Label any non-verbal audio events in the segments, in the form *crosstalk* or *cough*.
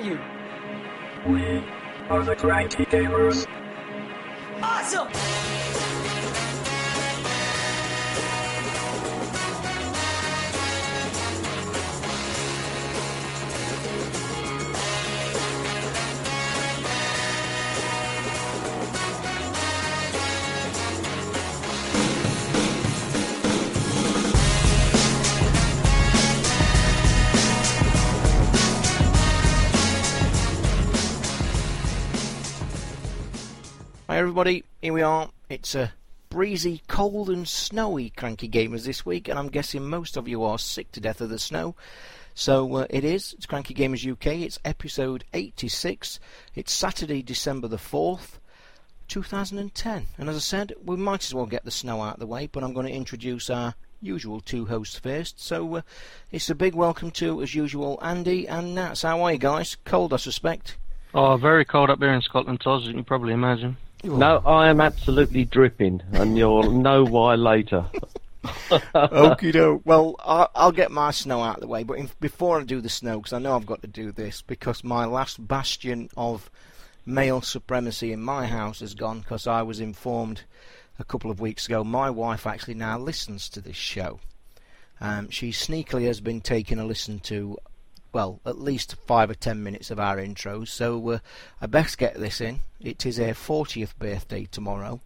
you? We are the Cranky Gamers. Awesome! Everybody, here we are. It's a breezy, cold and snowy Cranky Gamers this week, and I'm guessing most of you are sick to death of the snow. So uh, it is, it's Cranky Gamers UK, it's episode 86, it's Saturday, December the 4th, 2010. And as I said, we might as well get the snow out of the way, but I'm going to introduce our usual two hosts first. So uh, it's a big welcome to, as usual, Andy and Nats. How are you guys? Cold, I suspect. Oh, very cold up here in Scotland, Toz, as you can probably imagine. No, I am absolutely dripping, and you'll know why later. *laughs* Okie doke. Well, I'll, I'll get my snow out of the way, but before I do the snow, because I know I've got to do this, because my last bastion of male supremacy in my house has gone, because I was informed a couple of weeks ago my wife actually now listens to this show. Um, she sneakily has been taking a listen to, well, at least five or ten minutes of our intros, so uh, I best get this in. It is her 40th birthday tomorrow.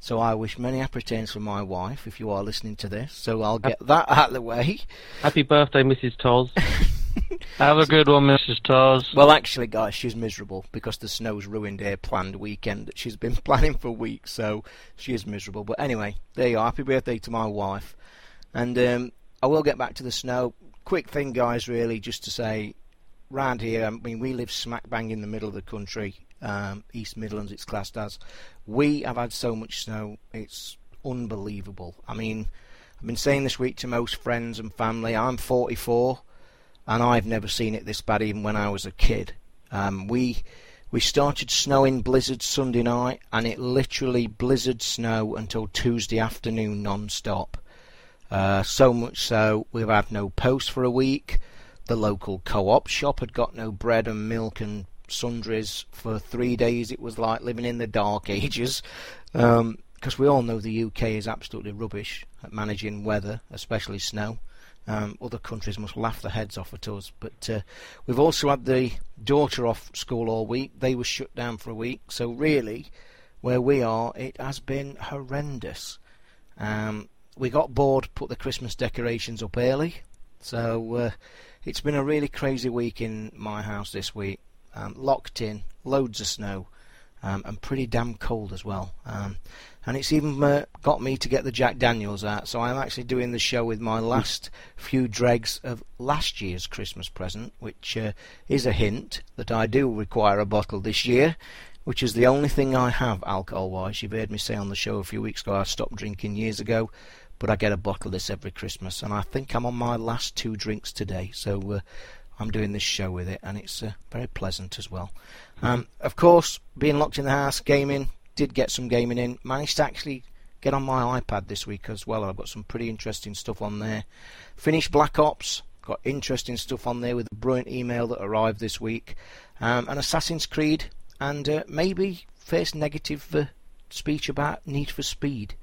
So I wish many happy returns for my wife if you are listening to this. So I'll get that out of the way. Happy birthday, Mrs. Toz. *laughs* Have a good one, Mrs. Toz. Well, actually, guys, she's miserable because the snow's ruined her planned weekend that she's been *laughs* planning for weeks. So she is miserable. But anyway, there you are. Happy birthday to my wife. And um, I will get back to the snow. Quick thing, guys, really, just to say, round here, I mean, we live smack bang in the middle of the country. Um, East Midlands, it's classed as. We have had so much snow, it's unbelievable. I mean, I've been saying this week to most friends and family, I'm 44 and I've never seen it this bad even when I was a kid. Um, we we started snowing blizzard Sunday night, and it literally blizzard snow until Tuesday afternoon non-stop. Uh, so much so we've had no post for a week. The local co-op shop had got no bread and milk and sundries for three days. It was like living in the dark ages. Um, because we all know the UK is absolutely rubbish at managing weather, especially snow. Um, other countries must laugh their heads off at us. But uh, we've also had the daughter off school all week. They were shut down for a week. So really, where we are, it has been horrendous. Um, we got bored, put the Christmas decorations up early. So uh, it's been a really crazy week in my house this week. Um, locked in, loads of snow, um, and pretty damn cold as well. Um, and it's even uh, got me to get the Jack Daniels out. So I'm actually doing the show with my last few dregs of last year's Christmas present, which uh, is a hint that I do require a bottle this year, which is the only thing I have alcohol-wise. You've heard me say on the show a few weeks ago I stopped drinking years ago, but I get a bottle of this every Christmas, and I think I'm on my last two drinks today. So. Uh, I'm doing this show with it, and it's uh, very pleasant as well. Um, of course, being locked in the house, gaming, did get some gaming in. Managed to actually get on my iPad this week as well. I've got some pretty interesting stuff on there. Finished Black Ops. Got interesting stuff on there with a brilliant email that arrived this week. Um, and Assassin's Creed. And uh, maybe first negative uh, speech about Need for Speed.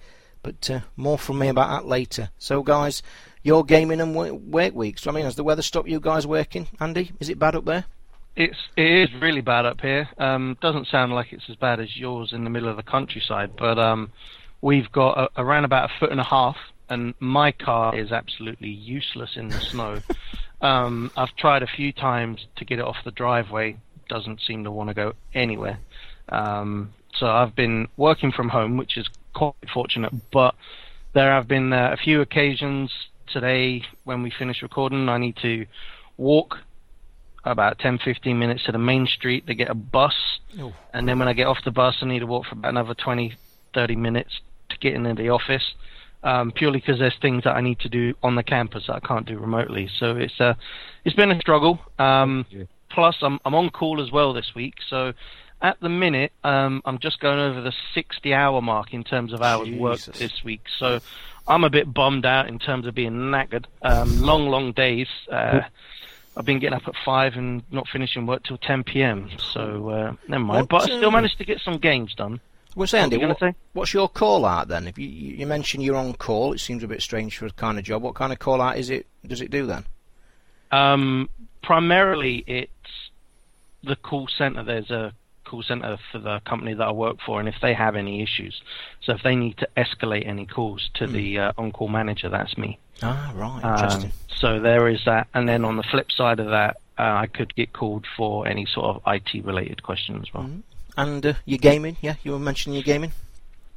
But uh, more from me about that later. So, guys, your gaming and work weeks. I mean, has the weather stopped you guys working, Andy? Is it bad up there? It's it is really bad up here. Um, doesn't sound like it's as bad as yours in the middle of the countryside, but um, we've got a, around about a foot and a half, and my car is absolutely useless in the snow. *laughs* um, I've tried a few times to get it off the driveway. Doesn't seem to want to go anywhere. Um, so I've been working from home, which is quite fortunate. But there have been uh, a few occasions today when we finish recording. I need to walk about 10 15 minutes to the main street to get a bus Oh. and then when I get off the bus I need to walk for about another 20 30 minutes to get into the office um, purely because there's things that I need to do on the campus that I can't do remotely so it's uh, it's been a struggle um, Yeah. plus I'm I'm on call as well this week so at the minute um, I'm just going over the 60 hour mark in terms of hours worked this week so I'm a bit bummed out in terms of being knackered um, long long days uh, I've been getting up at five and not finishing work till 10 p.m. So uh, never mind. What, but I still uh, managed to get some games done. Well, say, Andy, what- what's your call out then? If you, you you mentioned you're on call, it seems a bit strange for a kind of job. What kind of call out is it? Does it do then? Um, primarily, it's the call center. There's a call center for the company that I work for, and if they have any issues, so if they need to escalate any calls to the uh, on-call manager, that's me. Ah, right, Um, so there is that, and then on the flip side of that, uh, I could get called for any sort of IT-related question as well. Mm. and uh, your gaming, yeah, you were mentioning your gaming.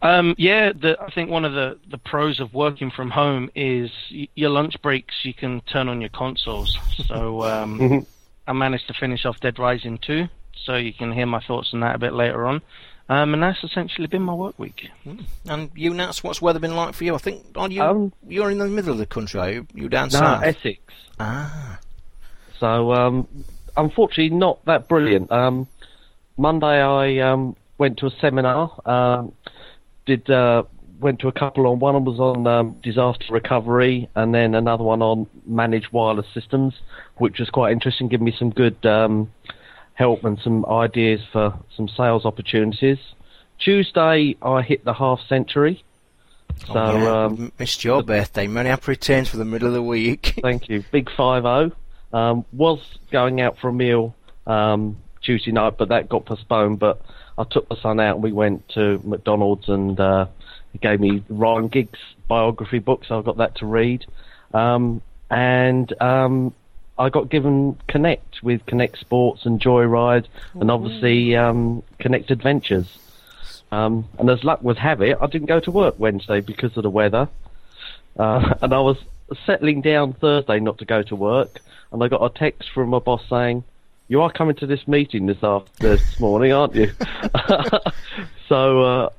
Um, yeah, the, I think one of the, the pros of working from home is y- your lunch breaks. You can turn on your consoles. So *laughs* um, I managed to finish off Dead Rising 2, so you can hear my thoughts on that a bit later on. Um, and that's essentially been my work week. And you, Nats, what's weather been like for you? I think are you Um, you're in the middle of the country, are you? You down No, south? Essex. ah, So, um, unfortunately, not that brilliant. Um, Monday, I um, went to a seminar. Um, did uh, went to a couple on one was on um, disaster recovery, and then another one on managed wireless systems, which was quite interesting. Giving me some good um, help and some ideas for some sales opportunities. Tuesday, I hit the half century. So, oh, yeah, um, missed your birthday. Many happy returns for the middle of the week. *laughs* Thank you. Big five zero. Um, was going out for a meal um, Tuesday night, but that got postponed. But I took my son out and we went to McDonald's and uh, he gave me Ryan Giggs biography book, so I got that to read. Um, and um, I got given Kinect with Kinect Sports and Joyride, and obviously um, Kinect Adventures. Um, and as luck would have it, I didn't go to work Wednesday because of the weather. Uh, *laughs* and I was settling down Thursday not to go to work, and I got a text from my boss saying, "You are coming to this meeting this after this morning, aren't you?" *laughs* so uh,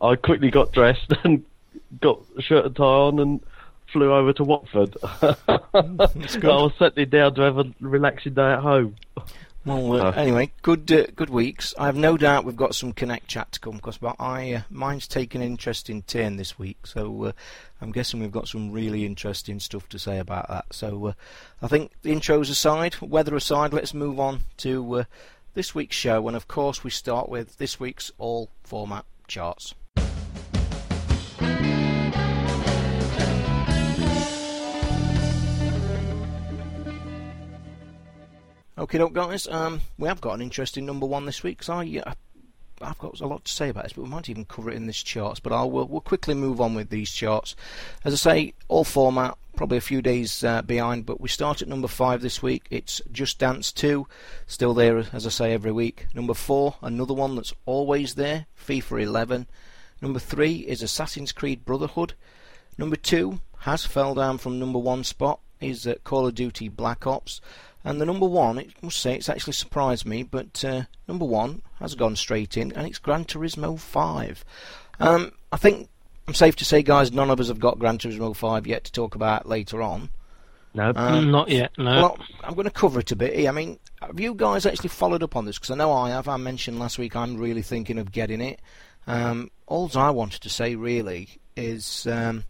I quickly got dressed *laughs* and got a shirt and tie on and flew over to Watford. *laughs* I was settling down to have a relaxing day at home. Well, uh, anyway, good uh, good weeks. I have no doubt we've got some Kinect chat to come because I uh, mine's taken an interesting turn this week. So uh, I'm guessing we've got some really interesting stuff to say about that. So uh, I think the intros aside, weather aside, let's move on to uh, this week's show. And of course, we start with this week's all format charts. Okay, doke, guys. Um, we have got an interesting number one this week. So I, I've got a lot to say about this, but we might even cover it in this charts. But I'll we'll, we'll quickly move on with these charts. As I say, all format, probably a few days uh, behind, but we start at number five this week. It's Just Dance 2, still there, as I say, every week. Number four, another one that's always there, FIFA 11. Number three is Assassin's Creed Brotherhood. Number two has fell down from number one spot, is uh, Call of Duty Black Ops. And the number one, it must say, it's actually surprised me, but uh, number one has gone straight in, and it's Gran Turismo 5. Um, I think I'm safe to say, guys, none of us have got Gran Turismo 5 yet to talk about later on. No, Uh, Not yet, no. Well, I'm going to cover it a bit. here. I mean, have you guys actually followed up on this? Because I know I have. I mentioned last week I'm really thinking of getting it. Um, all I wanted to say really is um,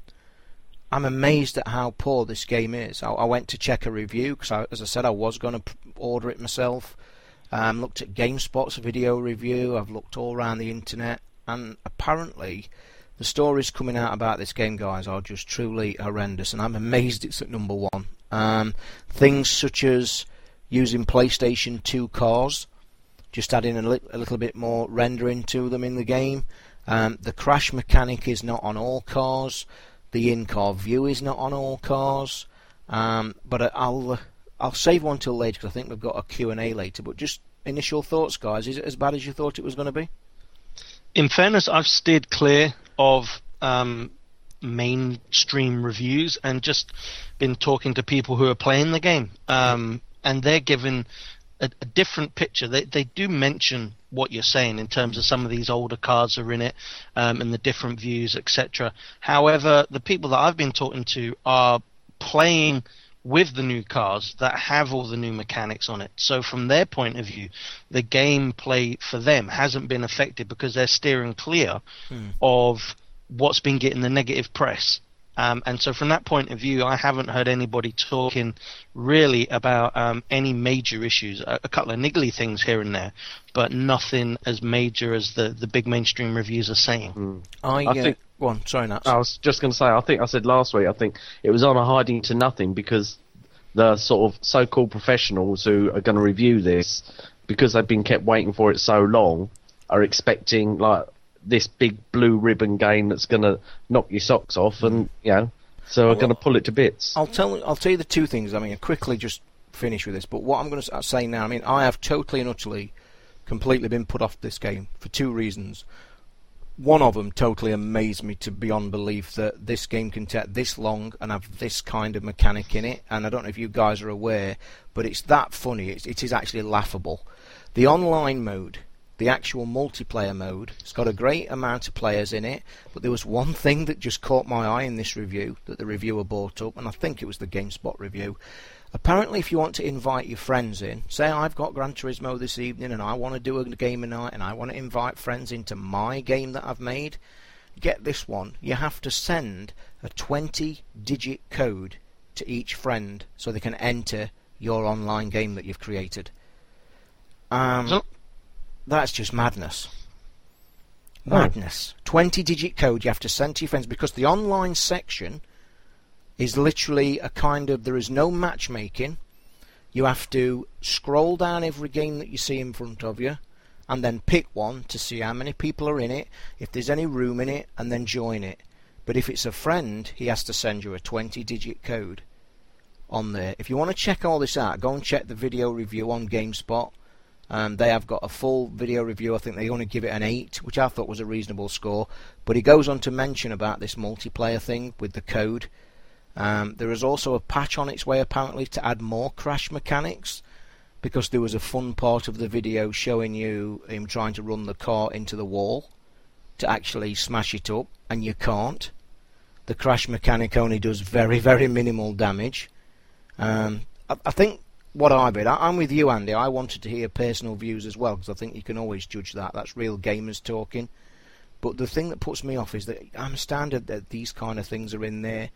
I'm amazed at how poor this game is. I, I went to check a review because, as I said, I was going to order it myself. Um, looked at GameSpot's video review. I've looked all around the internet, and apparently, the stories coming out about this game, guys, are just truly horrendous. And I'm amazed it's at number one. Um, things such as using PlayStation 2 cars, just adding a, li- a little bit more rendering to them in the game. Um, the crash mechanic is not on all cars. The in-car view is not on all cars. Um, but I'll I'll save one till later because I think we've got a Q and A later. But just initial thoughts, guys. Is it as bad as you thought it was going to be? in fairness, I've steered clear of um, mainstream reviews and just been talking to people who are playing the game, um, and they're given a, a different picture. They they do mention what you're saying in terms of some of these older cards are in it um, and the different views, etc. However, the people that I've been talking to are playing with the new cars that have all the new mechanics on it. So from their point of view, the gameplay for them hasn't been affected because they're steering clear of what's been getting the negative press. Um, and so, from that point of view, I haven't heard anybody talking really about um, any major issues. A, a, couple of niggly things here and there, but nothing as major as the, the big mainstream reviews are saying. Mm. I, I uh, think- One, sorry, Nats. I was just going to say, I think I said last week, I think it was on a hiding to nothing because the sort of so-called professionals who are going to review this, because they've been kept waiting for it so long, are expecting like this big blue ribbon game that's going to knock your socks off, and you know, so are going to pull it to bits. I'll tell I'll tell you the two things. I mean, quickly just finish with this. But what I'm going to uh, say now, I mean, I have totally and utterly, completely been put off this game for two reasons. One of them totally amazed me to beyond belief that this game can take this long and have this kind of mechanic in it. And I don't know if you guys are aware, but it's that funny. It's, it is actually laughable. The online mode, the actual multiplayer mode, it's got a great amount of players in it. But there was one thing that just caught my eye in this review that the reviewer brought up, and I think it was the GameSpot review. Apparently, if you want to invite your friends in, say I've got Gran Turismo this evening and I want to do a game of night and I want to invite friends into my game that I've made, get this one. You have to send a 20 digit code to each friend so they can enter your online game that you've created. Um, So- that's just madness. Oh. Madness. 20 digit code you have to send to your friends because the online section is literally a kind of there is no matchmaking. You have to scroll down every game that you see in front of you and then pick one to see how many people are in it, if there's any room in it, and then join it. But if it's a friend, he has to send you a 20 digit code on there. If you want to check all this out, go and check the video review on GameSpot. Um, they have got a full video review. I think they only give it an 8, which I thought was a reasonable score. But he goes on to mention about this multiplayer thing with the code. Um, there is also a patch on its way apparently to add more crash mechanics because there was a fun part of the video showing you him trying to run the car into the wall to actually smash it up, and you can't. The crash mechanic only does very, very minimal damage. Um, I, I think what I did, I, I'm with you, Andy. I wanted to hear personal views as well because I think you can always judge that. That's real gamers talking. But the thing that puts me off is that I'm standard that these kind of things are in there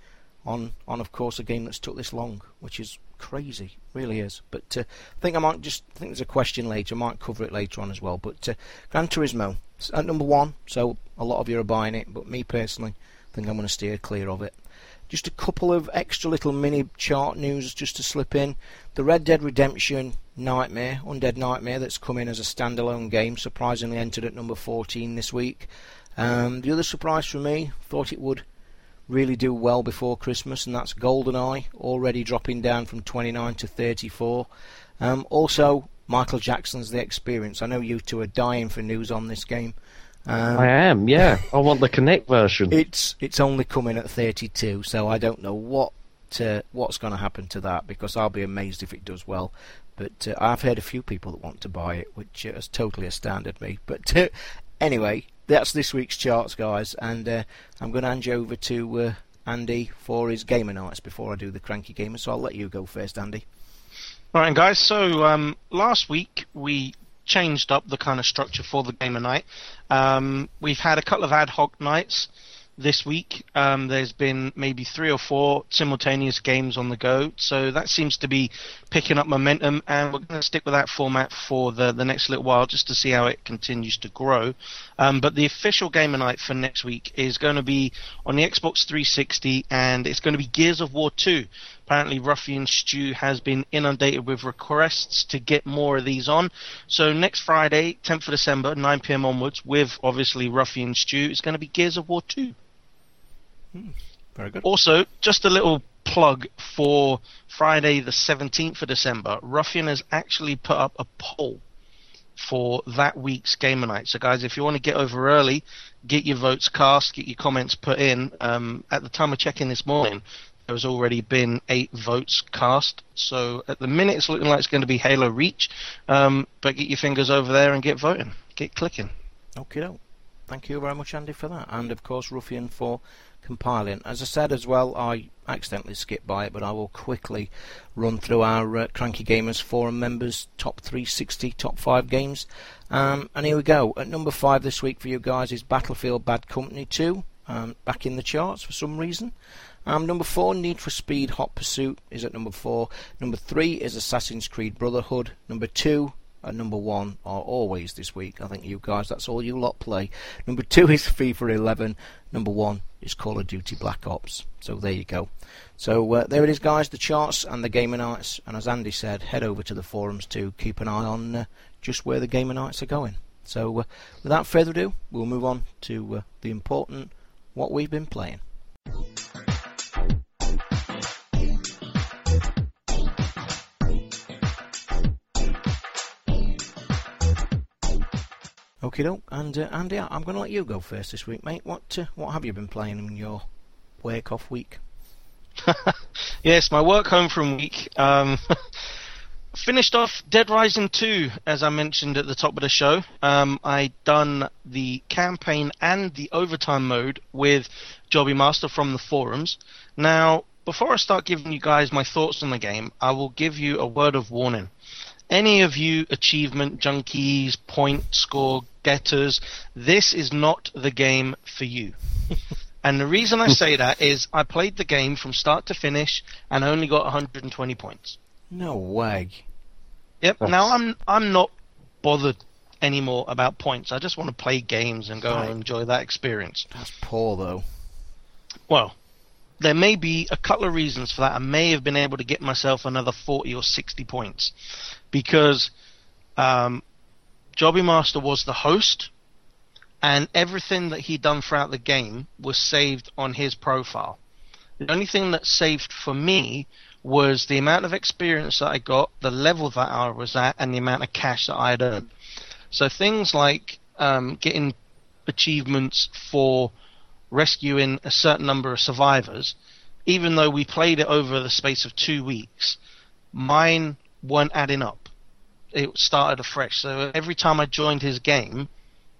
on, on of course, a game that's took this long, which is crazy, really is. But uh, I think I might just I think there's a question later. I might cover it later on as well. But uh, Gran Turismo at number one, so a lot of you are buying it. But me personally, I think I'm going to steer clear of it. Just a couple of extra little mini chart news just to slip in. The Red Dead Redemption Nightmare, Undead Nightmare, that's come in as a standalone game, surprisingly entered at number 14 this week. Um, the other surprise for me, thought it would really do well before Christmas, and that's GoldenEye, already dropping down from 29 to 34. Um, also, Michael Jackson's The Experience. I know you two are dying for news on this game. Um, I am, yeah. I want the Kinect version. it's it's only coming at 32, so I don't know what uh, what's going to happen to that because I'll be amazed if it does well. But uh, I've heard a few people that want to buy it, which uh, has totally astounded me. *laughs* But uh, anyway, that's this week's charts, guys, and uh, I'm going to hand you over to uh, Andy for his gamer nights before I do the cranky gamer. So I'll let you go first, Andy. All right, guys. So um, last week we changed up the kind of structure for the gamer night. Um, we've had a couple of ad hoc nights this week. Um, there's been maybe three or four simultaneous games on the go, so that seems to be picking up momentum, and we're going to stick with that format for the, the next little while just to see how it continues to grow. Um, but the official gamer night for next week is going to be on the Xbox 360, and it's going to be Gears of War 2. Apparently, Ruffian Stew has been inundated with requests to get more of these on. So next Friday, 10th of December, 9 p.m. onwards, with obviously Ruffian Stew, it's going to be Gears of War 2. Very good. Also, just a little plug for Friday, the 17th of December. Ruffian has actually put up a poll for that week's Gamer Night. So, guys, if you want to get over early, get your votes cast, get your comments put in. Um, at the time of checking this morning, there has already been eight votes cast. So, at the minute, it's looking like it's going to be Halo Reach. Um, but get your fingers over there and get voting, get clicking. Okay, doke. Thank you very much, Andy, for that. And of course, Ruffian for compiling. As I said as well, I accidentally skipped by it, but I will quickly run through our uh, Cranky Gamers forum members' top 360, top 5 games. Um, and here we go. At number 5 this week for you guys is Battlefield Bad Company 2, um, back in the charts for some reason. Um, number four, Need for Speed Hot Pursuit is at number four. Number three is Assassin's Creed Brotherhood. Number two and number one are always this week. I think you guys, that's all you lot play. Number two is FIFA 11. Number one is Call of Duty Black Ops. So there you go. So uh, there it is, guys, the charts and the Gamer Nights. And as Andy said, head over to the forums to keep an eye on uh, just where the Gamer Nights are going. So uh, without further ado, we'll move on to uh, the important what we've been playing. Okay, doke. And uh, Andy, I'm going to let you go first this week, mate. What uh, what have you been playing in your work off week? *laughs* yes, my work home from week. Um, *laughs* finished off Dead Rising 2, as I mentioned at the top of the show. Um, I done the campaign and the overtime mode with Jobby Master from the forums. Now, before I start giving you guys my thoughts on the game, I will give you a word of warning. Any of you achievement junkies, point score getters, this is not the game for you. *laughs* and the reason I say that is I played the game from start to finish and only got 120 points. No way. Yep. Now I'm I'm not bothered anymore about points. I just want to play games and go Right. and enjoy that experience. That's poor, though. Well, there may be a couple of reasons for that. I may have been able to get myself another 40 or 60 points because um, Jobby Master was the host, and everything that he'd done throughout the game was saved on his profile. The only thing that saved for me was the amount of experience that I got, the level that I was at, and the amount of cash that I had earned. So things like um, getting achievements for rescuing a certain number of survivors, even though we played it over the space of two weeks, mine weren't adding up. It started afresh. So every time I joined his game,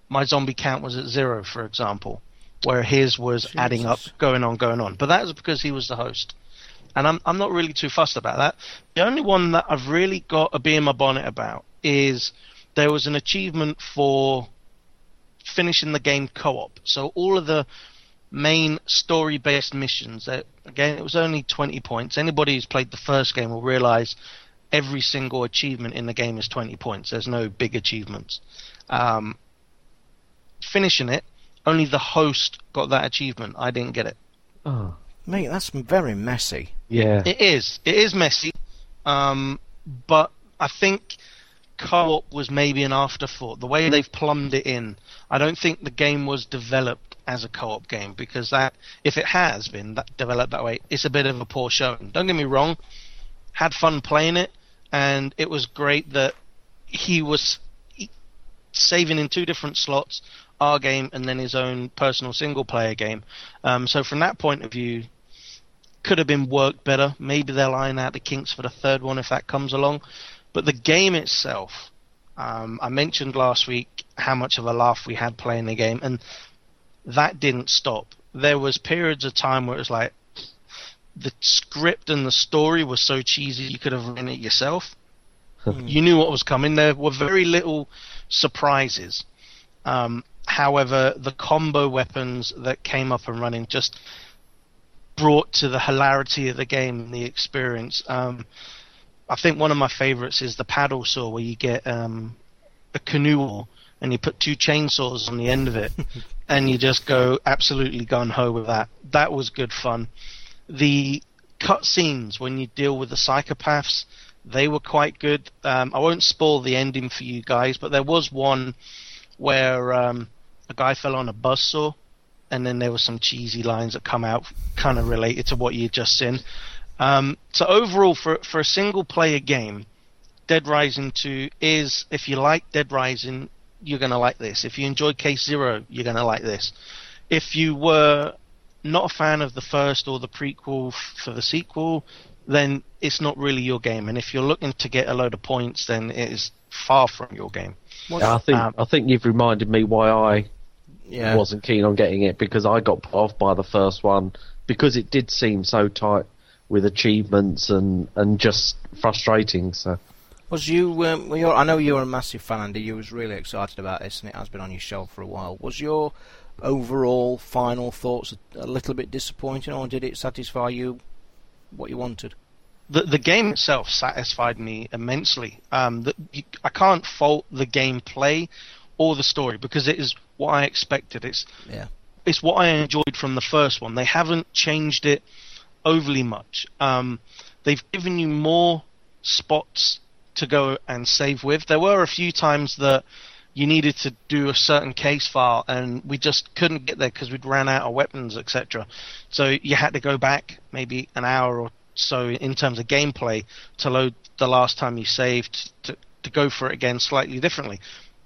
my zombie count was at zero, for example, where his was adding up, going on, going on. But that was because he was the host. And I'm I'm not really too fussed about that. The only one that I've really got a bee in my bonnet about is there was an achievement for finishing the game co-op. So all of the main story-based missions. That again, it was only 20 points. Anybody who's played the first game will realize every single achievement in the game is 20 points. There's no big achievements. Um, finishing it, only the host got that achievement. I didn't get it. Oh, Mate, that's very messy. yeah. It is. It is messy. Um, but I think co-op was maybe an afterthought. The way they've plumbed it in, I don't think the game was developed as a co-op game because that, if it has been that developed that way, it's a bit of a poor showing. Don't get me wrong. Had fun playing it, and it was great that he was saving in two different slots, our game and then his own personal single player game. Um, so from that point of view, could have been worked better. Maybe they'll iron out the kinks for the third one if that comes along. But the game itself, um, I mentioned last week how much of a laugh we had playing the game, and that didn't stop. There was periods of time where it was like the script and the story was so cheesy you could have written it yourself. you knew what was coming. There were very little surprises. Um, however, the combo weapons that came up and running just brought to the hilarity of the game and the experience. Um, I think one of my favorites is the paddle saw, where you get um, a canoe oar and you put two chainsaws on the end of it, *laughs* and you just go absolutely gun ho with that. That was good fun. The cutscenes when you deal with the psychopaths, they were quite good. Um, I won't spoil the ending for you guys, but there was one where um, a guy fell on a buzzsaw, and then there were some cheesy lines that come out kind of related to what you just seen. Um, so overall, for for a single player game, Dead Rising 2 is if you like Dead Rising, you're gonna like this. If you enjoy Case Zero, you're gonna like this. If you were not a fan of the first or the prequel f- for the sequel, then it's not really your game. And if you're looking to get a load of points, then it is far from your game. I think Um, I think you've reminded me why I Yeah. wasn't keen on getting it because I got put off by the first one because it did seem so tight with achievements and and just frustrating. So Was you? Um, well, you're, I know you're a massive fan, Andy. You was really excited about this, and it has been on your shelf for a while. Was your overall final thoughts a little bit disappointing, or did it satisfy you what you wanted? the the game itself satisfied me immensely. Um, the, I can't fault the gameplay or the story because it is what I expected. It's Yeah. it's what I enjoyed from the first one. They haven't changed it overly much. Um, they've given you more spots to go and save with. There were a few times that you needed to do a certain case file and we just couldn't get there because we'd ran out of weapons, etc. So you had to go back maybe an hour or so in terms of gameplay to load the last time you saved to, to go for it again slightly differently.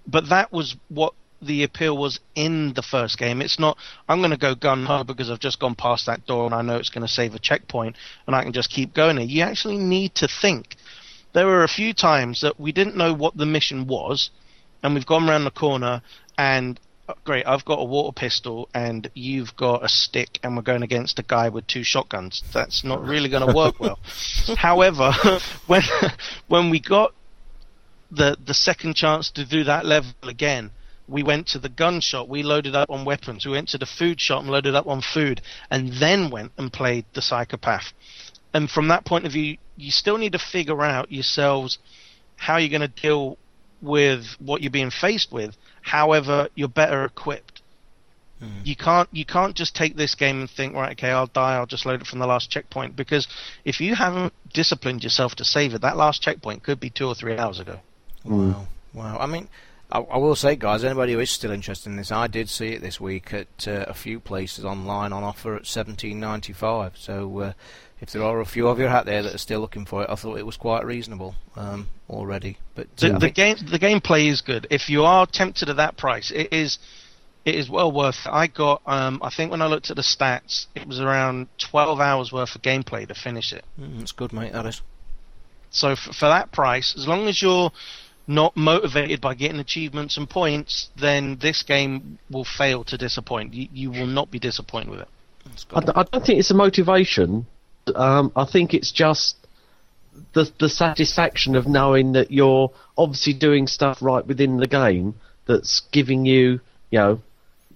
But that was what the appeal was in the first game. It's not I'm going to go gun ho because I've just gone past that door and I know it's going to save a checkpoint and I can just keep going. There. You actually need to think. There were a few times that we didn't know what the mission was, and we've gone around the corner and uh, great, I've got a water pistol and you've got a stick and we're going against a guy with two shotguns. That's not really going to work well. *laughs* However, *laughs* when when we got the the second chance to do that level again, we went to the gun shop, we loaded up on weapons, we went to the food shop and loaded up on food, and then went and played the psychopath. And from that point of view, you still need to figure out yourselves how you're going to deal with what you're being faced with. However, you're better equipped. Mm. You can't you can't just take this game and think right okay I'll die I'll just load it from the last checkpoint because if you haven't disciplined yourself to save it that last checkpoint could be two or three hours ago. Wow, mm. wow. I mean, I, I will say, guys, anybody who is still interested in this, I did see it this week at uh, a few places online on offer at seventeen ninety five. So uh, if there are a few of you out there that are still looking for it, I thought it was quite reasonable um, already. But The, uh, the game the gameplay is good. If you are tempted at that price, it is it is well worth. It. I got um, I think when I looked at the stats, it was around twelve hours worth of gameplay to finish it. mm, it's good, mate. That is. So f- for that price, as long as you're not motivated by getting achievements and points, then this game will fail to disappoint. You, you will not be disappointed with it. It's I, good. d- I don't think it's a motivation. Um, I think it's just the the satisfaction of knowing that you're obviously doing stuff right within the game that's giving you, you know,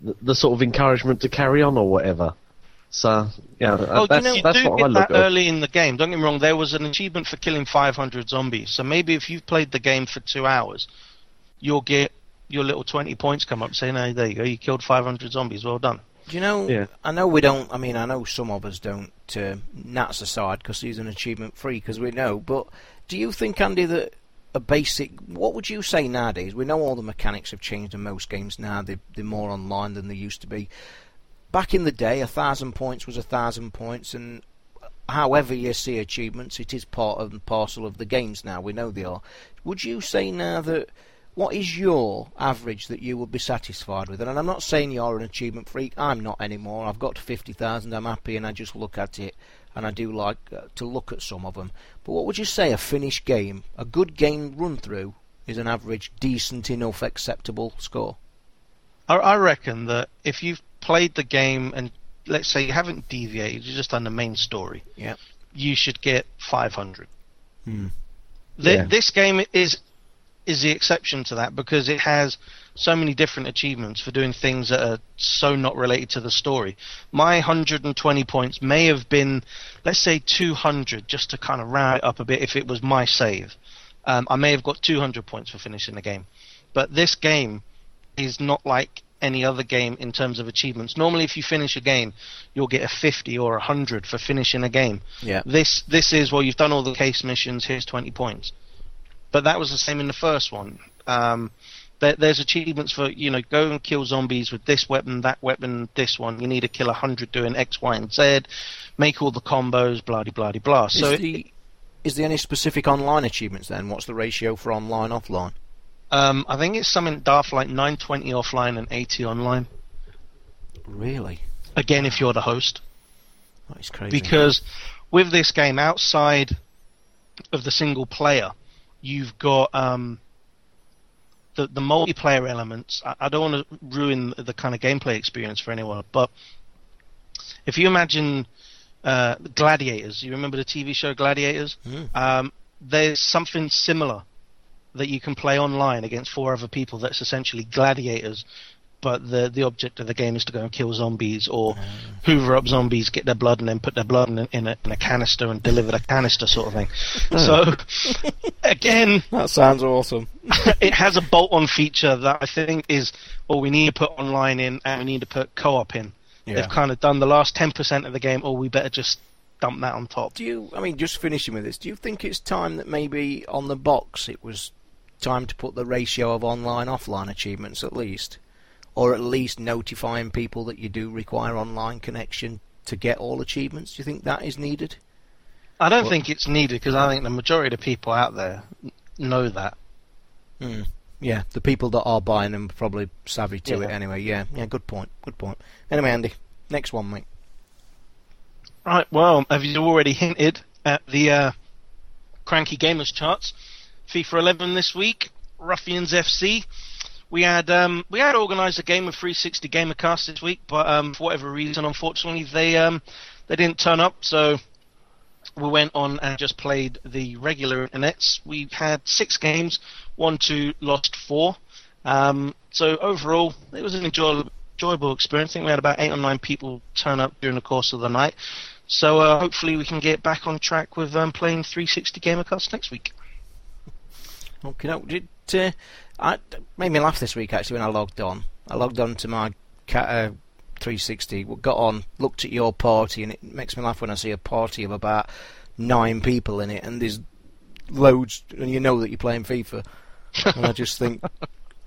the, the sort of encouragement to carry on or whatever. So, yeah, Oh, that's, you know, that's do what I get look that at. early in the game. Don't get me wrong. There was an achievement for killing 500 zombies. So maybe if you've played the game for two hours, you'll get your little 20 points come up saying, "Hey, there you go. You killed 500 zombies. Well done." Do you know? Yeah. I know we don't. I mean, I know some of us don't. Uh, Nats aside, because he's an achievement free, because we know. But do you think, Andy, that a basic? What would you say nowadays? We know all the mechanics have changed in most games now. They, they're more online than they used to be. Back in the day, a thousand points was a thousand points, and however you see achievements, it is part and parcel of the games now. We know they are. Would you say now that what is your average that you would be satisfied with? And I'm not saying you're an achievement freak. I'm not anymore. I've got to 50,000. I'm happy, and I just look at it, and I do like uh, to look at some of them. But what would you say a finished game, a good game run through, is an average, decent enough, acceptable score? I, I reckon that if you've played the game and let's say you haven't deviated, you've just done the main story, Yeah. you should get 500. Hmm. Th- Yeah. This game is is the exception to that because it has so many different achievements for doing things that are so not related to the story. My 120 points may have been, let's say, 200 just to kind of round it up a bit if it was my save. Um, I may have got 200 points for finishing the game. But this game is not like any other game in terms of achievements. Normally, if you finish a game, you'll get a 50 or a 100 for finishing a game. Yeah. This this is well, you've done all the case missions. Here's 20 points. But that was the same in the first one. Um, there, there's achievements for you know go and kill zombies with this weapon, that weapon, this one. You need to kill hundred doing X, Y, and Z. Make all the combos, blah de blah de blah. Is, So it- the, is there any specific online achievements then? What's the ratio for online offline? Um, I think it's something daft like 920 offline and 80 online. Really? Again, if you're the host. That is crazy. because with this game outside of the single player you've got um, the the multiplayer elements I, I don't want to ruin the kind of gameplay experience for anyone but if you imagine uh, gladiators you remember the TV show gladiators Mm. um, there's something similar that you can play online against four other people that's essentially gladiators but the the object of the game is to go and kill zombies or uh. hoover up zombies, get their blood, and then put their blood in a, in a, in a canister and deliver the canister sort of thing. Hmm. So again, *laughs* That sounds awesome. *laughs* it has a bolt-on feature that I think is, well, we need to put online in and we need to put co-op in. Yeah. They've kind of done the last ten percent of the game, or we better just dump that on top. Do you? I mean, just finishing with this. Do you think it's time that maybe on the box it was time to put the ratio of online offline achievements at least, or at least notifying people that you do require online connection to get all achievements? Do you think that is needed? I don't Well- think it's needed because I think the majority of the people out there know that. Hmm. Yeah, the people that are buying them are probably savvy to Yeah. it anyway. Yeah, yeah. Good point. Good point. Anyway, Andy, next one, mate. Right. Well, have you already hinted at the uh, cranky gamers charts? FIFA 11 this week, Ruffians FC. We had um, we had organised a game of 360 Gamercast this week, but um, for whatever reason, unfortunately, they um, they didn't turn up. So we went on and just played the regular internets. We had six games, won two, lost four. Um, so overall, it was an enjoyable, enjoyable experience. I think we had about eight or nine people turn up during the course of the night. So uh, hopefully we can get back on track with um, playing 360 Gamercast next week. Okay, no, did uh, I made me laugh this week actually when I logged on. I logged on to my ca- uh, 360, got on, looked at your party, and it makes me laugh when I see a party of about nine people in it, and there's loads, and you know that you're playing FIFA, *laughs* and I just think.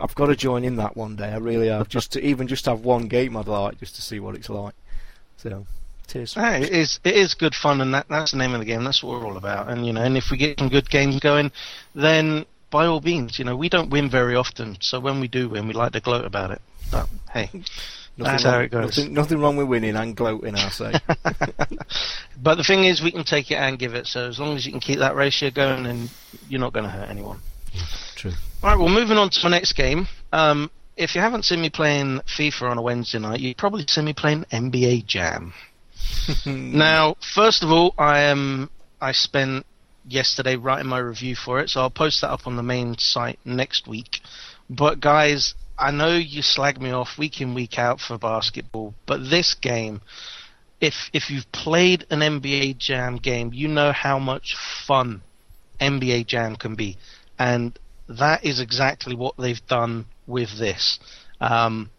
I've got to join in that one day. I really have. Just to even just have one game, I'd like just to see what it's like. So, cheers. Hey, it is it is good fun, and that, that's the name of the game. That's what we're all about. And you know, and if we get some good games going, then by all means, you know, we don't win very often, so when we do win, we like to gloat about it. But hey, *laughs* that's wrong, how it goes. Nothing, nothing wrong with winning and gloating, I say. *laughs* But the thing is, we can take it and give it. So as long as you can keep that ratio going, then you're not going to hurt anyone. True. All right, well, moving on to my next game. Um, if you haven't seen me playing FIFA on a Wednesday night, you've probably seen me playing NBA Jam. *laughs* now, first of all, I am I spent yesterday writing my review for it, so I'll post that up on the main site next week. But guys, I know you slag me off week in week out for basketball, but this game, if if you've played an NBA Jam game, you know how much fun NBA Jam can be, and that is exactly what they've done with this. Um,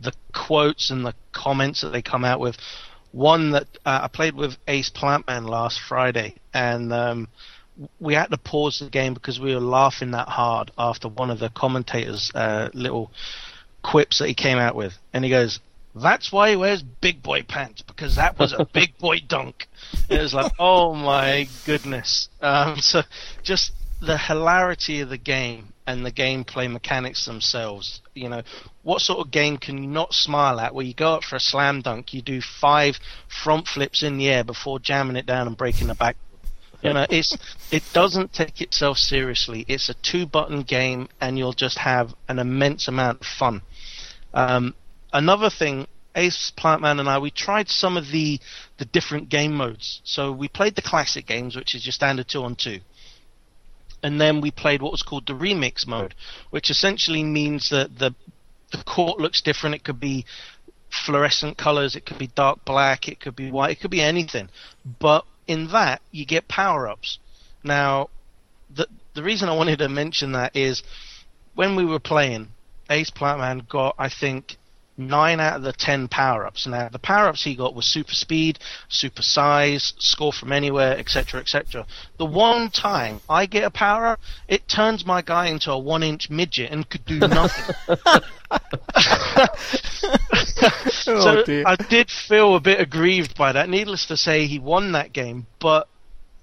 the quotes and the comments that they come out with. One that uh, I played with Ace Plantman last Friday, and um, we had to pause the game because we were laughing that hard after one of the commentators' uh, little quips that he came out with, and he goes, "That's why he wears big boy pants because that was a big boy *laughs* dunk." And it was like, "Oh my goodness!" Um, so just the hilarity of the game and the gameplay mechanics themselves. You know, what sort of game can you not smile at where you go up for a slam dunk, you do five front flips in the air before jamming it down and breaking the back? You know, it's *laughs* it doesn't take itself seriously. It's a two-button game, and you'll just have an immense amount of fun. Um, another thing, Ace Plantman and I, we tried some of the the different game modes. So we played the classic games, which is your standard two on two and then we played what was called the remix mode, which essentially means that the the court looks different. It could be fluorescent colors, it could be dark black, it could be white, it could be anything. But in that, you get power ups. Now, the the reason I wanted to mention that is when we were playing, Ace Plantman got I think nine out of the ten power ups. Now the power ups he got was super speed, super size, score from anywhere, etc., etc. The one time I get a power up, it turns my guy into a one inch midget and could do *laughs* nothing. *laughs* Oh, so dear. I did feel a bit aggrieved by that. Needless to say, he won that game, but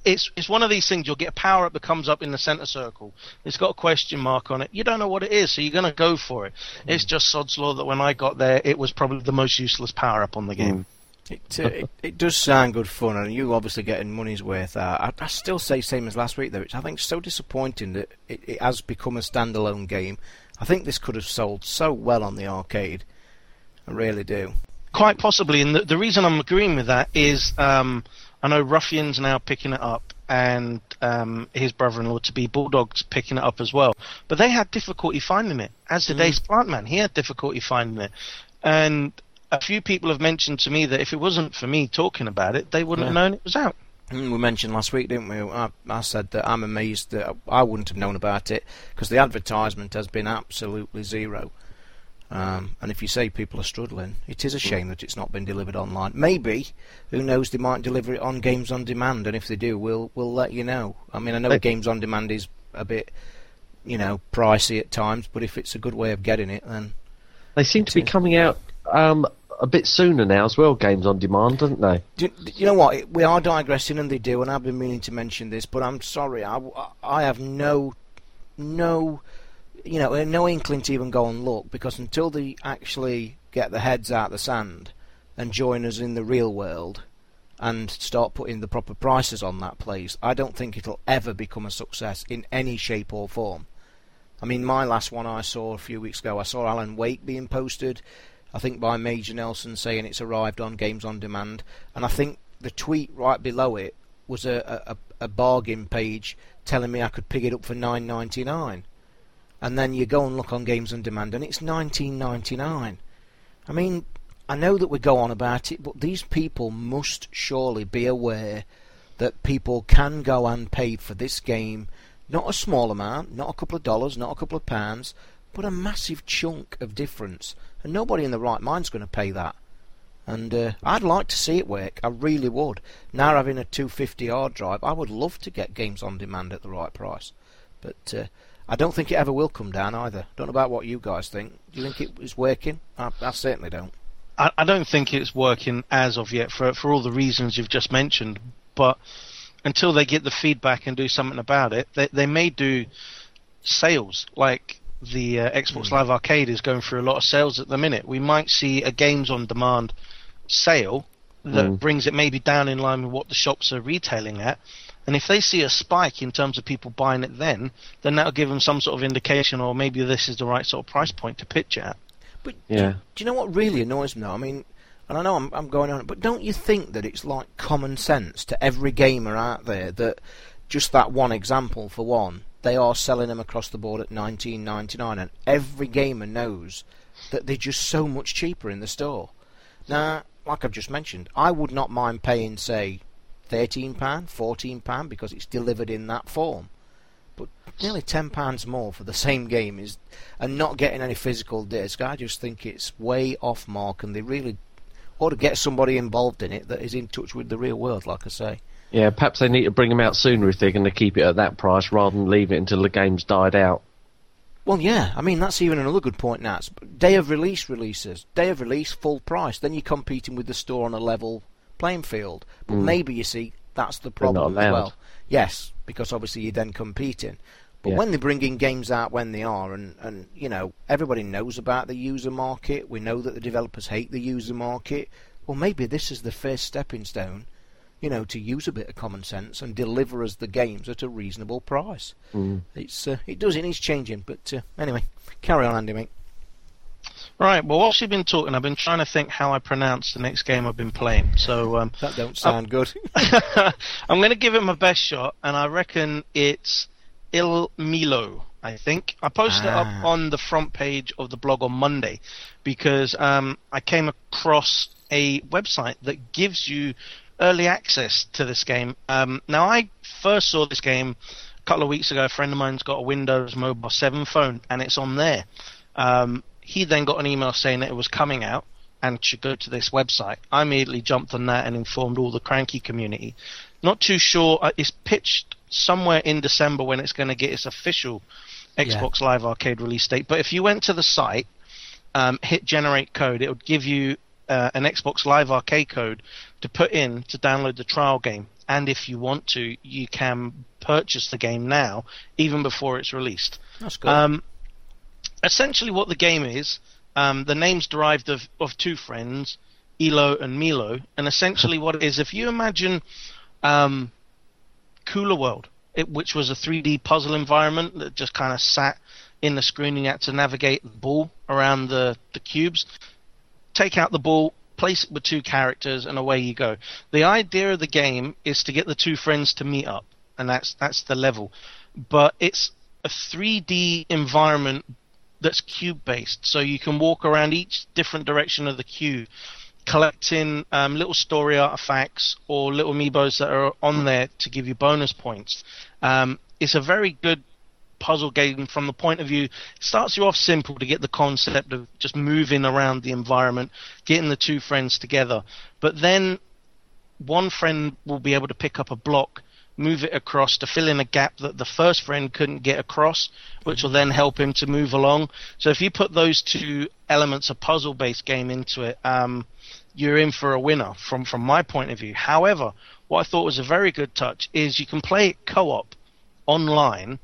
it's it's one of these things. You'll get a power up that comes up in the center circle. It's got a question mark on it. You don't know what it is, so you're going to go for it. It's just sod's law that when I got there, it was probably the most useless power up on the game. It, uh, it *laughs* it does sound good fun, and you obviously getting money's worth out. I, I still say same as last week though, which I think is so disappointing that it, it has become a standalone game. I think this could have sold so well on the arcade. I really do. Quite possibly, and the, the reason I'm agreeing with that is um, I know Ruffian's now picking it up, and um, his brother-in-law to be Bulldogs picking it up as well. But they had difficulty finding it. As did Ace Plantman, he had difficulty finding it. And a few people have mentioned to me that if it wasn't for me talking about it, they wouldn't have known it was out. Mm, We mentioned last week, didn't we? I, I said that I'm amazed that I wouldn't have known about it because the advertisement has been absolutely zero. Um, and if you say people are struggling, it is a shame that it's not been delivered online. Maybe, who knows, they might deliver it on Games on Demand, and if they do, we'll we'll let you know. I mean, I know Games on Demand is a bit, you know, pricey at times, but if it's a good way of getting it, then They seem to be coming out um, a bit sooner now as well. Games on demand, don't they? Do, do you know what? We are digressing, and they do, and I've been meaning to mention this, but I'm sorry. I, I have no, no, you know, no inkling to even go and look because until they actually get their heads out of the sand and join us in the real world and start putting the proper prices on that place, I don't think it'll ever become a success in any shape or form. I mean, my last one I saw a few weeks ago, I saw Alan Wake being posted, I think by Major Nelson saying it's arrived on Games on Demand, and I think the tweet right below it was a, a, a bargain page telling me I could pick it up for nine ninety nine, and then you go and look on Games on Demand and it's nineteen ninety nine. I mean, I know that we go on about it, but these people must surely be aware that people can go and pay for this game, not a small amount, not a couple of dollars, not a couple of pounds, but a massive chunk of difference, and nobody in the right mind's going to pay that. And uh, I'd like to see it work. I really would. Now having a 250 hard drive, I would love to get games on demand at the right price. But uh, I don't think it ever will come down either. Don't know about what you guys think. Do you think it is working? I, I certainly don't. I, I don't think it's working as of yet for for all the reasons you've just mentioned. But until they get the feedback and do something about it, they they may do sales like the uh, Xbox Live Arcade is going through a lot of sales at the minute. We might see a games on demand sale that Mm. brings it maybe down in line with what the shops are retailing at. And if they see a spike in terms of people buying it then, then that'll give them some sort of indication or maybe this is the right sort of price point to pitch at. But Yeah. do you know what really annoys me? though? I mean, and I know I'm, I'm going on, but don't you think that it's like common sense to every gamer out there that just that one example for one, they are selling them across the board at 19.99, and every gamer knows that they're just so much cheaper in the store. Now, like I've just mentioned, I would not mind paying, say, thirteen pound, fourteen pound because it's delivered in that form. But nearly ten pounds more for the same game is, and not getting any physical disc. I just think it's way off mark, and they really ought to get somebody involved in it that is in touch with the real world, like I say. Yeah, perhaps they need to bring them out sooner if they're going to keep it at that price rather than leave it until the game's died out. Well, yeah, I mean that's even another good point. Now, It's day of release releases, day of release full price. Then you're competing with the store on a level playing field. But maybe you see that's the problem as well. Yes, because obviously you're then competing. But Yeah. when they're bringing games out when they are, and, and you know everybody knows about the user market, we know that the developers hate the user market. Well, maybe this is the first stepping stone, you know, to use a bit of common sense and deliver us the games at a reasonable price. Mm. It's uh, it does it needs changing, but uh, anyway, carry on, Andy, mate. Right. Well, whilst you've been talking, I've been trying to think how I pronounce the next game I've been playing. So um, That don't sound good. *laughs* I'm going to give it my best shot, and I reckon it's Il Milo. I think I posted it Ah. up on the front page of the blog on Monday because um, I came across a website that gives you early access to this game. Um, now, I first saw this game a couple of weeks ago. A friend of mine's got a Windows Mobile 7 phone, and it's on there. Um, he then got an email saying that it was coming out and should go to this website. I immediately jumped on that and informed all the cranky community. Not too sure. Uh, it's pitched somewhere in December when it's going to get its official Xbox Live Arcade release date. But if you went to the site, um, hit generate code, it would give you uh, an Xbox Live Arcade code to put in to download the trial game. And if you want to, you can purchase the game now, even before it's released. That's good. Um, essentially, what the game is, um, the name's derived of, of two friends, Elo and Milo, and essentially what it is, if you imagine um, Kula World, it, which was a 3D puzzle environment that just kind of sat in the screen, and you had to navigate the ball around the, the cubes, take out the ball, place it with two characters, and away you go. The idea of the game is to get the two friends to meet up and that's that's the level. But it's a 3D environment that's cube based, so you can walk around each different direction of the cube, collecting um, little story artifacts or little amiibos that are on there to give you bonus points. Um, it's a very good puzzle game from the point of view starts you off simple to get the concept of just moving around the environment getting the two friends together but then one friend will be able to pick up a block move it across to fill in a gap that the first friend couldn't get across which will then help him to move along so if you put those two elements of puzzle based game into it um, you're in for a winner from from my point of view however what i thought was a very good touch is you can play it co-op online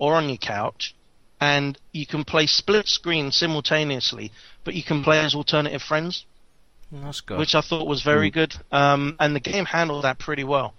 or on your couch, and you can play split screen simultaneously, but you can play as alternative friends, That's good. which I thought was very good. Um, and the game handled that pretty well.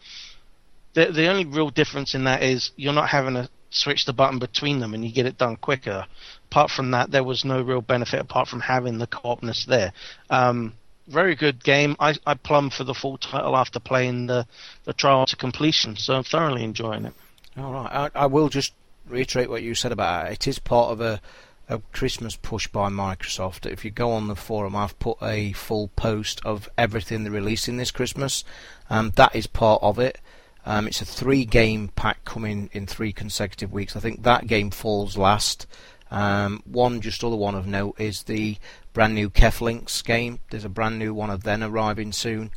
The the only real difference in that is you're not having to switch the button between them and you get it done quicker. Apart from that, there was no real benefit apart from having the co-opness there. Um, very good game. I, I plumbed for the full title after playing the, the trial to completion, so I'm thoroughly enjoying it. All right. I, I will just reiterate what you said about it. It is part of a, a Christmas push by Microsoft. If you go on the forum, I've put a full post of everything they're releasing this Christmas. Um, that is part of it. Um, it's a three game pack coming in three consecutive weeks. I think that game falls last. Um, one just other one of note is the brand new Keflings game. There's a brand new one of them arriving soon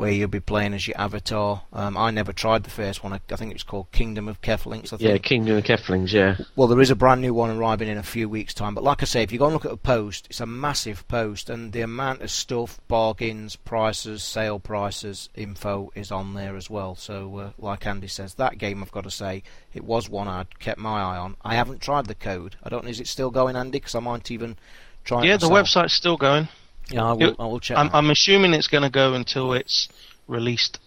where you'll be playing as your avatar. Um, I never tried the first one. I, I think it was called Kingdom of Keflings. I think. Yeah, Kingdom of Keflings, yeah. Well, there is a brand new one arriving in a few weeks' time. But like I say, if you go and look at a post, it's a massive post, and the amount of stuff, bargains, prices, sale prices, info is on there as well. So, uh, like Andy says, that game, I've got to say, it was one I'd kept my eye on. I haven't tried the code. I don't know, is it still going, Andy? Because I might even try it Yeah, the website's still going. Yeah, I will, I will check I'm. I'm assuming it's going to go until it's released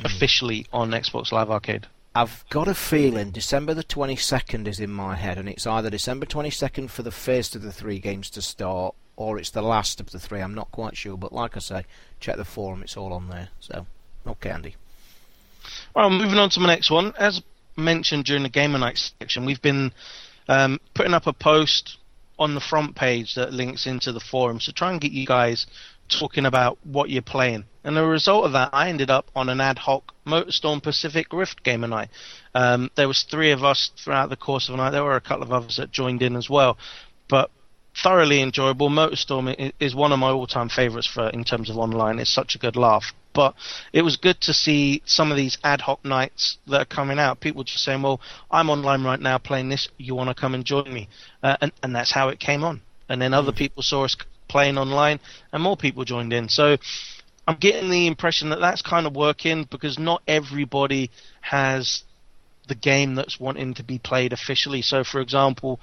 Hmm. officially on Xbox Live Arcade. I've got a feeling December the 22nd is in my head, and it's either December 22nd for the first of the three games to start, or it's the last of the three. I'm not quite sure, but like I say, check the forum, it's all on there. So, okay, Andy. Well, moving on to my next one. As mentioned during the Gamer Night section, we've been um, putting up a post on the front page that links into the forum. So try and get you guys talking about what you're playing. And the result of that, I ended up on an ad hoc Motorstorm Pacific Rift Gamer Night. Um, there was three of us throughout the course of the night. There were a couple of others that joined in as well, but thoroughly enjoyable. Motorstorm is one of my all-time favourites for in terms of online. It's such a good laugh. But it was good to see some of these ad hoc nights that are coming out. People just saying, "Well, I'm online right now playing this. You want to come and join me?" Uh, and and that's how it came on. And then other people saw us playing online, and more people joined in. So I'm getting the impression that that's kind of working because not everybody has the game that's wanting to be played officially. So, for example,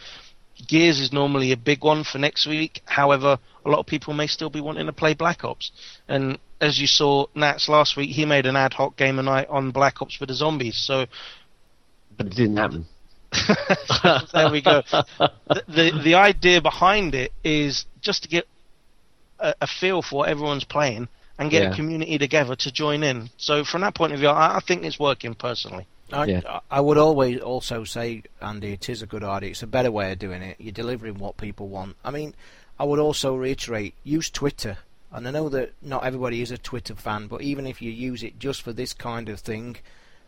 Gears is normally a big one for next week. However, a lot of people may still be wanting to play Black Ops. And as you saw, Nats last week, he made an ad hoc game a night on Black Ops for the zombies. So But it didn't happen. *laughs* there we go. The, the the idea behind it is just to get a, a feel for what everyone's playing and get Yeah. a community together to join in. So from that point of view, I, I think it's working personally. I, Yeah. I would always also say, Andy, it is a good idea. It's a better way of doing it. You're delivering what people want. I mean, I would also reiterate, use Twitter. And I know that not everybody is a Twitter fan, but even if you use it just for this kind of thing,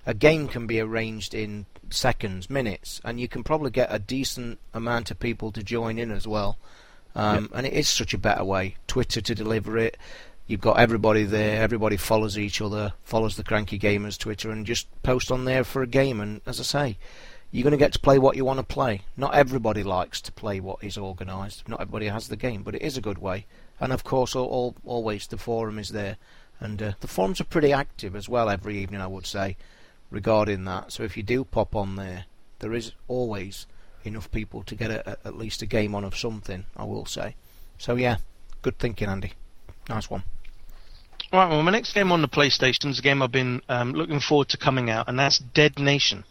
a game can be arranged in seconds, minutes, and you can probably get a decent amount of people to join in as well. Um, And it is such a better way, Twitter to deliver it. You've got everybody there, everybody follows each other, follows the Cranky Gamers Twitter, and just post on there for a game. And as I say, you're going to get to play what you want to play. Not everybody likes to play what is organised. Not everybody has the game, but it is a good way. And of course, all, all, always the forum is there, and uh, the forums are pretty active as well every evening. I would say regarding that. So if you do pop on there, there is always enough people to get a, a, at least a game on of something. I will say. So yeah, good thinking, Andy. Nice one. Right, well, my next game on the PlayStation is a game I've been um, looking forward to coming out, and that's Dead Nation.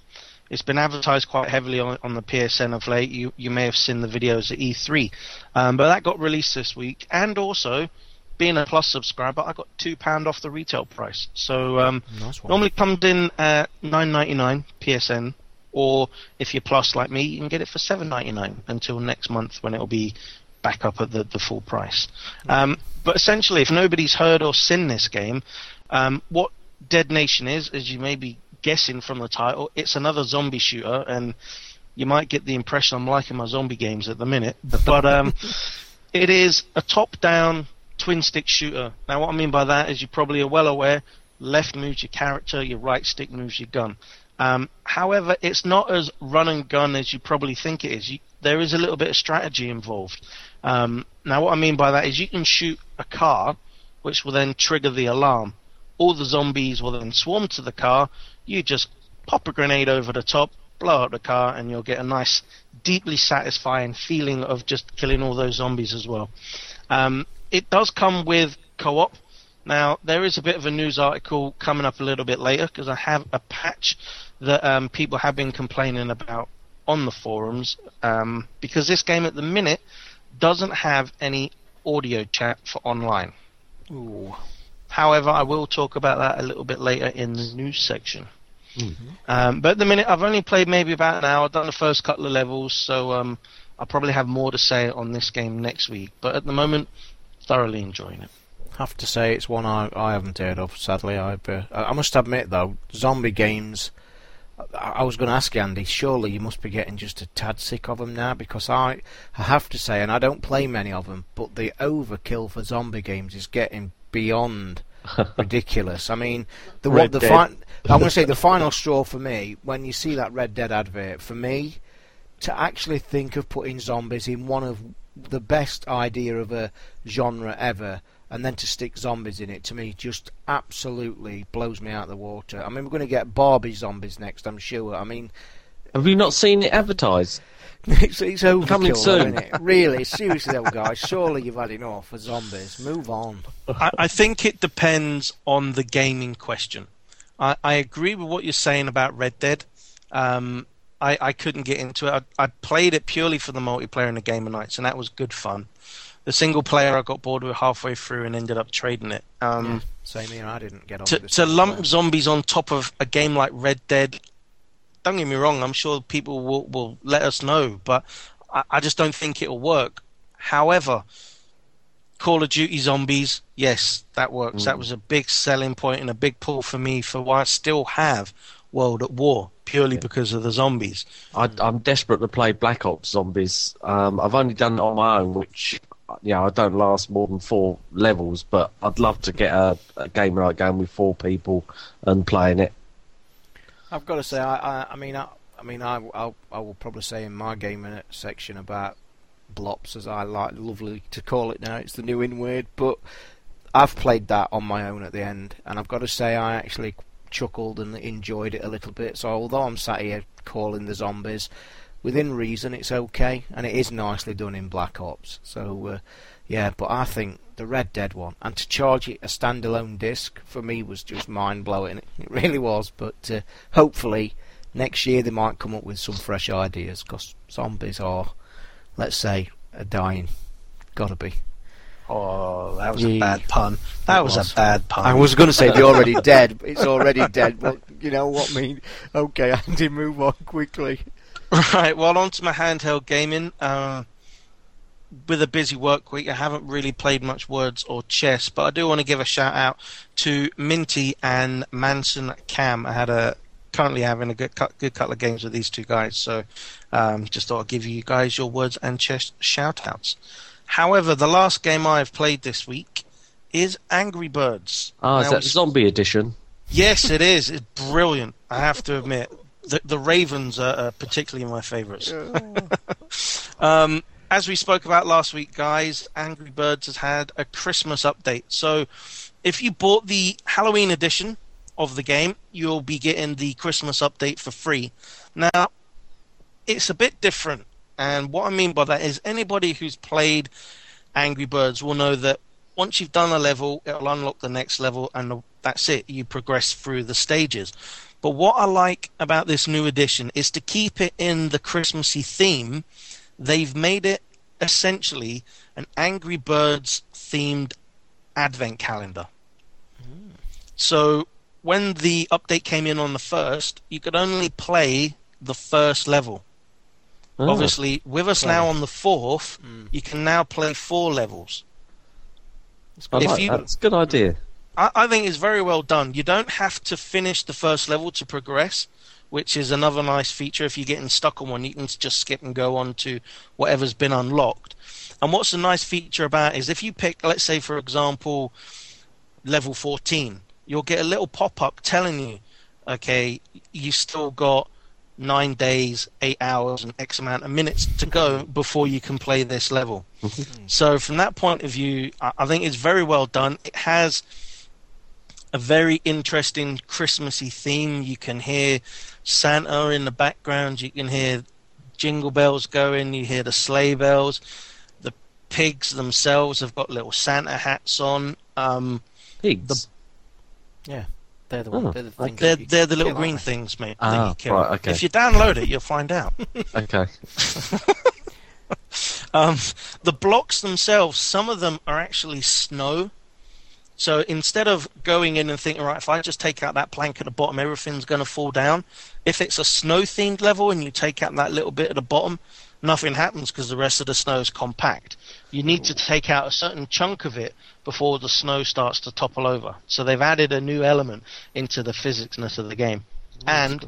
It's been advertised quite heavily on, on the PSN of late. You you may have seen the videos at E3, um, but that got released this week, and also being a Plus subscriber, I got two pound off the retail price. So um, Nice normally comes in at nine ninety nine PSN, or if you're Plus like me, you can get it for seven ninety nine until next month when it'll be back up at the, the full price. Um, but essentially, if nobody's heard or seen this game, um, what Dead Nation is, as you may be guessing from the title, it's another zombie shooter, and you might get the impression I'm liking my zombie games at the minute. But um, *laughs* it is a top-down twin stick shooter. Now, what I mean by that is you probably are well aware. Left moves your character, your right stick moves your gun. Um, however, it's not as run and gun as you probably think it is. You, there is a little bit of strategy involved. Um, now, what I mean by that is you can shoot a car, which will then trigger the alarm. All the zombies will then swarm to the car. You just pop a grenade over the top, blow up the car, and you'll get a nice, deeply satisfying feeling of just killing all those zombies as well. Um, it does come with co-op. Now there is a bit of a news article coming up a little bit later because I have a patch that um, people have been complaining about on the forums um, because this game at the minute doesn't have any audio chat for online. Ooh. However, I will talk about that a little bit later in the news section. Um, but at the minute, I've only played maybe about an hour, I've done the first couple of levels, so um, I'll probably have more to say on this game next week. But at the moment, thoroughly enjoying it. have to say it's one I, I haven't heard of. Sadly, I've, uh, I I must admit though, zombie games. I, was going to ask you, Andy. Surely you must be getting just a tad sick of them now, because I, I have to say, and I don't play many of them, but the overkill for zombie games is getting beyond *laughs* ridiculous. I mean, the Red what the fi- I'm going to say the final straw for me when you see that Red Dead advert. For me, to actually think of putting zombies in one of the best idea of a genre ever, and then to stick zombies in it, to me, just absolutely blows me out of the water. I mean, we're going to get Barbie zombies next, I'm sure. I mean, Have you not seen it advertised? *laughs* it's, it's overkill, Coming soon. isn't it? Really, seriously, though, guys, surely you've had enough for zombies. Move on. I, I think it depends on the gaming question. I, I agree with what you're saying about Red Dead. Um, I, I couldn't get into it. I, I played it purely for the multiplayer and the game of nights, and that was good fun. The single player I got bored with halfway through and ended up trading it. Um, Same here, I didn't get on to, with this to one. lump zombies on top of a game like Red Dead, don't get me wrong, I'm sure people will, will let us know, but I, I just don't think it'll work. However, Call of Duty Zombies, yes, that works. That was a big selling point and a big pull for me for why I still have World at War, purely because of the zombies. I, I'm desperate to play Black Ops Zombies. Um, I've only done it on my own, which yeah, I don't last more than four levels. But I'd love to get a, a game like going with four people and playing it. I've got to say, I, I, I mean, I, I mean, I, I'll, I will probably say in my gaming section about blops, as I like lovely to call it now. It's the new in word, but I've played that on my own at the end, and I've got to say, I actually chuckled and enjoyed it a little bit. So although I'm sat here calling the zombies, within reason, it's okay, and it is nicely done in Black Ops. So uh, yeah, but I think the Red Dead one, and to charge it a standalone disc for me was just mind blowing. *laughs* It really was. But uh, hopefully next year they might come up with some fresh ideas because zombies are, let's say, a dying. Gotta be. Oh, that was Yeah. a bad pun. That was, was. a bad pun. I was going to say they're already *laughs* dead. but It's already dead. But you know what I mean. Okay, *laughs* Andy, move on quickly. Right, well, on to my handheld gaming. Uh, with a busy work week, I haven't really played much words or chess, but I do want to give a shout out to Minty and Manson Cam. I had a currently having a good good couple of games with these two guys, so um, just thought I'd give you guys your words and chess shout outs. However, the last game I've played this week is Angry Birds. Ah, is Now, that Zombie Edition? Yes, it is. It's brilliant. I have to admit, the the Ravens are uh, particularly my favourites. *laughs* um, as we spoke about last week, guys, Angry Birds has had a Christmas update. So, if you bought the Halloween edition of the game, you'll be getting the Christmas update for free. Now, it's a bit different, and what I mean by that is anybody who's played Angry Birds will know that once you've done a level, it'll unlock the next level, and that's it. You progress through the stages. But what I like about this new edition is to keep it in the Christmassy theme. They've made it essentially an Angry Birds themed advent calendar. So when the update came in on the first, you could only play the first level. Oh, Obviously, with us now on the fourth, Mm. you can now play four levels. I if like you- that. That's a good idea. I, I think it's very well done. You don't have to finish the first level to progress, which is another nice feature. If you're getting stuck on one, you can just skip and go on to whatever's been unlocked. And what's a nice feature about is if you pick, let's say, for example, level 14, you'll get a little pop up telling you, okay, you still got nine days, eight hours, and X amount of minutes to go before you can play this level. Mm-hmm. so, from that point of view, I, I think it's very well done. It has a very interesting Christmassy theme. You can hear Santa in the background, you can hear jingle bells going, you hear the sleigh bells. The pigs themselves have got little Santa hats on. Um, Pigs. They're the, Oh, one, they're the things they're, they're the little green things, mate. Ah, that you kill. right, okay. If you download it, you'll find out. *laughs* okay. *laughs* Um, the blocks themselves, some of them are actually snow. So instead of going in and thinking, right, if I just take out that plank at the bottom, everything's going to fall down. If it's a snow themed level and you take out that little bit at the bottom, nothing happens because the rest of the snow is compact. You need to take out a certain chunk of it before the snow starts to topple over. So they've added a new element into the physicsness of the game. And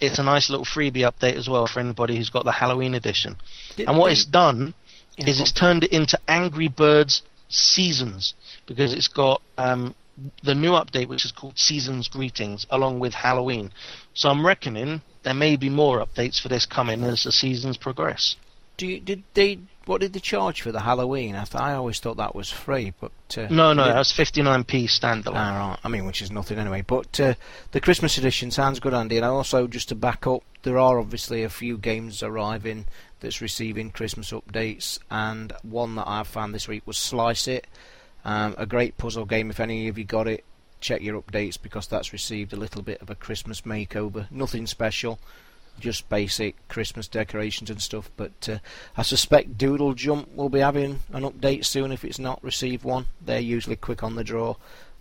it's a nice little freebie update as well for anybody who's got the Halloween edition. And what it's done is it's turned it into Angry Birds Seasons because it's got um, the new update which is called Seasons Greetings along with Halloween. So I'm reckoning there may be more updates for this coming as the seasons progress. Do you, did they? What did they charge for the Halloween? I, th- I always thought that was free, but uh, No, no, that's 59p standalone. Ah, right. I mean, which is nothing anyway. But uh, the Christmas edition sounds good, Andy. And also, just to back up, there are obviously a few games arriving that's receiving Christmas updates, and one that I've found this week was Slice It, um, a great puzzle game. If any of you got it, check your updates because that's received a little bit of a Christmas makeover. Nothing special. Just basic Christmas decorations and stuff, but uh, I suspect Doodle Jump will be having an update soon if it's not received one. They're usually quick on the draw.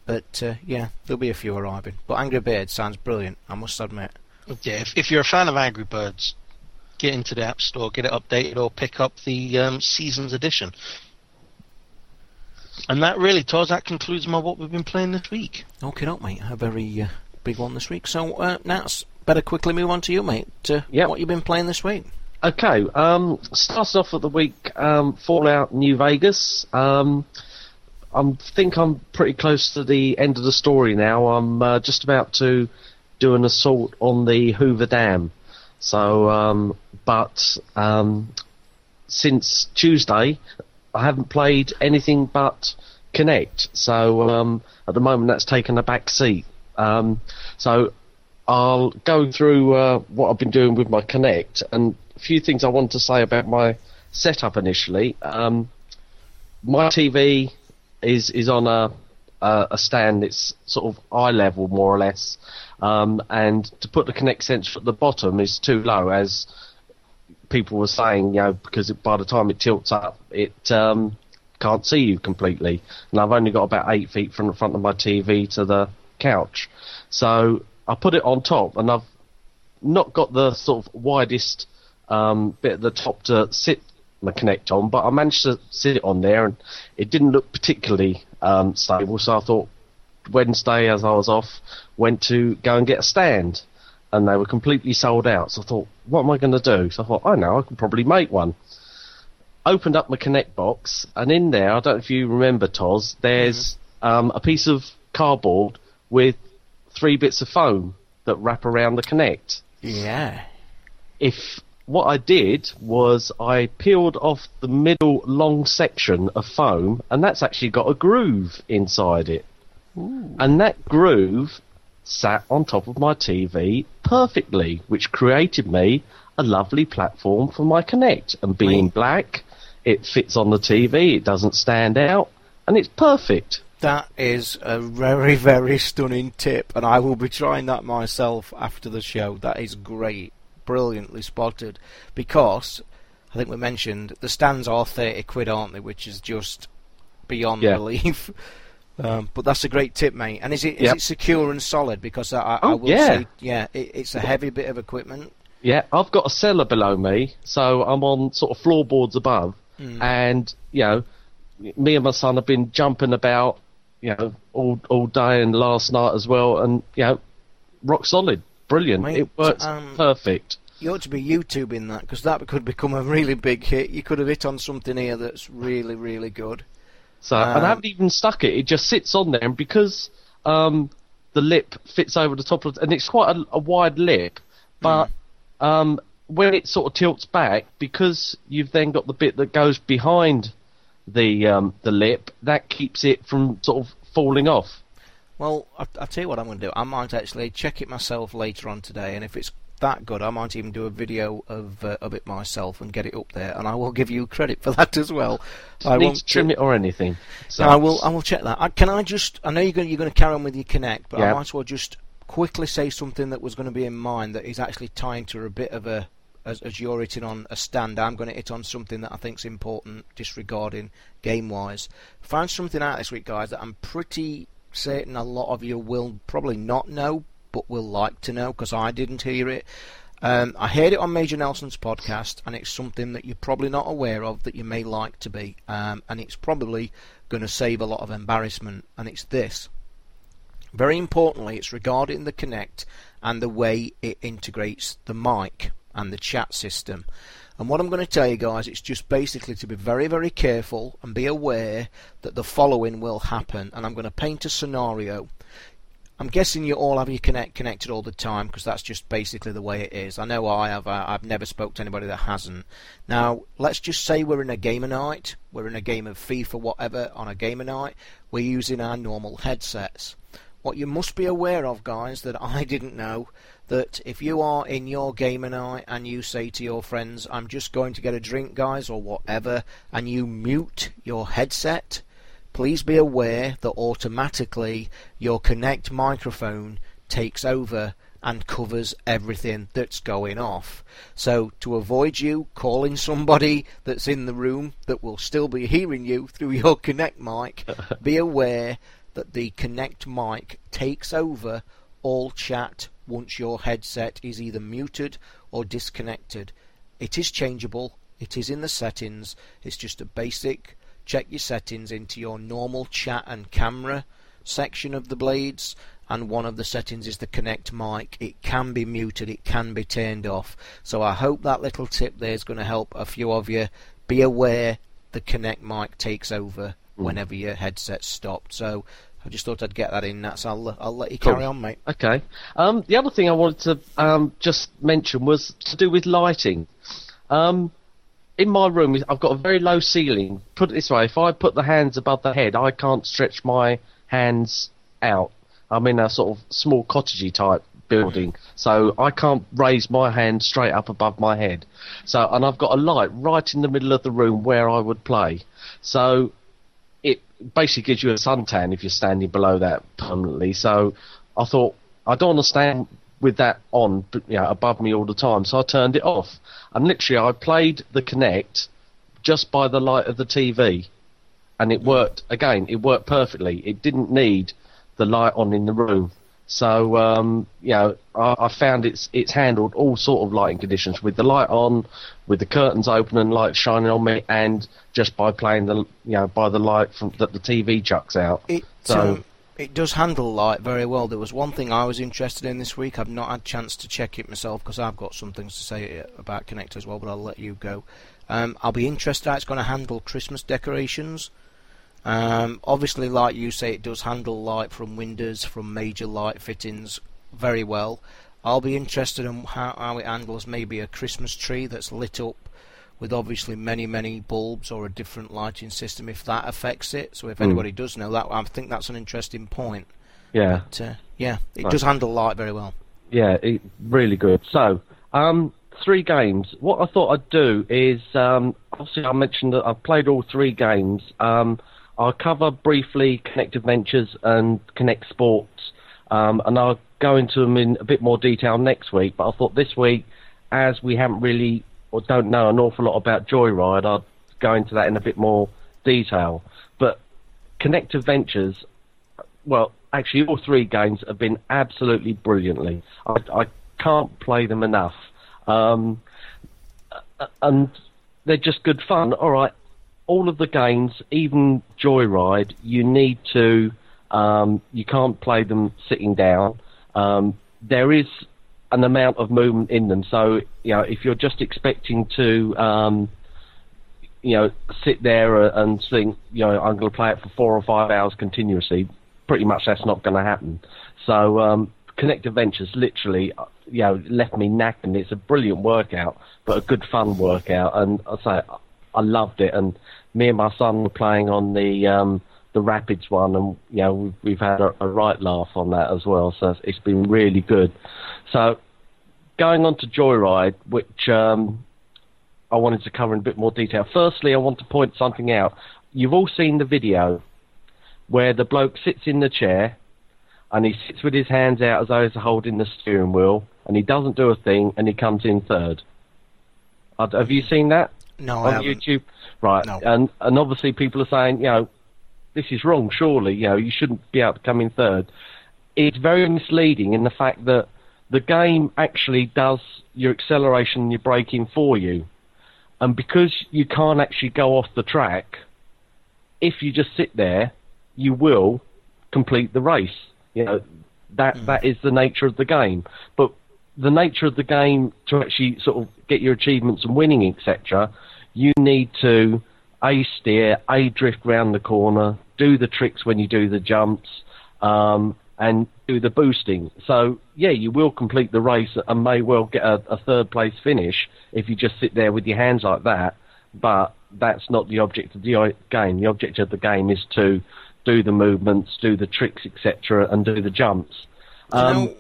But uh, yeah, there'll be a few arriving. But Angry Birds sounds brilliant, I must admit. Yeah, if, if you're a fan of Angry Birds, get into the App Store, get it updated, or pick up the um, Seasons edition. And that really, Toz, that concludes my what we've been playing this week. Okay, not mate. A very uh, big one this week. So uh, now better quickly move on to you, mate. Uh, Yep. What you've been playing this week? Okay, um, starts off with the week um, Fallout New Vegas. Um, I think I'm pretty close to the end of the story now. I'm uh, just about to do an assault on the Hoover Dam. So, um, but um, since Tuesday, I haven't played anything but Kinect. So um, at the moment, that's taken a back seat. Um, so I'll go through uh, what I've been doing with my Kinect and a few things I want to say about my setup initially. Um, my TV is is on a a, stand. It's sort of eye level more or less, um, and to put the Kinect sensor at the bottom is too low, as people were saying. You know, because it, by the time it tilts up, it um, can't see you completely. And I've only got about eight feet from the front of my TV to the couch, so I put it on top, and I've not got the sort of widest um, bit at the top to sit my Kinect on, but I managed to sit it on there, and it didn't look particularly um, stable. So I thought Wednesday, as I was off, went to go and get a stand, and they were completely sold out. So I thought, what am I going to do? So I thought, I know, I can probably make one. Opened up my Kinect box, and in there, I don't know if you remember, Toz, there's um, a piece of cardboard with three bits of foam that wrap around the Kinect Yeah. if what I did was I peeled off the middle long section of foam, and that's actually got a groove inside it. And that groove sat on top of my TV perfectly, which created me a lovely platform for my Kinect. And being Right. black, it fits on the TV, it doesn't stand out, and it's perfect. That is a very, very stunning tip, and I will be trying that myself after the show. That is great. Brilliantly spotted. Because, I think we mentioned, the stands are 30 quid, aren't they? Which is just beyond Yeah. belief. *laughs* Um, but that's a great tip, mate. And is it is Yep. it secure and solid? Because I, I, I Oh, will yeah. say, yeah, it, it's a heavy bit of equipment. Yeah, I've got a cellar below me, so I'm on sort of floorboards above, and you know, me and my son have been jumping about, you know, all all day and last night as well, and you know, rock solid, brilliant. Mate, it works um, perfect. You ought to be YouTubing that because that could become a really big hit. You could have hit on something here that's really, really good. So and um, I haven't even stuck it; it just sits on there, and because um, the lip fits over the top of, and it's quite a, a wide lip, but um, when it sort of tilts back, because you've then got the bit that goes behind the um, the lip, that keeps it from sort of falling off. Well, I, I'll tell you what I'm going to do. I might actually check it myself later on today, and if it's that good, I might even do a video of uh, of it myself and get it up there, and I will give you credit for that as well. I won't trim it or anything. So I will. I will check that. I, can I just? I know you're going. You're going to carry on with your Kinect, but I might as well just quickly say something that was going to be in mind that is actually tying to a bit of a. As, as you're hitting on a stand, I'm going to hit on something that I think's important, disregarding game-wise. Found something out this week, guys, that I'm pretty certain a lot of you will probably not know, but will like to know because I didn't hear it. Um, I heard it on Major Nelson's podcast, and it's something that you're probably not aware of that you may like to be, um, and it's probably going to save a lot of embarrassment. And it's this. Very importantly, it's regarding the Kinect and the way it integrates the mic and the chat system. And what I'm going to tell you guys, it's just basically to be very, very careful and be aware that the following will happen. And I'm going to paint a scenario. I'm guessing you all have your Kinect connected all the time because that's just basically the way it is. I know I have. I- I've never spoke to anybody that hasn't. Now, let's just say we're in a gamer night. We're in a game of FIFA, whatever, on a gamer night. We're using our normal headsets. What you must be aware of, guys, that I didn't know, that if you are in your gamer night and you say to your friends, I'm just going to get a drink, guys, or whatever, and you mute your headset, please be aware that automatically your Kinect microphone takes over and covers everything that's going off. So, to avoid you calling somebody that's in the room that will still be hearing you through your Kinect mic, *laughs* be aware that the Kinect mic takes over all chat once your headset is either muted or disconnected. It is changeable, it is in the settings, it's just a basic check your settings into your normal chat and camera section of the blades and one of the settings is the Kinect mic. It can be muted it can be turned off. So i hope that little tip there is going to help a few of you. Be aware the Kinect mic takes over whenever your headset's stopped. So i just thought i'd get that in that's i'll, I'll let you Cool. carry on mate. Okay. Um, the other thing I wanted to um, just mention was to do with lighting. Um, in my room, I've got a very low ceiling. Put it this way: if I put the hands above the head, I can't stretch my hands out. I'm in a sort of small cottagey type building, so I can't raise my hand straight up above my head. So, and I've got a light right in the middle of the room where I would play. So, it basically gives you a suntan if you're standing below that permanently. So I thought I don't want to stand with that on, you know, above me all the time. So I turned it off, and literally I played the Kinect just by the light of the TV, and it worked again. It worked perfectly. It didn't need the light on in the room. So um, you know, I, I found it's it's handled all sort of lighting conditions with the light on, with the curtains open and light shining on me, and just by playing the you know by the light from that the TV chucks out. It So- um, it does handle light very well. There was one thing I was interested in this week. I've not had chance to check it myself because I've got some things to say about Kinect as well. But I'll let you go. Um, I'll be interested how it's going to handle Christmas decorations. Um, obviously, like you say, it does handle light from windows, from major light fittings very well. I'll be interested in how, how it handles maybe a Christmas tree that's lit up with obviously many, many bulbs or a different lighting system if that affects it. So if Hmm. anybody does know that, I think that's an interesting point. Yeah. But, uh, yeah, it Right. does handle light very well. Yeah, it, really good. So, um, three games. What I thought I'd do is, um, obviously, I mentioned that I've played all three games. Um, I'll cover briefly Kinect Adventures and Kinect Sports, um, and I'll go into them in a bit more detail next week. But I thought this week, as we haven't really or don't know an awful lot about Joyride, I'd go into that in a bit more detail. But Kinect Adventures, well, actually, all three games have been absolutely brilliantly. I, I can't play them enough. Um, and they're just good fun. All right, all of the games, even Joyride, you need to, um, you can't play them sitting down. Um, there is an amount of movement in them, so you know if you're just expecting to, um, you know, sit there and think, you know, I'm going to play it for four or five hours continuously, pretty much that's not going to happen. So um, Kinect Adventures literally, uh, you know, left me knackered. It's a brilliant workout, but a good fun workout, and I say I loved it. And me and my son were playing on the um, the Rapids one, and you know we've, we've had a, a right laugh on that as well. So it's been really good. So going on to Joyride, which um, I wanted to cover in a bit more detail. Firstly, I want to point something out. You've all seen the video where the bloke sits in the chair and he sits with his hands out as though he's holding the steering wheel, and he doesn't do a thing, and he comes in third. Have you seen that? No, on. YouTube, right? No. And and obviously people are saying, you know, this is wrong. Surely, you know, you shouldn't be able to come in third. It's very misleading in the fact that the game actually does your acceleration and your braking for you, and because you can't actually go off the track, if you just sit there, you will complete the race. You know, that mm. that is the nature of the game. But the nature of the game to actually sort of get your achievements and winning, etc., you need to a steer, a drift round the corner, do the tricks when you do the jumps, um, and do the boosting. So yeah, you will complete the race and may well get a, a third place finish if you just sit there with your hands like that. But that's not the object of the game. The object of the game is to do the movements, do the tricks, etc., and do the jumps. Do you Um, know,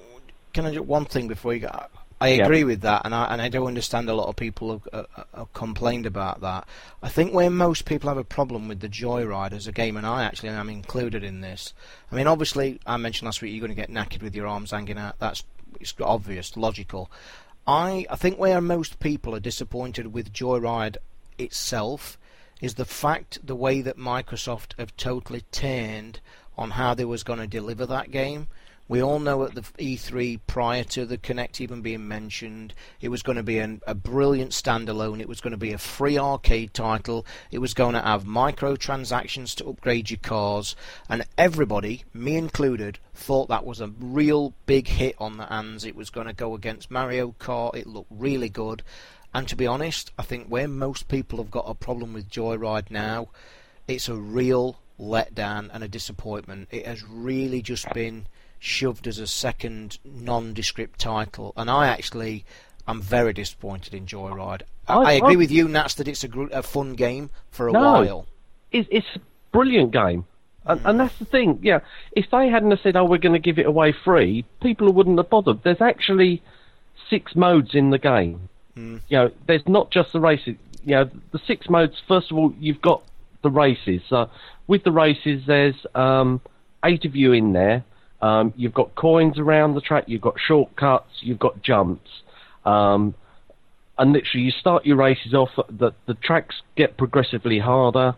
can I just one thing before you go? I Yeah. agree with that, and I and I do understand a lot of people have, uh, have complained about that. I think where most people have a problem with the Joyride as a game, and I actually am included in this. I mean, obviously, I mentioned last week you're going to get knackered with your arms hanging out. That's it's obvious, logical. I I think where most people are disappointed with Joyride itself is the fact the way that Microsoft have totally turned on how they was going to deliver that game. We all know at the E3 prior to the Kinect even being mentioned, it was going to be an, a brilliant standalone. It was going to be a free arcade title. It was going to have microtransactions to upgrade your cars, and everybody, me included, thought that was a real big hit on the hands. It was going to go against Mario Kart. It looked really good. And to be honest, I think where most people have got a problem with Joyride now, it's a real letdown and a disappointment. It has really just been shoved as a second nondescript title, and I actually am very disappointed in Joyride. I, I- agree I- with you, Nats, that it's a, gr- a fun game for a No. while. it's, it's a brilliant game. And, and that's the thing, yeah. If they hadn't have said, "Oh, we're going to give it away free," people wouldn't have bothered. There's actually six modes in the game. You know, there's not just the races. You know, the six modes. First of all, you've got the races. So with the races, there's um, eight of you in there. Um, you've got coins around the track. You've got shortcuts. You've got jumps. Um, and literally you start your races off the the tracks get progressively harder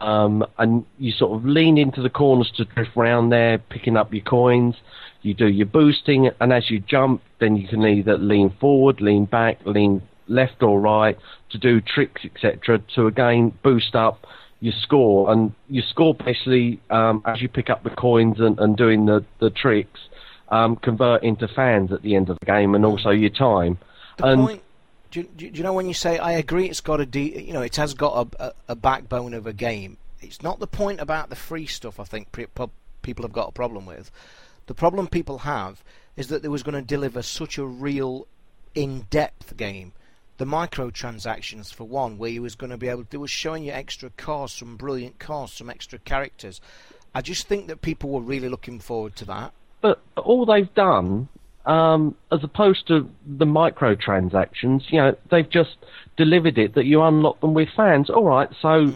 um, and you sort of lean into the corners to drift round there picking up your coins you do your boosting and as you jump then you can either lean forward lean back lean left or right to do tricks etc to again boost up your score and your score basically um, as you pick up the coins and, and doing the, the tricks um, convert into fans at the end of the game and also your time The and point. Do, you- do you know when you say I agree? It's got a de- you know it has got a, a, a backbone of a game. It's not the point about the free stuff. I think pre- pub- people have got a problem with. The problem people have is that they was going to deliver such a real, in-depth game. The microtransactions, for one, where you was going to be able, they was showing you extra cars, some brilliant cars, some extra characters. I just think that people were really looking forward to that. but all they've done, um, as opposed to the microtransactions, you know, they've just delivered it that you unlock them with fans. All right, so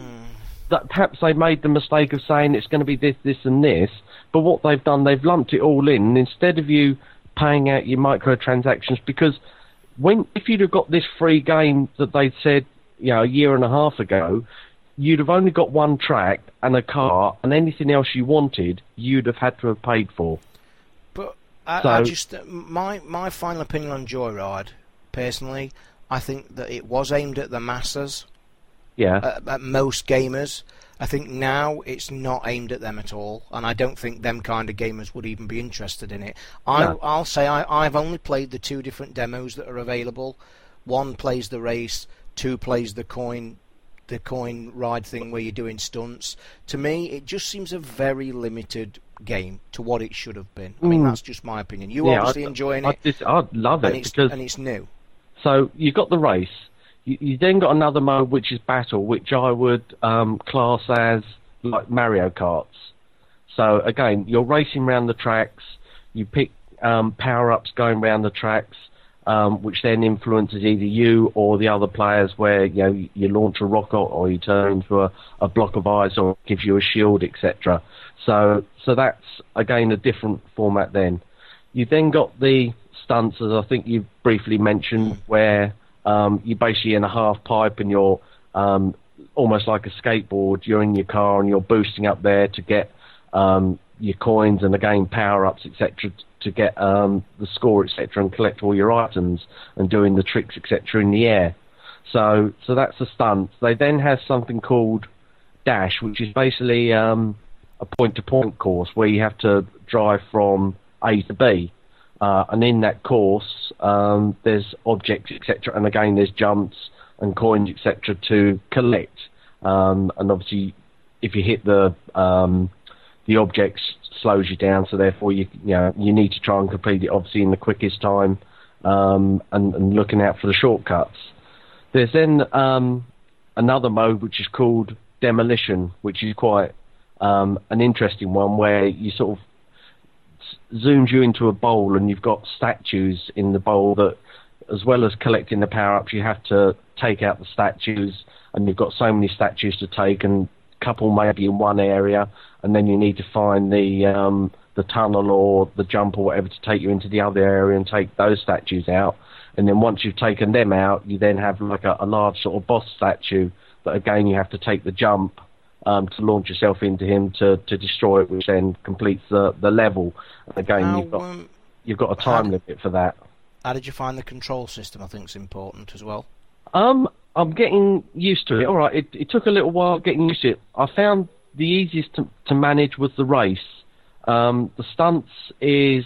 that perhaps they made the mistake of saying it's going to be this, this, and this. But what they've done, they've lumped it all in. And instead of you paying out your microtransactions, because when if you'd have got this free game that they'd said, you know, a year and a half ago, you'd have only got one track and a car, and anything else you wanted, you'd have had to have paid for. But I, So- I just uh, my my final opinion on Joyride, personally, I think that it was aimed at the masses, Yeah. at, at most gamers. I think now it's not aimed at them at all, and I don't think them kind of gamers would even be interested in it. I, No. I'll say I, I've only played the two different demos that are available. One plays the race, two plays the coin, the coin ride thing where you're doing stunts. To me, it just seems a very limited game to what it should have been. I mean, Mm. that's just my opinion. You yeah, obviously I, enjoying I, it, just, I love and it it's because and it's new. So you've got the race. You, you then got another mode which is battle, which I would um, class as like Mario Karts. So again, you're racing around the tracks. You pick um, power ups going around the tracks, um, which then influences either you or the other players. Where you know you launch a rocket or you turn into a, a block of ice or gives you a shield, etc. So so that's again a different format. Then you then got the stunts, as I think you briefly mentioned, where um, you're basically in a half pipe and you're um, almost like a skateboard. You're in your car and you're boosting up there to get um, your coins and again power ups, etc., to get um, the score, etc., and collect all your items and doing the tricks, etc., in the air. So, so that's the stunt. They then have something called dash, which is basically um, a point-to-point course where you have to drive from A to B. Uh, and in that course, um, there's objects, etc., and again, there's jumps and coins, etc., to collect. Um, and obviously, if you hit the um, the objects, slows you down. So therefore, you you know you need to try and complete it obviously in the quickest time, um, and, and looking out for the shortcuts. There's then um, another mode which is called demolition, which is quite um, an interesting one where you sort of zooms you into a bowl and you've got statues in the bowl that, as well as collecting the power ups, you have to take out the statues, and you've got so many statues to take, and a couple maybe in one area, and then you need to find the um, the tunnel or the jump or whatever to take you into the other area and take those statues out. And then once you've taken them out, you then have like a, a large sort of boss statue that again you have to take the jump um, to launch yourself into him to, to destroy it, which then completes the, the level. And again, How, you've got um, you've got a time limit for that. how did you find the control system? I think is important as well. Um, I'm getting used to it. All right, it, it took a little while getting used to it. I found the easiest to, to manage was the race. Um, the stunts is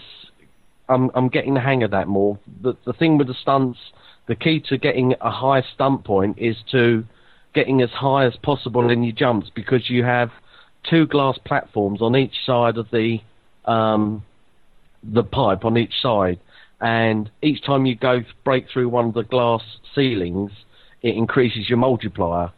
I'm I'm getting the hang of that more. The the thing with the stunts, the key to getting a high stunt point is to getting as high as possible in your jumps because you have two glass platforms on each side of the um, the pipe on each side, and each time you go break through one of the glass ceilings, it increases your multiplier.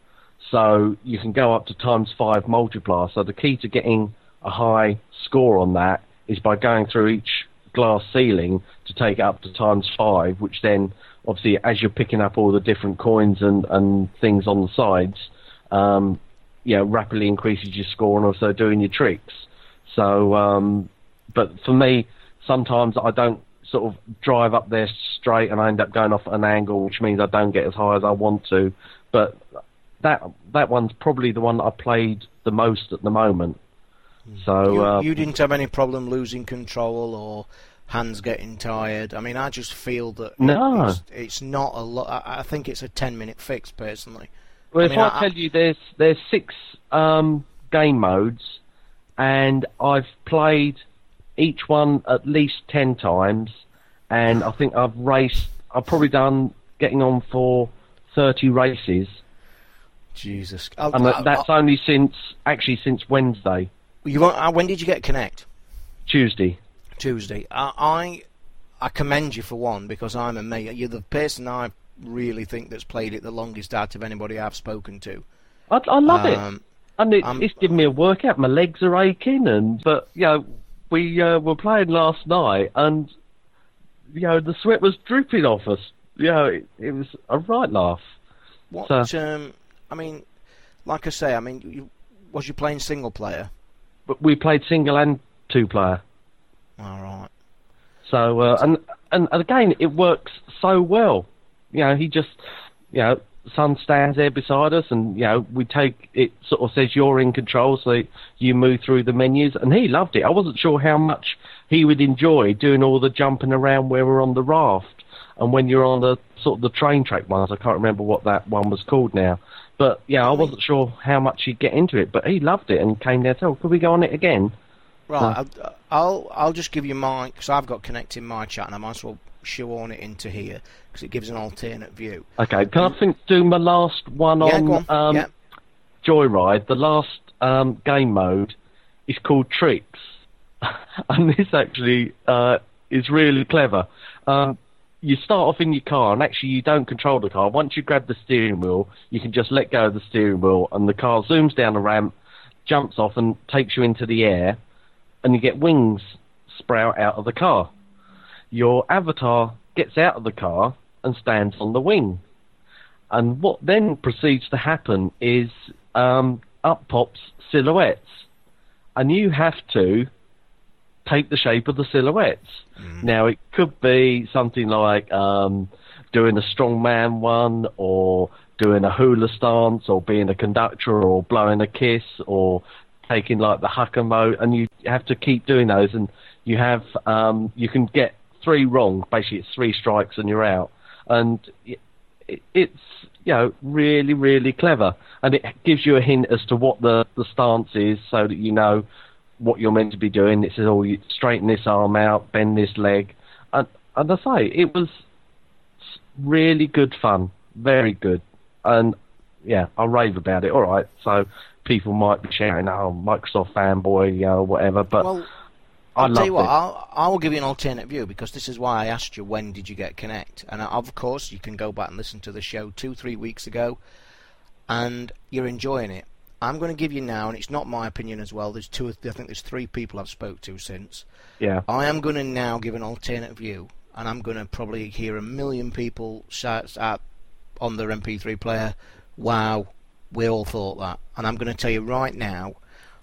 So you can go up to times five multiplier. So the key to getting a high score on that is by going through each glass ceiling to take it up to times five, which then obviously as you're picking up all the different coins and, and things on the sides, um, you know, rapidly increases your score and also doing your tricks. So, um, but for me, sometimes I don't sort of drive up there straight and I end up going off at an angle, which means I don't get as high as I want to. But that that one's probably the one that I played the most at the moment. So you, uh, you didn't have any problem losing control or hands getting tired. I mean, I just feel that No. it's, it's not a lot. I think it's a ten minute fix personally. Well, I if mean, I, I- tell you there's there's six um, game modes, and I've played each one at least ten times, and I think I've raced. I've probably done getting on for thirty races, Jesus. I'll- and I'll- that's only since actually since Wednesday, you won't, uh, when did you get Kinect? Tuesday. Tuesday. I, I I commend you for one because I'm a mate. You're the person I really think that's played it the longest out of anybody I've spoken to. I, I love it, Um, and it's, I'm- it's giving me a workout. My legs are aching, and but you know we uh, were playing last night, and you know the sweat was dripping off us. You know it, it was a right laugh. What? So- um, I mean, like I say, I mean, you, was you playing single player? But we played single and two player. All right. So uh, and, and again, it works so well. You know, he just you know son stands there beside us, and you know we take it. Sort of says you're in control, so you move through the menus, and he loved it. I wasn't sure how much he would enjoy doing all the jumping around where we're on the raft, and when you're on the sort of the train track ones. I can't remember what that one was called now, but yeah, I wasn't sure how much he'd get into it, but he loved it and came there. So could we go on it again? Right, I'll, I'll I'll just give you mine because I've got Kinect in my chat, and I might as well shoehorn it into here because it gives an alternate view. Okay, can I think do my last one yeah, on. Um, yeah. Joyride? The last um, game mode is called Tricks, *laughs* and this actually uh, is really clever. Um, you start off in your car, and actually you don't control the car. Once you grab the steering wheel, you can just let go of the steering wheel, and the car zooms down a ramp, jumps off, and takes you into the air, and you get wings sprout out of the car. Your avatar gets out of the car and stands on the wing. And what then proceeds to happen is um, up pops silhouettes, and you have to take the shape of the silhouettes. Now it could be something like um, doing a strongman one, or doing a hula stance, or being a conductor, or blowing a kiss, or taking like the hucker mode, and you have to keep doing those, and you have um, you can get three wrong. Basically, it's three strikes and you're out, and it's you know really really clever, and it gives you a hint as to what the the stance is, so that you know what you're meant to be doing. It says, "Oh, you straighten this arm out, bend this leg," and and I say it was really good fun, very good, and yeah, I rave about it. All right, so people might be shouting, "Oh, Microsoft fanboy," you know, whatever, but Well, I I'll tell you what, it. I'll, I will give you an alternate view because this is why I asked you when did you get Kinect, and uh, of course you can go back and listen to the show two, three weeks ago, and you're enjoying it. I'm going to give you now, and it's not my opinion as well. There's two, I think there's three people I've spoke to since. yeah, I am going to now give an alternate view, and I'm going to probably hear a million people shout out on their MP3 player, "Wow, we all thought that." And I'm going to tell you right now,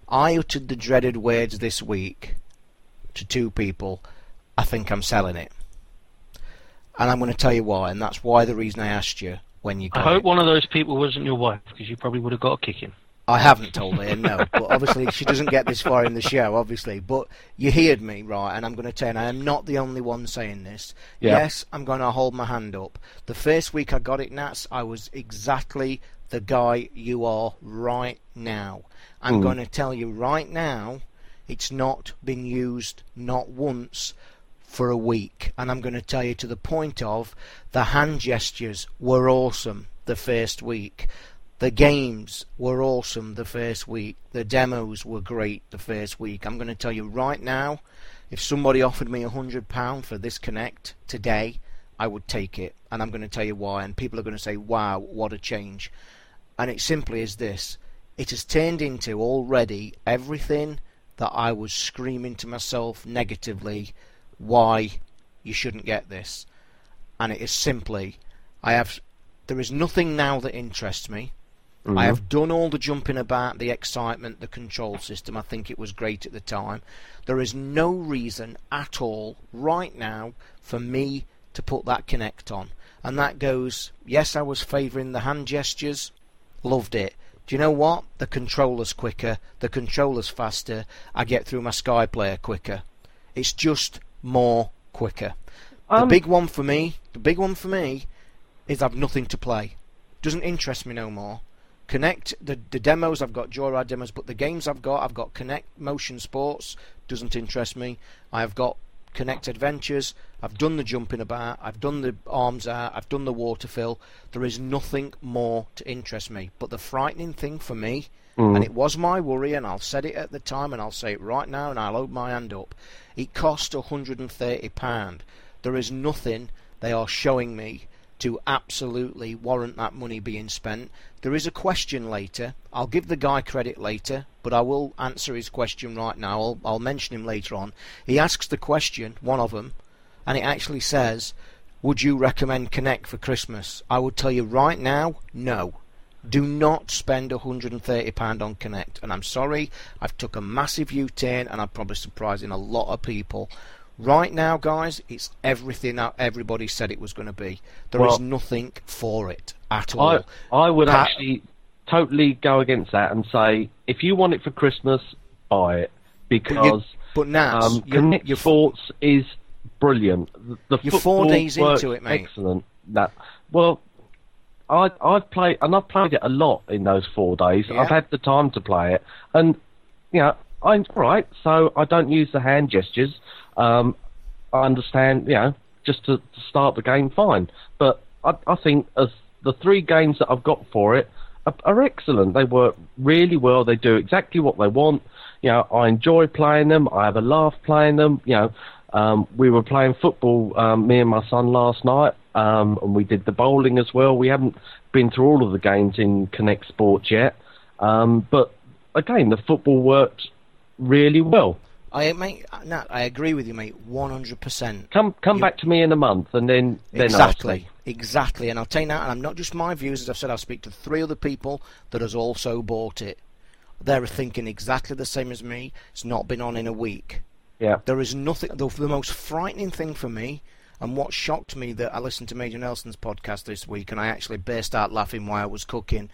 I uttered the dreaded words this week to two people. I think I'm selling it, and I'm going to tell you why, and that's why the reason I asked you when you I hope it. one of those people wasn't your wife, because you probably would have got a kicking. I haven't told her, no. But obviously, she doesn't get this far in the show, obviously. But you heard me, right? And I'm going to tell you, I am not the only one saying this. Yeah. Yes, I'm going to hold my hand up. The first week I got it, Nats, I was exactly the guy you are right now. I'm Mm. going to tell you right now, it's not been used not once for a week. And I'm going to tell you to the point of the hand gestures were awesome the first week. The games were awesome the first week. The demos were great the first week. I'm going to tell you right now, if somebody offered me a hundred pound for this Kinect today, I would take it. And I'm going to tell you why. And people are going to say, "Wow, what a change!" And it simply is this: it has turned into already everything that I was screaming to myself negatively why you shouldn't get this. And it is simply, I have, there is nothing now that interests me. Mm-hmm. I have done all the jumping about, the excitement, the control system. I think it was great at the time. There is no reason at all right now for me to put that Kinect on. And that goes, yes, I was favouring the hand gestures, loved it. Do you know what? The controller's quicker, the controller's faster, I get through my Sky Player quicker. It's just more quicker. The Um, big one for me, the big one for me, is I've nothing to play. Doesn't interest me no more. Kinect the the demos I've got Joyride demos, but the games I've got I've got Kinect Motion Sports doesn't interest me. I've got Kinect Adventures. I've done the jumping about. I've done the arms out. I've done the water fill. There is nothing more to interest me. But the frightening thing for me, mm. and it was my worry, and I'll said it at the time, and I'll say it right now, and I'll hold my hand up. It cost hundred and thirty pound. There is nothing they are showing me to absolutely warrant that money being spent. There is a question later. I'll give the guy credit later, but I will answer his question right now. I'll, I'll mention him later on. He asks the question, one of them, and it actually says, Would you recommend Kinect for Christmas? I would tell you right now, no. Do not spend £130 on Kinect. And I'm sorry, I've took a massive U-turn and I'm probably surprising a lot of people. Right now, guys, it's everything that everybody said it was going to be. There is Well- nothing for it at all. I I would Pat- actually totally go against that and say if you want it for Christmas, buy it because but now, um, Kinect you're- Sports is brilliant. The, the You're four days into it, mate. Excellent. That well. I, I've played and I've played it a lot in those four days. Yeah. I've had the time to play it, and you know I'm right. So I don't use the hand gestures. Um, I understand, you know, just to, to start the game, fine. But I, I think as the three games that I've got for it are, are excellent. They work really well. They do exactly what they want. You know, I enjoy playing them. I have a laugh playing them. You know, um, we were playing football, um, me and my son last night, um, and we did the bowling as well. We haven't been through all of the games in Kinect Sports yet, um, but again, the football worked really well. I mate, Nat, I agree with you, mate, one hundred percent. Come come You- back to me in a month, and then then Exactly, exactly. And I'll tell you now, and I'm not just my views. As I've said, I'll speak to three other people that has also bought it. They're thinking exactly the same as me. It's not been on in a week. Yeah. There is nothing. The, the most frightening thing for me, and what shocked me, that I listened to Major Nelson's podcast this week, and I actually burst out laughing while I was cooking,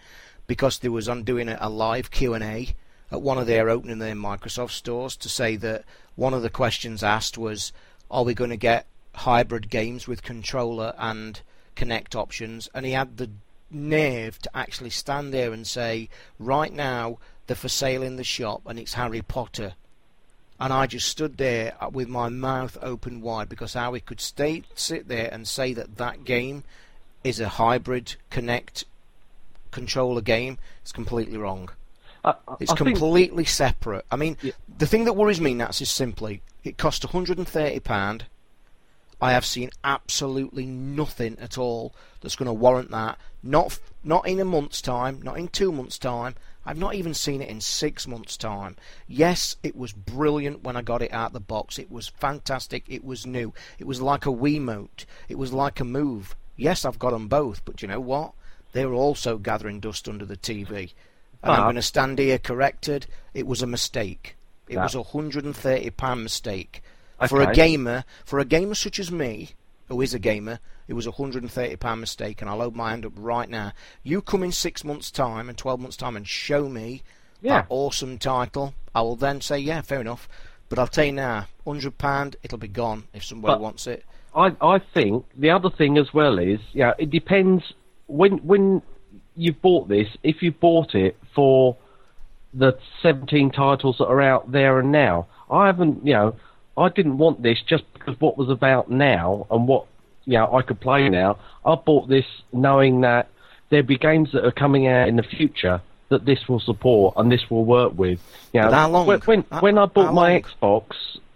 because there was on doing a, a live Q and A at one of their opening their Microsoft stores to say that one of the questions asked was, "Are we going to get hybrid games with controller and Kinect options?" And he had the nerve to actually stand there and say, "Right now, they're for sale in the shop, and it's Harry Potter." and I just stood there with my mouth open wide because how we could stay sit there and say that that game is a hybrid Kinect controller game is completely wrong. I, I- It's I think- completely separate. I mean, Yeah. the thing that worries me, Nats, is simply it cost £130. I have seen absolutely nothing at all that's going to warrant that. Not not in a month's time, not in two months' time. I've not even seen it in six months' time. Yes, it was brilliant when I got it out of the box. It was fantastic. It was new. It was like a Wiimote. It was like a move. Yes, I've got them both, but you know what? They were also gathering dust under the TV. And I'm Ah. going to stand here corrected. It was a mistake. It was a hundred and thirty pound mistake for a gamer. For a gamer such as me, who is a gamer, it was a hundred and thirty pound mistake. And I'll hold my hand up right now. You come in six months' time and twelve months' time and show me Yeah. that awesome title. I will then say, yeah, fair enough. But I'll tell you now, hundred pound, it'll be gone if somebody But- wants it. I I think the other thing as well is yeah it depends when when you bought this if you bought it for the 17 titles that are out there and now I haven't you know I didn't want this just because what was about now and what you know I could play now I bought this knowing that there'd be games that are coming out in the future that this will support and this will work with you know how long? when when, How- when I bought my? Xbox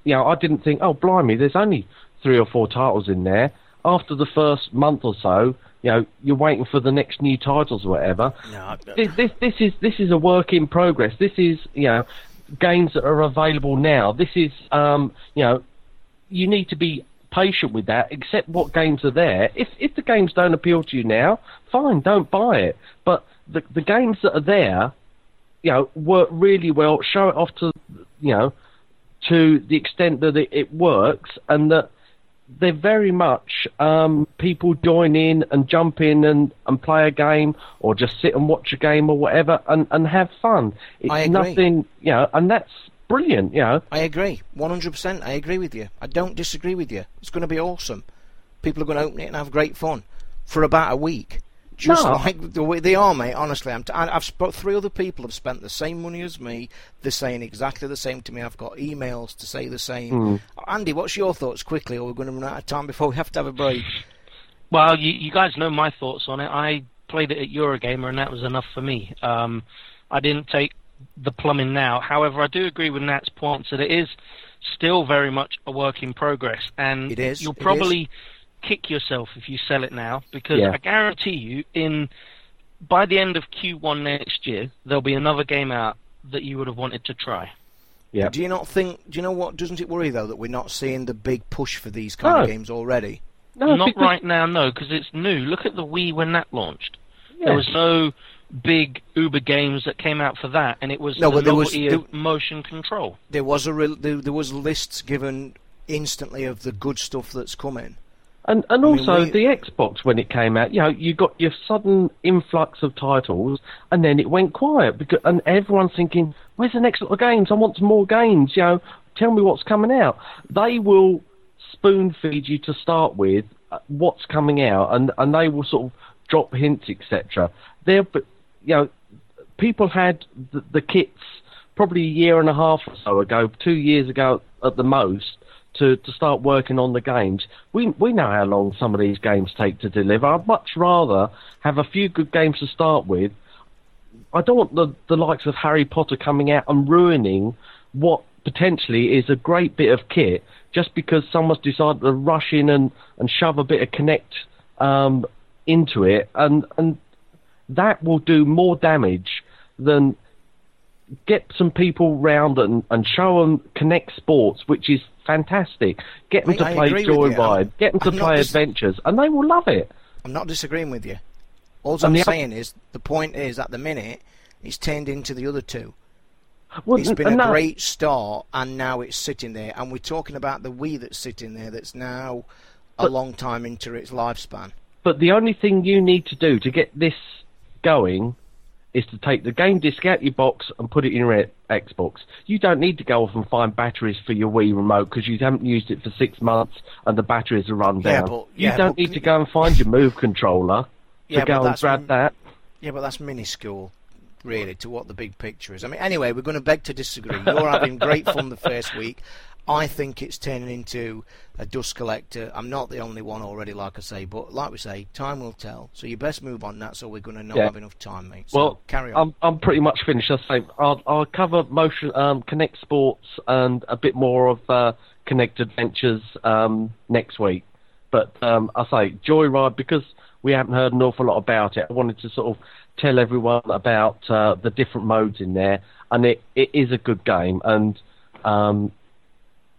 you know I didn't think oh blimey there's only three or four titles in there. After the first month or so, you know, you're waiting for the next new titles or whatever. No, This, this, this is this is a work in progress. This is you know, games that are available now. This is um, you know, you need to be patient with that. Accept what games are there. If if the games don't appeal to you now, fine, don't buy it. But the the games that are there, you know, work really well. Show it off to you know, to the extent that it, it works, and that they're very much um, people join in and jump in and, and play a game or just sit and watch a game or whatever and, and have fun. It's I agree. nothing, you know, and that's brilliant, you know. I agree, 100%. I agree with you. I don't disagree with you. It's going to be awesome. People are going to open it and have great fun for about a week. Just No. like the way they are, mate. Honestly, I'm t- I- I've sp- three other people have spent the same money as me. They're saying exactly the same to me. I've got emails to say the same. Hmm. Andy, what's your thoughts quickly, or we're going to run out of time before we have to have a break? Well, you, you guys know my thoughts on it. I played it at Eurogamer, and that was enough for me. Um, I didn't take the plumbing now. However, I do agree with Nat's points that it is still very much a work in progress, and It is, you'll it probably kick yourself if you sell it now because Yeah. I guarantee you, in by the end of Q1 next year, there'll be another game out that you would have wanted to try. Yeah. Do you not think? Do you know what? Doesn't it worry though that we're not seeing the big push for these kind of games already? No, Not because- right now, no, because it's new. Look at the Wii when that launched. yeah. There was no big Uber games that came out for that, and it was No, the but there was- there- motion control. There was a real, there, there was lists given instantly of the good stuff that's coming. And and I mean, also we- the Xbox when it came out, you know, you got your sudden influx of titles, and then it went quiet because and everyone's thinking, "Where's the next lot of games? I want some more games." You know, tell me what's coming out. They will spoon feed you to start with uh, what's coming out, and and they will sort of drop hints, etc. There, but you know, people had the, the kits probably a year and a half or so ago, two years ago at the most, to, to start working on the games. We we know how long some of these games take to deliver. I'd much rather have a few good games to start with. I don't want the the likes of Harry Potter coming out and ruining what potentially is a great bit of kit just because someone's decided to rush in and, and shove a bit of Kinect um, into it, and and that will do more damage than get some people round and, and show them Kinect Sports, which is fantastic. Get them Mate, to I play. Joyride, get them to I'm not play dis- Adventures, and they will love it. I'm not disagreeing with you. All I'm saying is the point is at the minute it's turned into the other two. Well, It's been a that- great start, and now it's sitting there. And we're talking about the Wii that's sitting there, that's now a But- long time into its lifespan. But the only thing you need to do to get this going is to take the game disc out of your box and put it in your Xbox. You don't need to go off and find batteries for your Wii remote because you haven't used it for six months and the batteries are run Yeah, down. but- you don't need to go and find your Move controller Yeah, to go and grab that. Yeah, but that's minuscule, really, to what the big picture is. I mean, anyway, we're going to beg to disagree. You're having great fun the first week. I think it's turning into a dust collector. I'm not the only one already, like I say, but like we say, time will tell. So you best move on. That's all we're going to not Yeah. have enough time, mate. So Well, carry on. I'm I'm pretty much finished. I'll, say I'll I'll cover motion um, Kinect Sports and a bit more of uh, Kinect Adventures um, next week. But um, I say Joyride because we haven't heard an awful lot about it. I wanted to sort of tell everyone about uh, the different modes in there, and it, it is a good game. And um,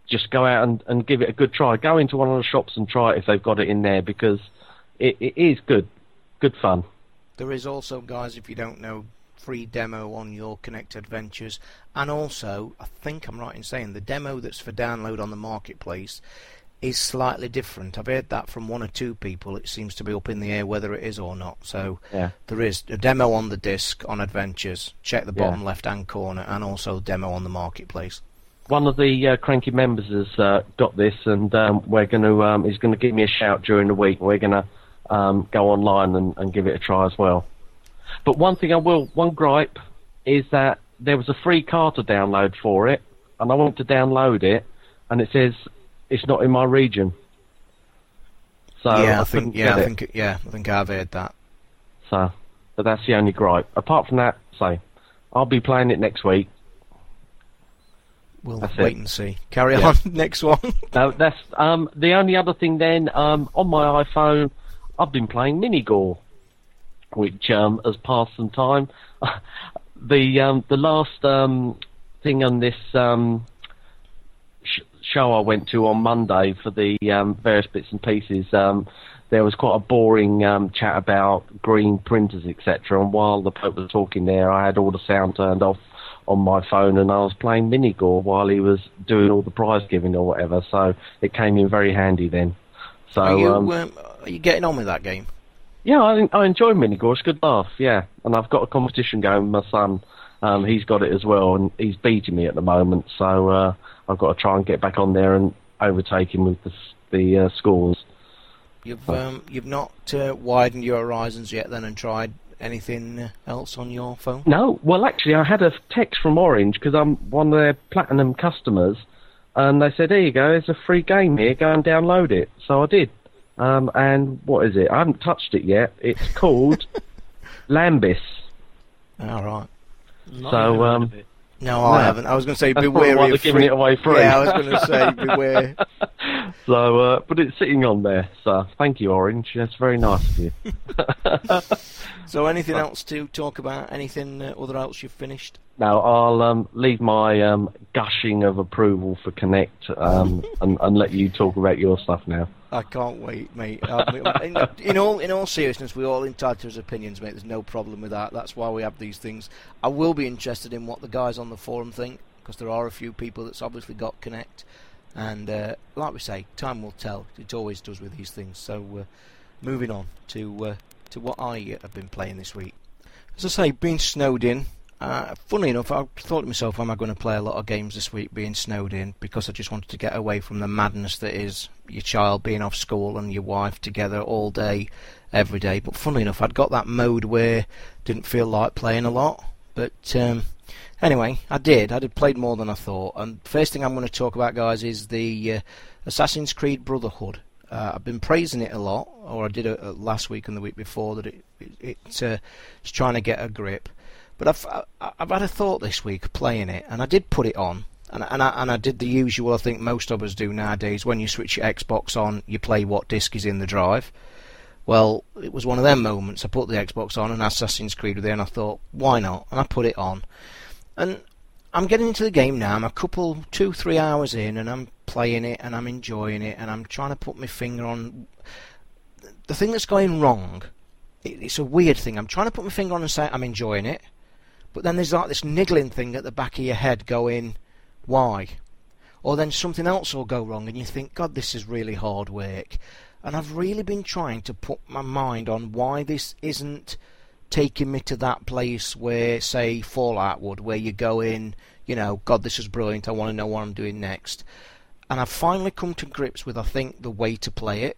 just go out and, and give it a good try. Go into one of the shops and try it if they've got it in there because it, it is good, good fun. There is also, guys, if you don't know, free demo on your Kinect Adventures, and also, I think I'm right in saying the demo that's for download on the marketplace is slightly different. I've heard that from one or two people. It seems to be up in the air whether it is or not. So Yeah. there is a demo on the disc on Adventures. Check the Yeah. bottom left-hand corner, and also demo on the marketplace. One of the uh, cranky members has uh, got this, and um, we're going to. Um, he's going to give me a shout during the week. We're going to um, go online and, and give it a try as well. But one thing I will, one gripe, is that there was a free car to download for it, and I went to download it, and it says it's not in my region. So yeah, I, I think yeah, I it. think yeah, I think I've heard that. So, but that's the only gripe. Apart from that, say, I'll be playing it next week. We'll That's wait it. and see. Carry Yeah. on. *laughs* Next one. No, that's um, the only other thing. Then um, on my iPhone, I've been playing Minigore, which um, has passed some time. *laughs* the um, the last um, thing on this um, sh- show I went to on Monday for the um, various bits and pieces. Um, there was quite a boring um, chat about green printers, etc. And while the Pope was talking there, I had all the sound turned off on my phone and I was playing Minigore while he was doing all the prize giving or whatever. So it came in very handy then. So are you um, um, are you getting on with that game? yeah, I, I enjoy Minigore. It's a good laugh. Yeah, and I've got a competition going with my son. Um, he's got it as well, and he's beating me at the moment. So uh, I've got to try and get back on there and overtake him with the the uh, scores. You've um, you've not uh, widened your horizons yet, then, and tried anything uh, else on your phone? No, well, actually, I had a text from Orange because I'm one of their platinum customers, and they said, "There you go, there's a free game here. Go and download it." So I did. Um, and what is it? I haven't touched it yet. It's *laughs* called Lambis. All right. Not So, um, of. No, I No. haven't. I was going to say That's beware of they're giving free- it away free. Yeah, I was going to say beware. *laughs* So, uh, but it's sitting on there. So, thank you, Orange. That's very nice of you. *laughs* So, anything else to talk about? Anything uh, other else you've finished? Now, I'll um, leave my um, gushing of approval for Kinect um, *laughs* and, and let you talk about your stuff now. I can't wait, mate. I in, in all in all seriousness, we're all entitled to his opinions, mate. There's no problem with that. That's why we have these things. I will be interested in what the guys on the forum think because there are a few people that's obviously got Kinect, And uh, like we say, time will tell. It always does with these things. So, uh, moving on to uh, to what I have been playing this week. As I say, being snowed in. Uh, funnily enough, I thought to myself, am I going to play a lot of games this week being snowed in? Because I just wanted to get away from the madness that is your child being off school and your wife together all day, every day. But funnily enough, I'd got that mode where I didn't feel like playing a lot. But um, anyway, I did. I did played more than I thought. And first thing I'm going to talk about, guys, is the uh, Assassin's Creed Brotherhood. Uh, I've been praising it a lot, or I did it last week and the week before that it, it, it uh, it's trying to get a grip. But I've I've had a thought this week playing it, and I did put it on, and and I, and I did the usual I think most of us do nowadays. When you switch your Xbox on, you play what disc is in the drive. Well, it was one of them moments. I put the Xbox on and Assassin's Creed with it, and I thought, why not? And I put it on, and I'm getting into the game now. I'm a couple, two, three hours in, and I'm playing it, and I'm enjoying it, and I'm trying to put my finger on the thing that's going wrong. It's a weird thing. I'm trying to put my finger on and say I'm enjoying it, but then there's like this niggling thing at the back of your head going, why? Or then something else will go wrong and you think, God, this is really hard work. And I've really been trying to put my mind on why this isn't taking me to that place where, say, Fallout would, where you go in, you know, God, this is brilliant, I want to know what I'm doing next. And I've finally come to grips with, I think, the way to play it.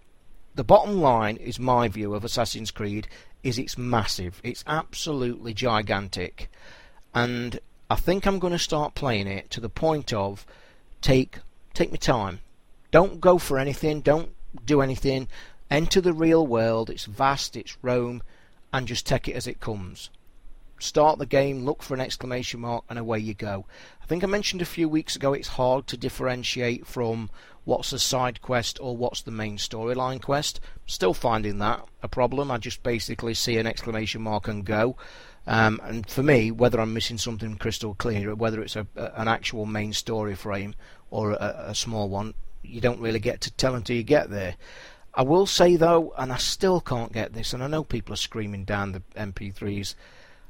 The bottom line is my view of Assassin's Creed is it's massive. It's absolutely gigantic. And I think I'm going to start playing it to the point of take take my time. Don't go for anything, don't do anything. Enter the real world. It's vast, it's Rome, and just take it as it comes. Start the game, look for an exclamation mark, and away you go. I think I mentioned a few weeks ago it's hard to differentiate from what's a side quest or what's the main storyline quest. Still finding that a problem. I just basically see an exclamation mark and go. Um, and for me, whether I'm missing something crystal clear, or whether it's a, an actual main story frame or a, a small one, you don't really get to tell until you get there. I will say though, and I still can't get this, and I know people are screaming down the MP3s.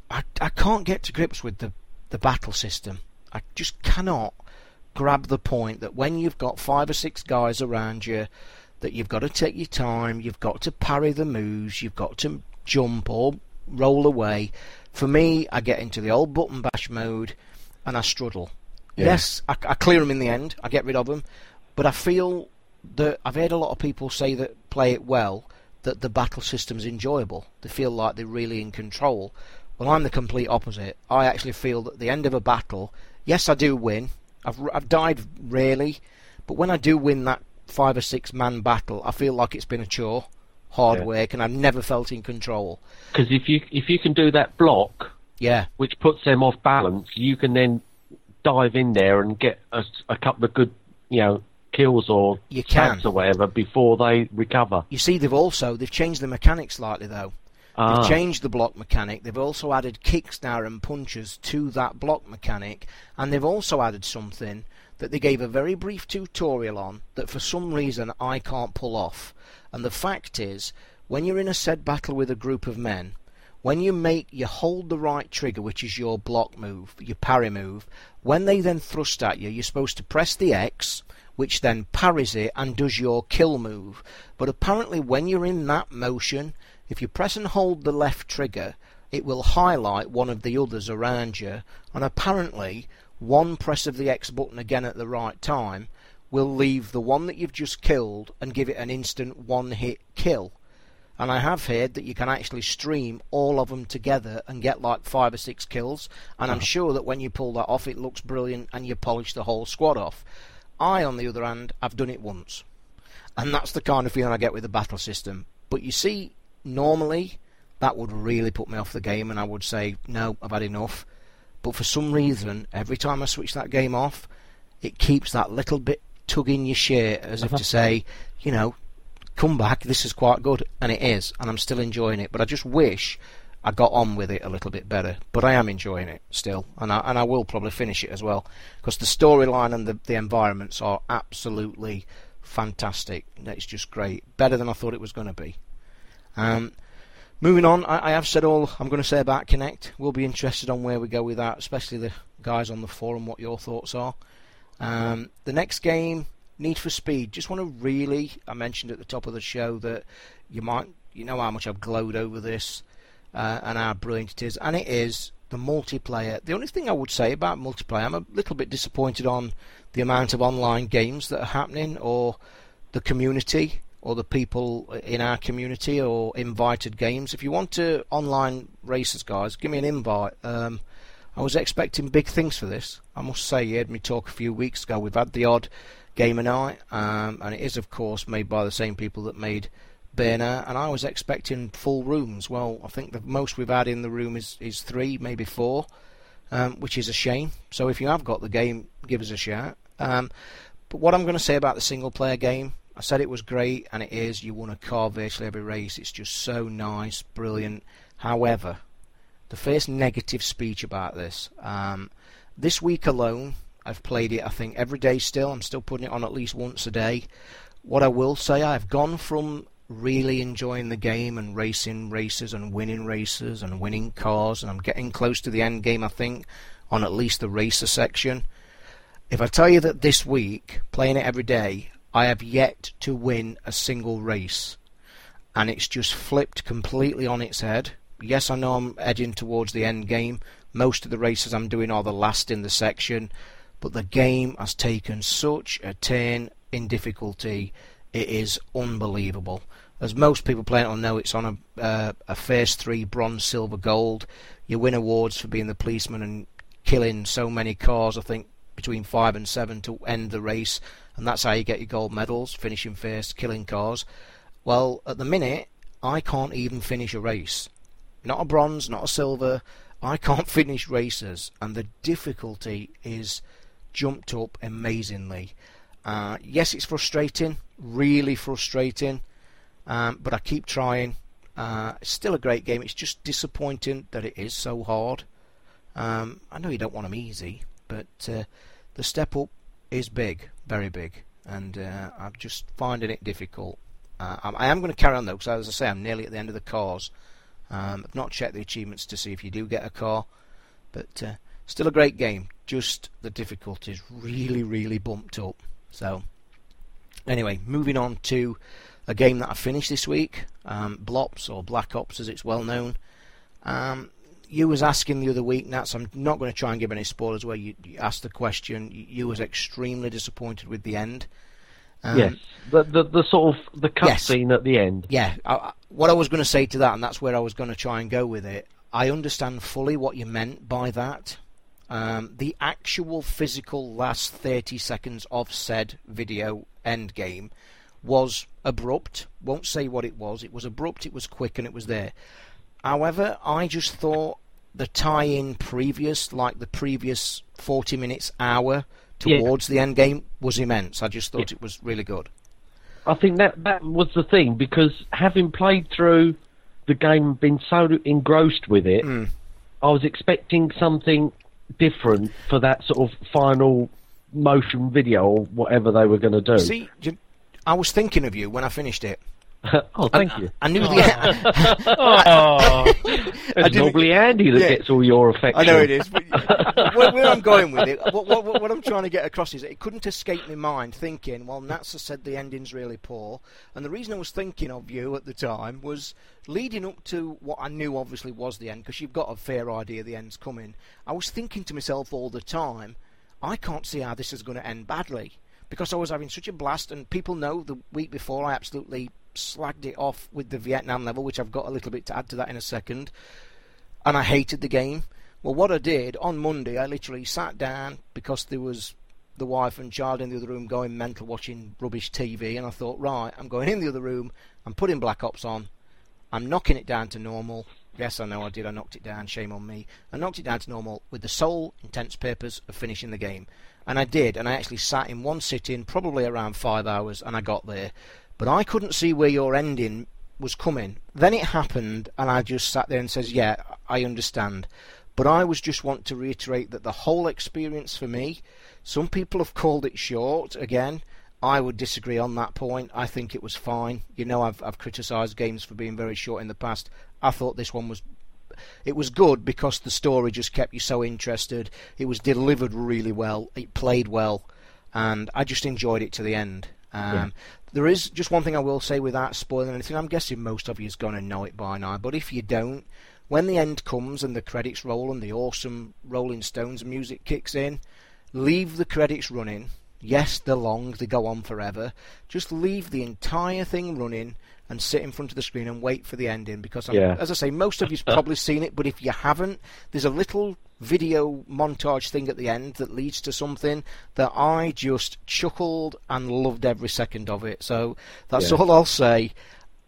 I, I can't get to grips with the, the battle system. I just cannot grab the point that when you've got five or six guys around you, that you've got to take your time, you've got to parry the moves, you've got to jump or roll away. For me, I get into the old button bash mode and I struggle. Yeah. Yes, I, I clear them in the end, I get rid of them, but I feel that I've heard a lot of people say that play it well, that the battle system's enjoyable. They feel like they're really in control. Well, I'm the complete opposite. I actually feel that the end of a battle, yes, I do win. I've I've died rarely, but when I do win that five or six man battle, I feel like it's been a chore, hard yeah. work, and I've never felt in control. Because if you if you can do that block, yeah, which puts them off balance, you can then dive in there and get a, a couple of good, you know, kills or you can or whatever before they recover. You see, they've also they've changed the mechanics slightly though. Ah. They've changed the block mechanic. They've also added kicks now and punches to that block mechanic, and they've also added something that they gave a very brief tutorial on that for some reason I can't pull off. And the fact is, when you're in a said battle with a group of men, when you make you hold the right trigger, which is your block move, your parry move, when they then thrust at you, you're supposed to press the X, which then parries it and does your kill move. But apparently, when you're in that motion, if you press and hold the left trigger, it will highlight one of the others around you, and apparently, one press of the X button again at the right time will leave the one that you've just killed and give it an instant one hit kill. And I have heard that you can actually stream all of them together and get like five or six kills. And I'm uh-huh. sure that when you pull that off, it looks brilliant and you polish the whole squad off. I, on the other hand, have done it once. And that's the kind of feeling I get with the battle system. But you see, normally that would really put me off the game and I would say, no, I've had enough. But for some reason, every time I switch that game off, it keeps that little bit tugging your shirt as if to uh-huh. say, you know, come back, this is quite good. And it is, and I'm still enjoying it. But I just wish I got on with it a little bit better. But I am enjoying it still, and I, and I will probably finish it as well. Because the storyline and the, the environments are absolutely fantastic. It's just great. Better than I thought it was going to be. Um, moving on, I, I, have said all I'm going to say about Kinect. We'll be interested on where we go with that, especially the guys on the forum, what your thoughts are. Um, the next game Need for Speed. Just want to really. I mentioned at the top of the show that you might, you know, how much I've glowed over this uh, and how brilliant it is, and it is the multiplayer. The only thing I would say about multiplayer, I'm a little bit disappointed on the amount of online games that are happening, or the community, or the people in our community, or invited games. If you want to online races, guys, give me an invite. Um, I was expecting big things for this. I must say, you heard me talk a few weeks ago. We've had the odd game gamer night, um, and it is, of course, made by the same people that made Burner, and I was expecting full rooms. Well, I think the most we've had in the room is, is three, maybe four, um, which is a shame. So if you have got the game, give us a shout. Um, but what I'm going to say about the single player game, I said it was great, and it is. You won a car virtually every race. It's just so nice, brilliant. However, the first negative speech about this, um, this week alone, I've played it, I think, every day still. I'm still putting it on at least once a day. What I will say, I've gone from really enjoying the game and racing races and winning races and winning cars, and I'm getting close to the end game, I think, on at least the racer section. If I tell you that this week, playing it every day, I have yet to win a single race, and it's just flipped completely on its head. Yes, I know I'm edging towards the end game. Most of the races I'm doing are the last in the section, but the game has taken such a turn in difficulty. It is unbelievable as most people playing it will know, it's on a uh, a phase three bronze, silver, gold. You win awards for being the policeman and killing so many cars. I think between five and seven to end the race, and that's how you get your gold medals, finishing first, killing cars. Well, at the minute, I can't even finish a race. Not a bronze, not a silver. I can't *laughs* finish races, and the difficulty is jumped up amazingly. Uh, yes, it's frustrating, really frustrating. Um, but I keep trying. Uh, it's still a great game. It's just disappointing that it is so hard. Um, I know you don't want them easy, but uh, the step up is big, very big, and uh, I'm just finding it difficult. Uh, I am going to carry on though, because as I say, I'm nearly at the end of the cars. Um, I've not checked the achievements to see if you do get a car, but uh, still a great game. Just the difficulty is really, really bumped up. So, anyway, moving on to a game that I finished this week, um, Blops or Black Ops as it's well known. Um, you was asking the other week, Nats. I'm not going to try and give any spoilers where you, you asked the question. You was extremely disappointed with the end. Um, yes, the, the the sort of the cutscene yes. at the end. Yeah, I, what I was going to say to that, and that's where I was going to try and go with it. I understand fully what you meant by that. Um, the actual physical last 30 seconds of said video end game was abrupt. Won't say what it was. It was abrupt, it was quick, and it was there. However, I just thought the tie in previous, like the previous 40 minutes, hour towards yeah. the end game, was immense. I just thought yeah. it was really good. I think that, that was the thing, because having played through the game and been so engrossed with it, mm. I was expecting something different for that sort of final motion video or whatever they were going to do. See, I was thinking of you when I finished it. *laughs* oh, thank oh. *laughs* Oh. *laughs* I, you. I knew the. oh, it's normally Andy that yeah, gets all your affection. I know it is. where, where, I'm going with it, what, what, what, I'm trying to get across is it couldn't escape my mind thinking, well, Natsa said the ending's really poor, and the reason I was thinking of you at the time was leading up to what I knew obviously was the end, because you've got a fair idea the end's coming. I was thinking to myself all the time, I can't see how this is going to end badly because I was having such a blast, and people know the week before I absolutely slagged it off with the Vietnam level, which I've got a little bit to add to that in a second, and I hated the game. Well, what I did on Monday, I literally sat down because there was the wife and child in the other room going mental watching rubbish TV, and I thought, right, I'm going in the other room, I'm putting Black Ops on, I'm knocking it down to normal. Yes, I know I did. I knocked it down. Shame on me. I knocked it down to normal with the sole intense purpose of finishing the game. And I did, and I actually sat in one sitting, probably around five hours, and I got there. But I couldn't see where your ending was coming. Then it happened, and I just sat there and says, "Yeah, I understand." But I was just want to reiterate that the whole experience for me, some people have called it short. Again, I would disagree on that point. I think it was fine. You know, I've I've criticised games for being very short in the past. I thought this one was it was good because the story just kept you so interested. It was delivered really well. It played well. and I just enjoyed it to the end. Um, yeah. There is just one thing I will say without spoiling anything. I'm guessing most of you is going to know it by now, but if you don't, when the end comes and the credits roll and the awesome Rolling Stones music kicks in, leave the credits running. Yes, they're long, they go on forever. Just leave the entire thing running and sit in front of the screen and wait for the ending because, yeah. as I say, most of you've probably *laughs* seen it, but if you haven't, there's a little video montage thing at the end that leads to something that I just chuckled and loved every second of it. So that's yeah. all I'll say.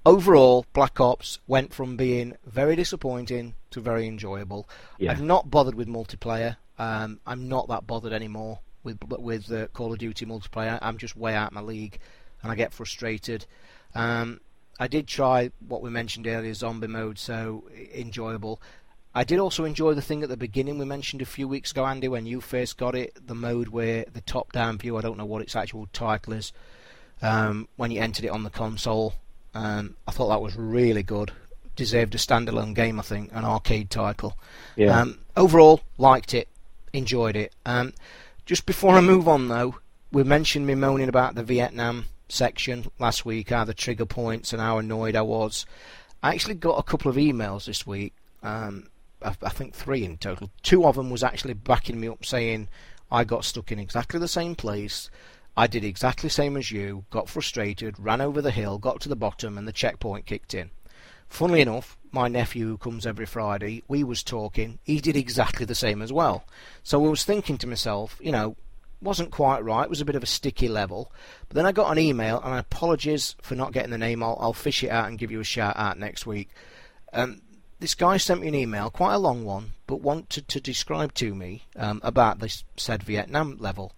Overall, Black Ops went from being very disappointing to very enjoyable. Yeah. I've not bothered with multiplayer. Um, I'm not that bothered anymore with with uh, Call of Duty multiplayer. I'm just way out my league, and I get frustrated. Um, I did try what we mentioned earlier, zombie mode, so enjoyable. I did also enjoy the thing at the beginning we mentioned a few weeks ago, Andy, when you first got it, the mode where the top-down view. I don't know what its actual title is. Um, when you entered it on the console, um, I thought that was really good. Deserved a standalone game, I think, an arcade title. Yeah. Um, overall, liked it, enjoyed it. Um, just before I move on, though, we mentioned me moaning about the Vietnam section last week, how the trigger points and how annoyed I was. I actually got a couple of emails this week. Um, I, I think three in total. Two of them was actually backing me up, saying I got stuck in exactly the same place. I did exactly the same as you. Got frustrated, ran over the hill, got to the bottom, and the checkpoint kicked in. Funnily enough, my nephew who comes every Friday, we was talking. He did exactly the same as well. So I was thinking to myself, you know, wasn't quite right. It was a bit of a sticky level. But then I got an email, and I apologize for not getting the name. I'll, I'll fish it out and give you a shout out next week. Um, this guy sent me an email, quite a long one, but wanted to describe to me um, about this said Vietnam level,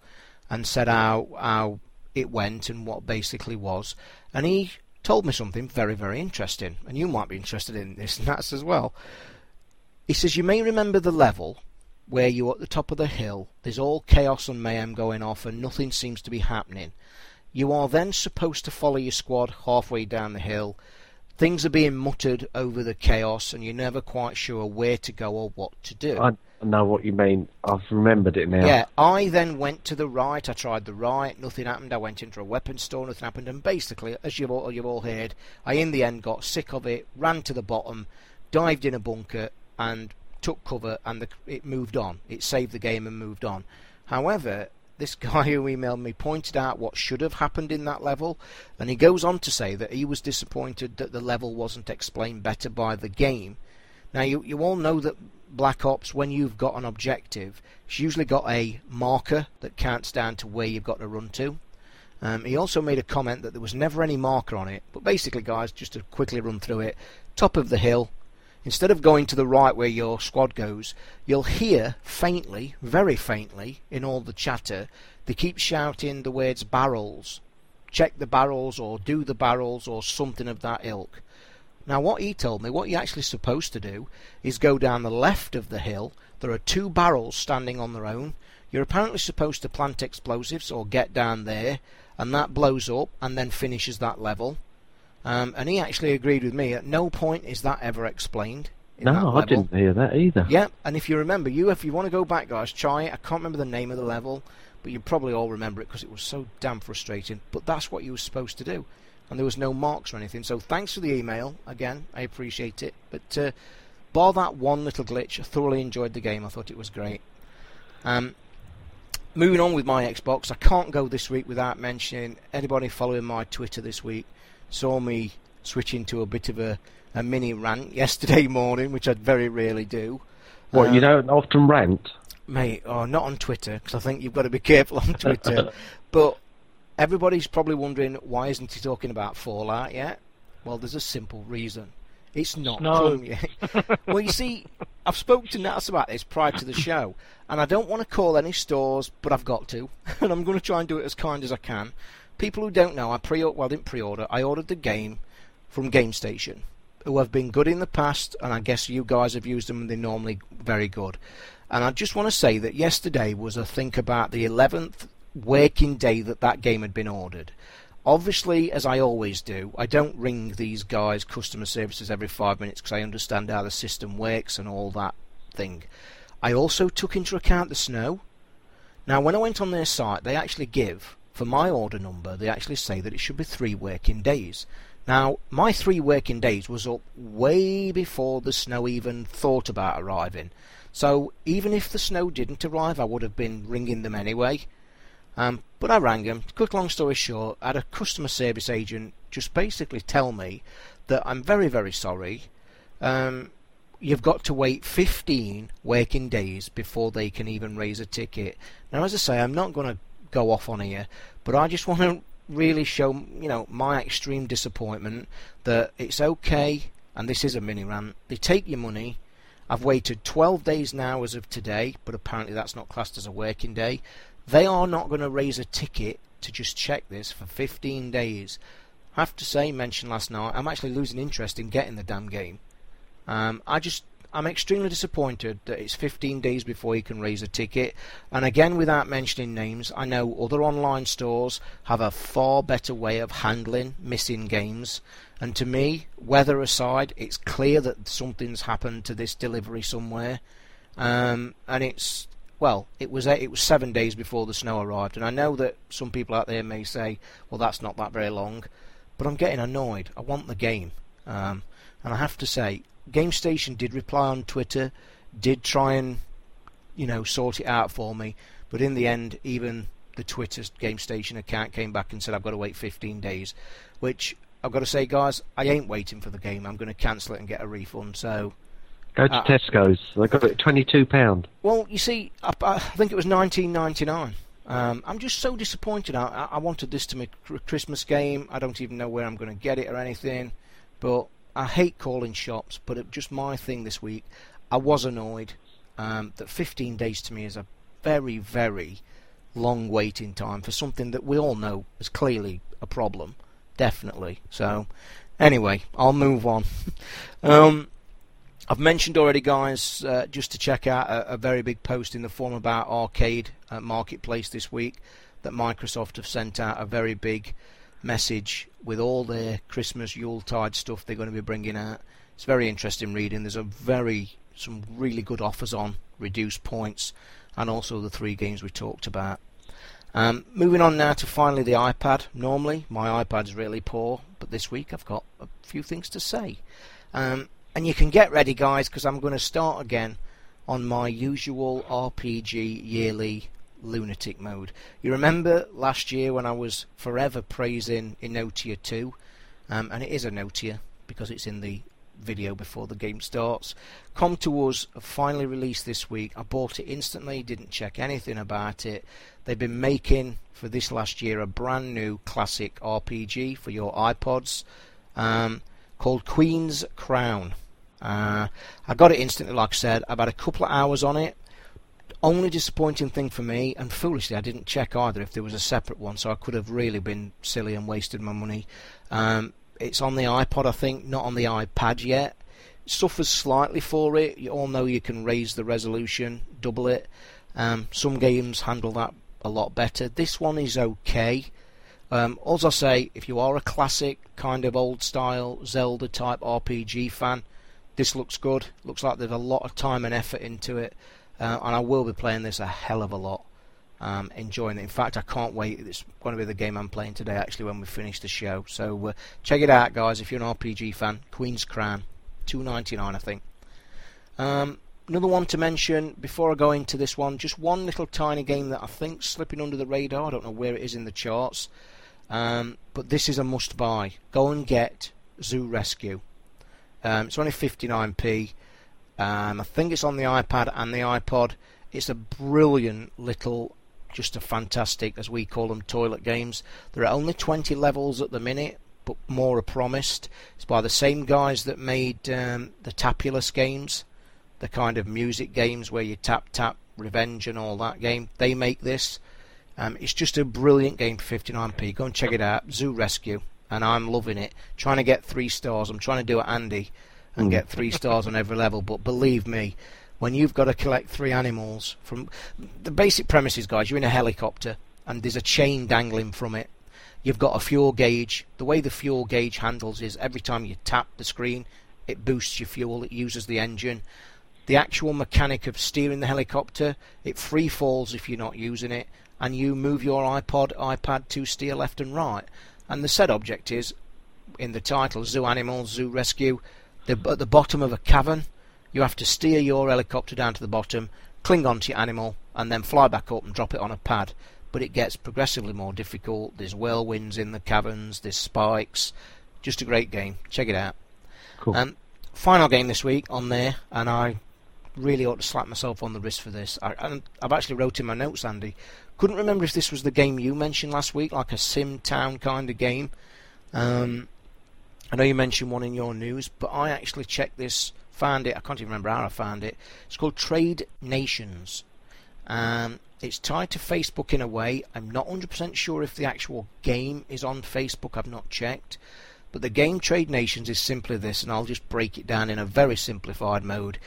and said how how it went and what basically was. And he told me something very very interesting, and you might be interested in this *laughs* and that's as well. He says you may remember the level where you're at the top of the hill, there's all chaos and mayhem going off, and nothing seems to be happening. You are then supposed to follow your squad halfway down the hill. Things are being muttered over the chaos, and you're never quite sure where to go or what to do. I know what you mean. I've remembered it now. Yeah, I then went to the right. I tried the right. Nothing happened. I went into a weapons store. Nothing happened. And basically, as you've all, you've all heard, I in the end got sick of it, ran to the bottom, dived in a bunker, and took cover and the, it moved on. It saved the game and moved on. However, this *laughs* guy who emailed me pointed out what should have happened in that level, and he goes on to say that he was disappointed that the level wasn't explained better by the game. Now, you, you all know that Black Ops, when you've got an objective, it's usually got a marker that counts down to where you've got to run to. Um, he also made a comment that there was never any marker on it, but basically, guys, just to quickly run through it, top of the hill, Instead of going to the right where your squad goes, you'll hear faintly, very faintly, in all the chatter, they keep shouting the words barrels. Check the barrels or do the barrels or something of that ilk. Now, what he told me, what you're actually supposed to do is go down the left of the hill. There are two barrels standing on their own. You're apparently supposed to plant explosives or get down there, and that blows up and then finishes that level. Um, and he actually agreed with me. At no point is that ever explained. No, I didn't hear that either. Yeah, and if you remember, you if you want to go back, guys, try it. I can't remember the name of the level, but you probably all remember it because it was so damn frustrating. But that's what you were supposed to do, and there was no marks or anything. So thanks for the email again. I appreciate it. But uh, bar that one little glitch, I thoroughly enjoyed the game. I thought it was great. Um, moving on with my Xbox, I can't go this week without mentioning anybody following my Twitter this week saw me switch into a bit of a, a mini rant yesterday *laughs* morning, which I very rarely do. What, um, you don't often rant? Mate, oh, not on Twitter, because I think you've got to be *laughs* careful on Twitter. *laughs* but everybody's probably wondering why isn't he talking about Fallout yet? Well, there's a simple reason. It's not no. well, you see, I've spoken to Nats about this prior to the show, and I don't want to call any stores, but I've got to, and I'm going to try and do it as kind as I can people who don't know, I pre well, I didn't pre-order. I ordered the game from GameStation, who have been good in the past, and I guess you guys have used them, and they're normally very good. And I just want to say that yesterday was a think about the 11th working day that that game had been ordered. Obviously, as I always do, I don't ring these guys customer services every five minutes because I understand how the system works and all that thing. I also took into account the snow Now, when I went on their site, they actually give, for my order number, they actually say that it should be three working days. Now, my three working days was up way before the snow even thought about arriving. So, even if the snow didn't arrive, I would have been ringing them anyway. Um, but I rang them. Quick, long story short, I had a customer service agent just basically tell me that I'm very, very sorry. Um, you've got to wait 15 working days before they can even raise a ticket. Now, as I say, I'm not going to go off on here, but I just want to really show, you know, my extreme disappointment that it's okay, and this is a mini rant. They take your money. I've waited 12 days now as of today, but apparently that's not classed as a working day. They are not going to raise a ticket to just check this for 15 days. I have to say, mentioned last night, I'm actually losing interest in getting the damn game. Um, I just I'm extremely disappointed that it's 15 days before you can raise a ticket. And again, without mentioning names, I know other online stores have a far better way of handling missing games. And to me, weather aside, it's clear that something's happened to this delivery somewhere. Um, and it's well, it was it was seven days before the snow arrived, and I know that some people out there may say, "Well, that's not that very long," but I'm getting annoyed. I want the game, um, and I have to say, GameStation did reply on Twitter, did try and you know sort it out for me, but in the end, even the Twitter GameStation account came back and said I've got to wait 15 days, which I've got to say, guys, I ain't waiting for the game. I'm going to cancel it and get a refund. So Go to uh, Tesco's. They got it twenty-two pound. Well, you see, I, I think it was nineteen ninety-nine. Um, I'm just so disappointed. I, I wanted this to be a Christmas game. I don't even know where I'm going to get it or anything. But I hate calling shops. But it just my thing this week. I was annoyed um, that 15 days to me is a very, very long waiting time for something that we all know is clearly a problem. Definitely. So, anyway, I'll move on. *laughs* um, I've mentioned already, guys, uh, just to check out a, a, very big post in the form about Arcade uh, Marketplace this week that Microsoft have sent out a very big message with all their Christmas Yuletide stuff they're going to be bringing out. It's very interesting reading. There's a very some really good offers on reduced points and also the three games we talked about. Um, moving on now to finally the iPad. Normally my iPad's really poor, but this week I've got a few things to say. Um, and you can get ready, guys, because I'm going to start again on my usual RPG yearly lunatic mode. You remember last year when I was forever praising Inotia 2, um, and it is Inotia because it's in the video before the game starts. Com2uS finally released this week. I bought it instantly, didn't check anything about it. They've been making for this last year a brand new classic RPG for your iPods um, called Queen's Crown. Uh, I got it instantly, like I said. I've had a couple of hours on it. Only disappointing thing for me, and foolishly I didn't check either if there was a separate one, so I could have really been silly and wasted my money. Um, it's on the iPod, I think, not on the iPad yet. Suffers slightly for it. You all know you can raise the resolution, double it. Um, some games handle that a lot better. This one is okay. Um, all I say, if you are a classic kind of old style Zelda type RPG fan, this looks good. Looks like there's a lot of time and effort into it, uh, and I will be playing this a hell of a lot. Um, enjoying it. In fact, I can't wait. It's going to be the game I'm playing today, actually, when we finish the show. So uh, check it out, guys. If you're an RPG fan, Queen's Crown, two ninety nine, I think. Um, another one to mention before I go into this one, just one little tiny game that I think slipping under the radar. I don't know where it is in the charts, um, but this is a must-buy. Go and get Zoo Rescue. Um, it's only 59p. Um, I think it's on the iPad and the iPod. It's a brilliant little, just a fantastic, as we call them, toilet games. There are only 20 levels at the minute, but more are promised. It's by the same guys that made um, the Tapulous games, the kind of music games where you tap tap revenge and all that game. They make this. Um, it's just a brilliant game for 59p. Go and check it out. Zoo Rescue and I'm loving it. Trying to get three stars. I'm trying to do it, Andy, and mm. get three stars on every level. But believe me, when you've got to collect three animals from the basic premises, guys, you're in a helicopter and there's a chain dangling from it. You've got a fuel gauge. The way the fuel gauge handles is every time you tap the screen, it boosts your fuel. It uses the engine. the actual mechanic of steering the helicopter, it free falls if you're not using it, and you move your iPod, iPad to steer left and right. And the said object is, in the title, Zoo Animals, Zoo Rescue, the, at the bottom of a cavern. You have to steer your helicopter down to the bottom, cling onto your animal, and then fly back up and drop it on a pad. But it gets progressively more difficult. There's whirlwinds in the caverns, there's spikes. Just a great game. Check it out. Cool. Um, final game this week on there, and I really ought to slap myself on the wrist for this. I, I've actually wrote in my notes, Andy. Couldn't remember if this was the game you mentioned last week, like a Sim Town kind of game. Um, I know you mentioned one in your news, but I actually checked this, found it. I can't even remember how I found it. It's called Trade Nations. Um, it's tied to Facebook in a way. I'm not 100% sure if the actual game is on Facebook. I've not checked. But the game Trade Nations is simply this, and I'll just break it down in a very simplified mode.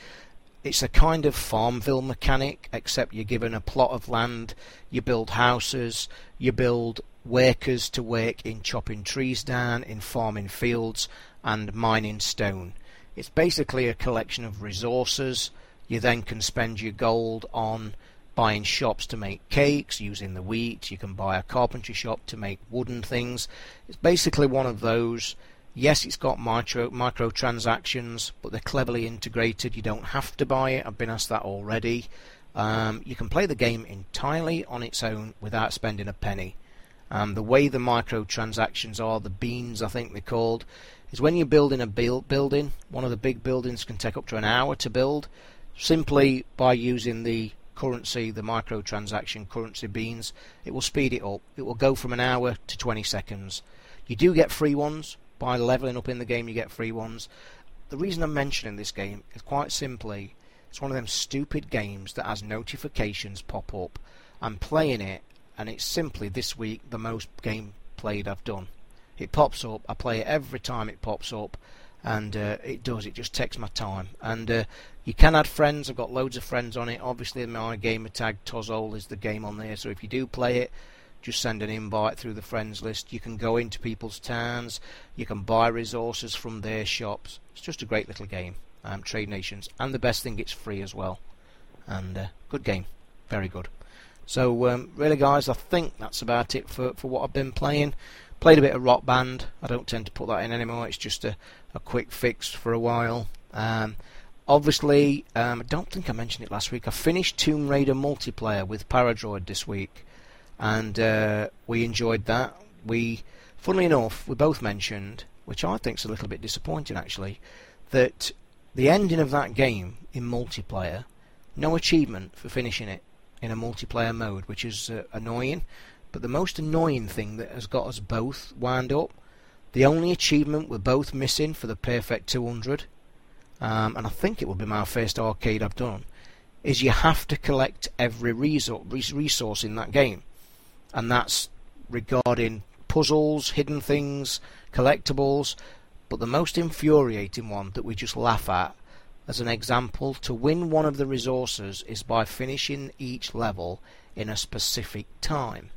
It's a kind of Farmville mechanic, except you're given a plot of land, you build houses, you build workers to work in chopping trees down, in farming fields, and mining stone. It's basically a collection of resources. You then can spend your gold on buying shops to make cakes using the wheat. You can buy a carpentry shop to make wooden things. It's basically one of those. Yes, it's got micro microtransactions, but they're cleverly integrated. You don't have to buy it. I've been asked that already. Um, you can play the game entirely on its own without spending a penny. Um, the way the microtransactions are, the beans I think they're called, is when you're building a build building, one of the big buildings can take up to an hour to build, simply by using the currency, the microtransaction currency beans, it will speed it up. It will go from an hour to 20 seconds. You do get free ones. By leveling up in the game, you get free ones. The reason I'm mentioning this game is quite simply, it's one of them stupid games that has notifications pop up. I'm playing it, and it's simply this week the most game played I've done. It pops up, I play it every time it pops up, and uh, it does. It just takes my time. And uh, you can add friends. I've got loads of friends on it. Obviously, my gamer tag Tozol is the game on there. So if you do play it, just send an invite through the friends list. You can go into people's towns. You can buy resources from their shops. It's just a great little game. Um, Trade Nations, and the best thing, it's free as well. And uh, good game, very good. So um, really, guys, I think that's about it for for what I've been playing. Played a bit of Rock Band. I don't tend to put that in anymore. It's just a, a quick fix for a while. Um, obviously, um, I don't think I mentioned it last week. I finished Tomb Raider multiplayer with Paradroid this week, and uh, we enjoyed that. We, funnily enough, we both mentioned, which I think is a little bit disappointing actually, that the ending of that game in multiplayer, no achievement for finishing it in a multiplayer mode, which is uh, annoying. But the most annoying thing that has got us both wound up, the only achievement we're both missing for the perfect 200, um, and I think it will be my first arcade I've done, is you have to collect every resource, resource in that game. And that's regarding puzzles, hidden things, collectibles. But the most infuriating one that we just laugh at as an example, to win one of the resources is by finishing each level in a specific time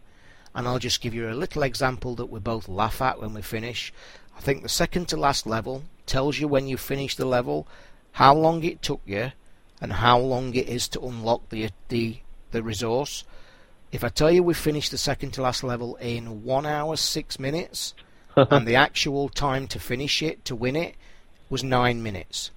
and I'll just give you a little example that we both laugh at when we finish. I think the second to last level tells you when you finish the level, how long it took you, and how long it is to unlock the the the resource. If I tell you we finished the second to last level in one hour six minutes, *laughs* and the actual time to finish it to win it was nine minutes.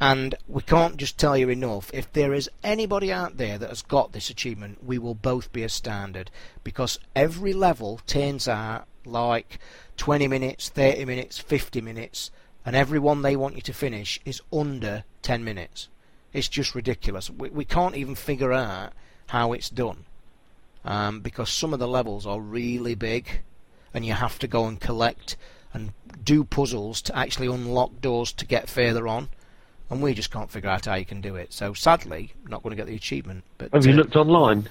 And we can't just tell you enough. If there is anybody out there that has got this achievement, we will both be astounded because every level turns out like 20 minutes, 30 minutes, 50 minutes, and every one they want you to finish is under 10 minutes. It's just ridiculous. We, we can't even figure out how it's done um, because some of the levels are really big and you have to go and collect and do puzzles to actually unlock doors to get further on and we just can't figure out how you can do it. So sadly, not going to get the achievement. But Have you uh, looked online?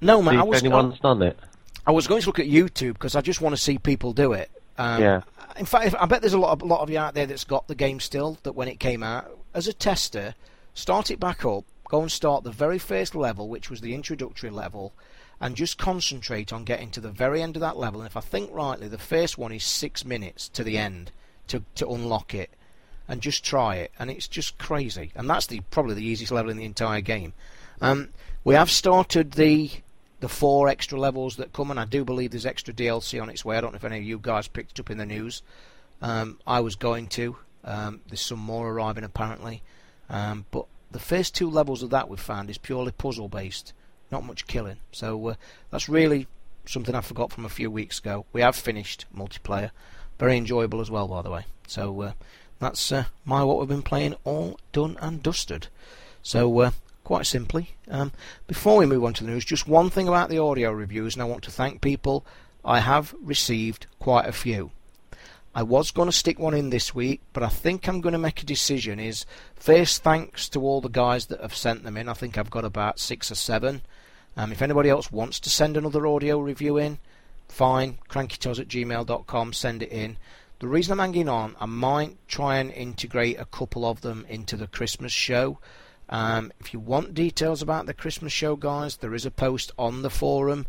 No, man. I was anyone's done it? I was going to look at YouTube because I just want to see people do it. Um, Yeah. In fact, I bet there's a lot of a lot of you out there that's got the game still. That when it came out, as a tester, start it back up. Go and start the very first level, which was the introductory level, and just concentrate on getting to the very end of that level. And if I think rightly, the first one is six minutes to the end to to unlock it. and just try it, and it's just crazy. And that's the probably the easiest level in the entire game. Um, we have started the the four extra levels that come, and I do believe there's extra DLC on its way. I don't know if any of you guys picked it up in the news. Um, I was going to. Um, there's some more arriving apparently, um, but the first two levels of that we've found is purely puzzle based, not much killing. So uh, that's really something I forgot from a few weeks ago. We have finished multiplayer, very enjoyable as well, by the way. So uh, that's uh, my what we've been playing, all done and dusted. So uh, quite simply, um, before we move on to the news, just one thing about the audio reviews, and I want to thank people. I have received quite a few. I was going to stick one in this week, but I think I'm going to make a decision. Is first thanks to all the guys that have sent them in. I think I've got about six or seven. Um, if anybody else wants to send another audio review in, fine. Crankytoz at gmail.com, send it in. The reason I'm hanging on, I might try and integrate a couple of them into the Christmas show. Um, if you want details about the Christmas show, guys, there is a post on the forum.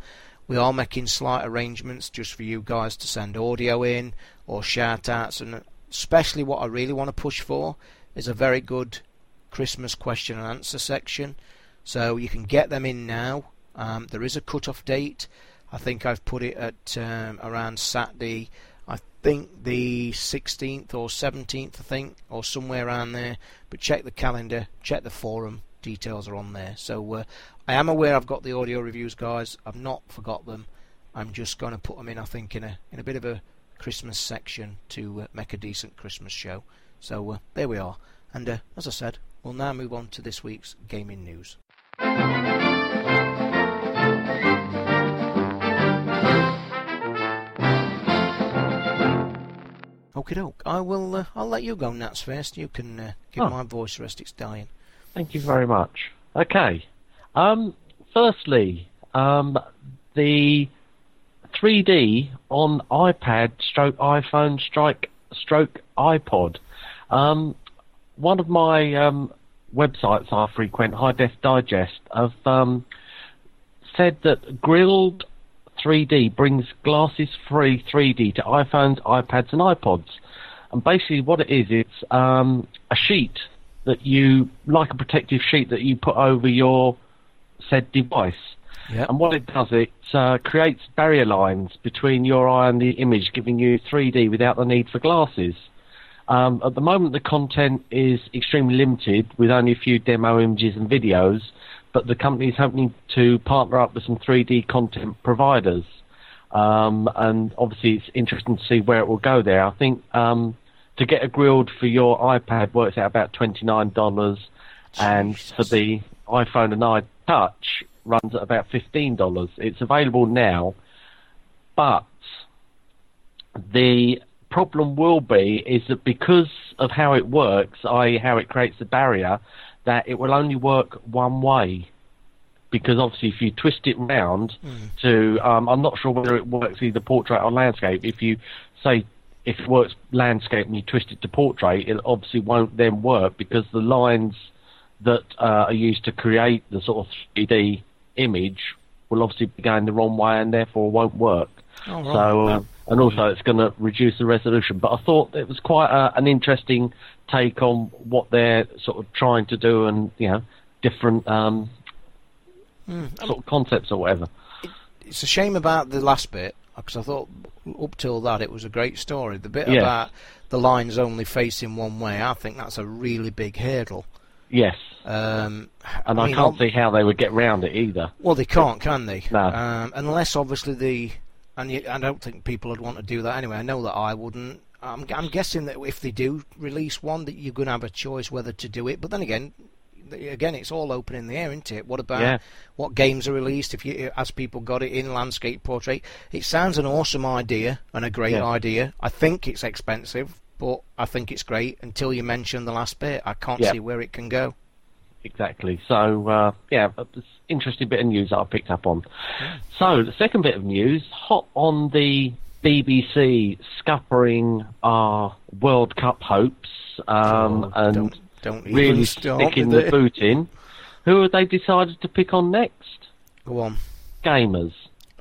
We are making slight arrangements just for you guys to send audio in or shout outs, and especially what I really want to push for is a very good Christmas question and answer section. So you can get them in now. Um, there is a cut-off date. I think I've put it at um, around Saturday. I think the 16th or 17th, I think, or somewhere around there. But check the calendar, check the forum. Details are on there. So uh, I am aware I've got the audio reviews, guys. I've not forgot them. I'm just going to put them in. I think in a in a bit of a Christmas section to uh, make a decent Christmas show. So uh, there we are. And uh, as I said, we'll now move on to this week's gaming news. Okay, doke. I will. Uh, I'll let you go, Nats. First, you can uh, give Oh. my voice rest. It's dying. Thank you very much. Okay. Um, firstly, um, the 3D on iPad, stroke iPhone, strike, stroke iPod. Um, one of my um, websites I frequent, High Def Digest, have um, said that Grilli 3D brings glasses-free 3D to iPhones, iPads, and iPods. And basically, what it is, it's um, a sheet that you, like a protective sheet that you put over your said device. Yep. And what it does, it uh, creates barrier lines between your eye and the image, giving you 3D without the need for glasses. Um, at the moment, the content is extremely limited, with only a few demo images and videos. But the company is hoping to partner up with some 3D content providers, um, and obviously it's interesting to see where it will go there. I think um, to get a Grilli for your iPad works out about twenty nine dollars, and for the iPhone and iTouch runs at about fifteen dollars. It's available now, but the problem will be is that because of how it works, i.e., how it creates the barrier, that it will only work one way. Because obviously, if you twist it round to, um, I'm not sure whether it works either portrait or landscape. If you say if it works landscape and you twist it to portrait, it obviously won't then work because the lines that uh, are used to create the sort of 3D image will obviously be going the wrong way and therefore won't work. All right. So, uh, and also it's going to reduce the resolution. But I thought it was quite a, an interesting take on what they're sort of trying to do and, you know, different um, sort of concepts or whatever. it's a shame about the last bit because I thought up till that it was a great story. The bit Yeah. about the lines only facing one way, I think that's a really big hurdle. Yes. Um, And I, mean, can't see how they would get round it either. Well, they can't, can they? No. Um, unless obviously the, and you, I don't think people would want to do that anyway. I know that I wouldn't. I'm, I'm guessing that if they do release one, that you're going to have a choice whether to do it. But then again, again, it's all open in the air, isn't it? What about Yeah. what games are released? If you, as people got it in landscape portrait, it sounds an awesome idea and a great Yeah. idea. I think it's expensive, but I think it's great. Until you mention the last bit, I can't Yeah. see where it can go. Exactly. So, uh, yeah, interesting bit of news that I picked up on. So, the second bit of news, hot on the BBC scuppering our World Cup hopes um, Oh, and don't, don't even really start sticking the it. boot in. Who have they decided to pick on next? Go on. Gamers.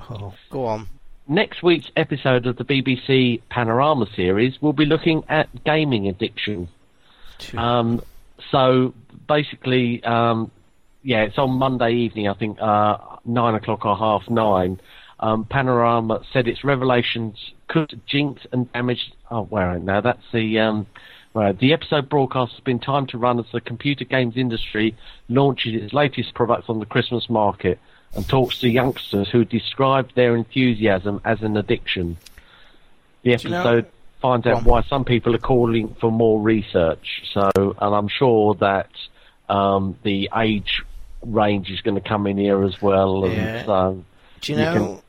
Oh, go on. Next week's episode of the BBC Panorama series will be looking at gaming addiction. Um, so basically, um, yeah, it's on Monday evening. I think uh, nine o'clock or half nine. Um, Panorama said its revelations could jinx and damage. Oh, where now? That's the. Um. The episode broadcast has been timed to run as the computer games industry launches its latest products on the Christmas market and talks to youngsters who describe their enthusiasm as an addiction. The Do you know- episode finds out why some people are calling for more research. So, and I'm sure that um, the age range is going to come in here as well. And Yeah. so, Do you you know? can-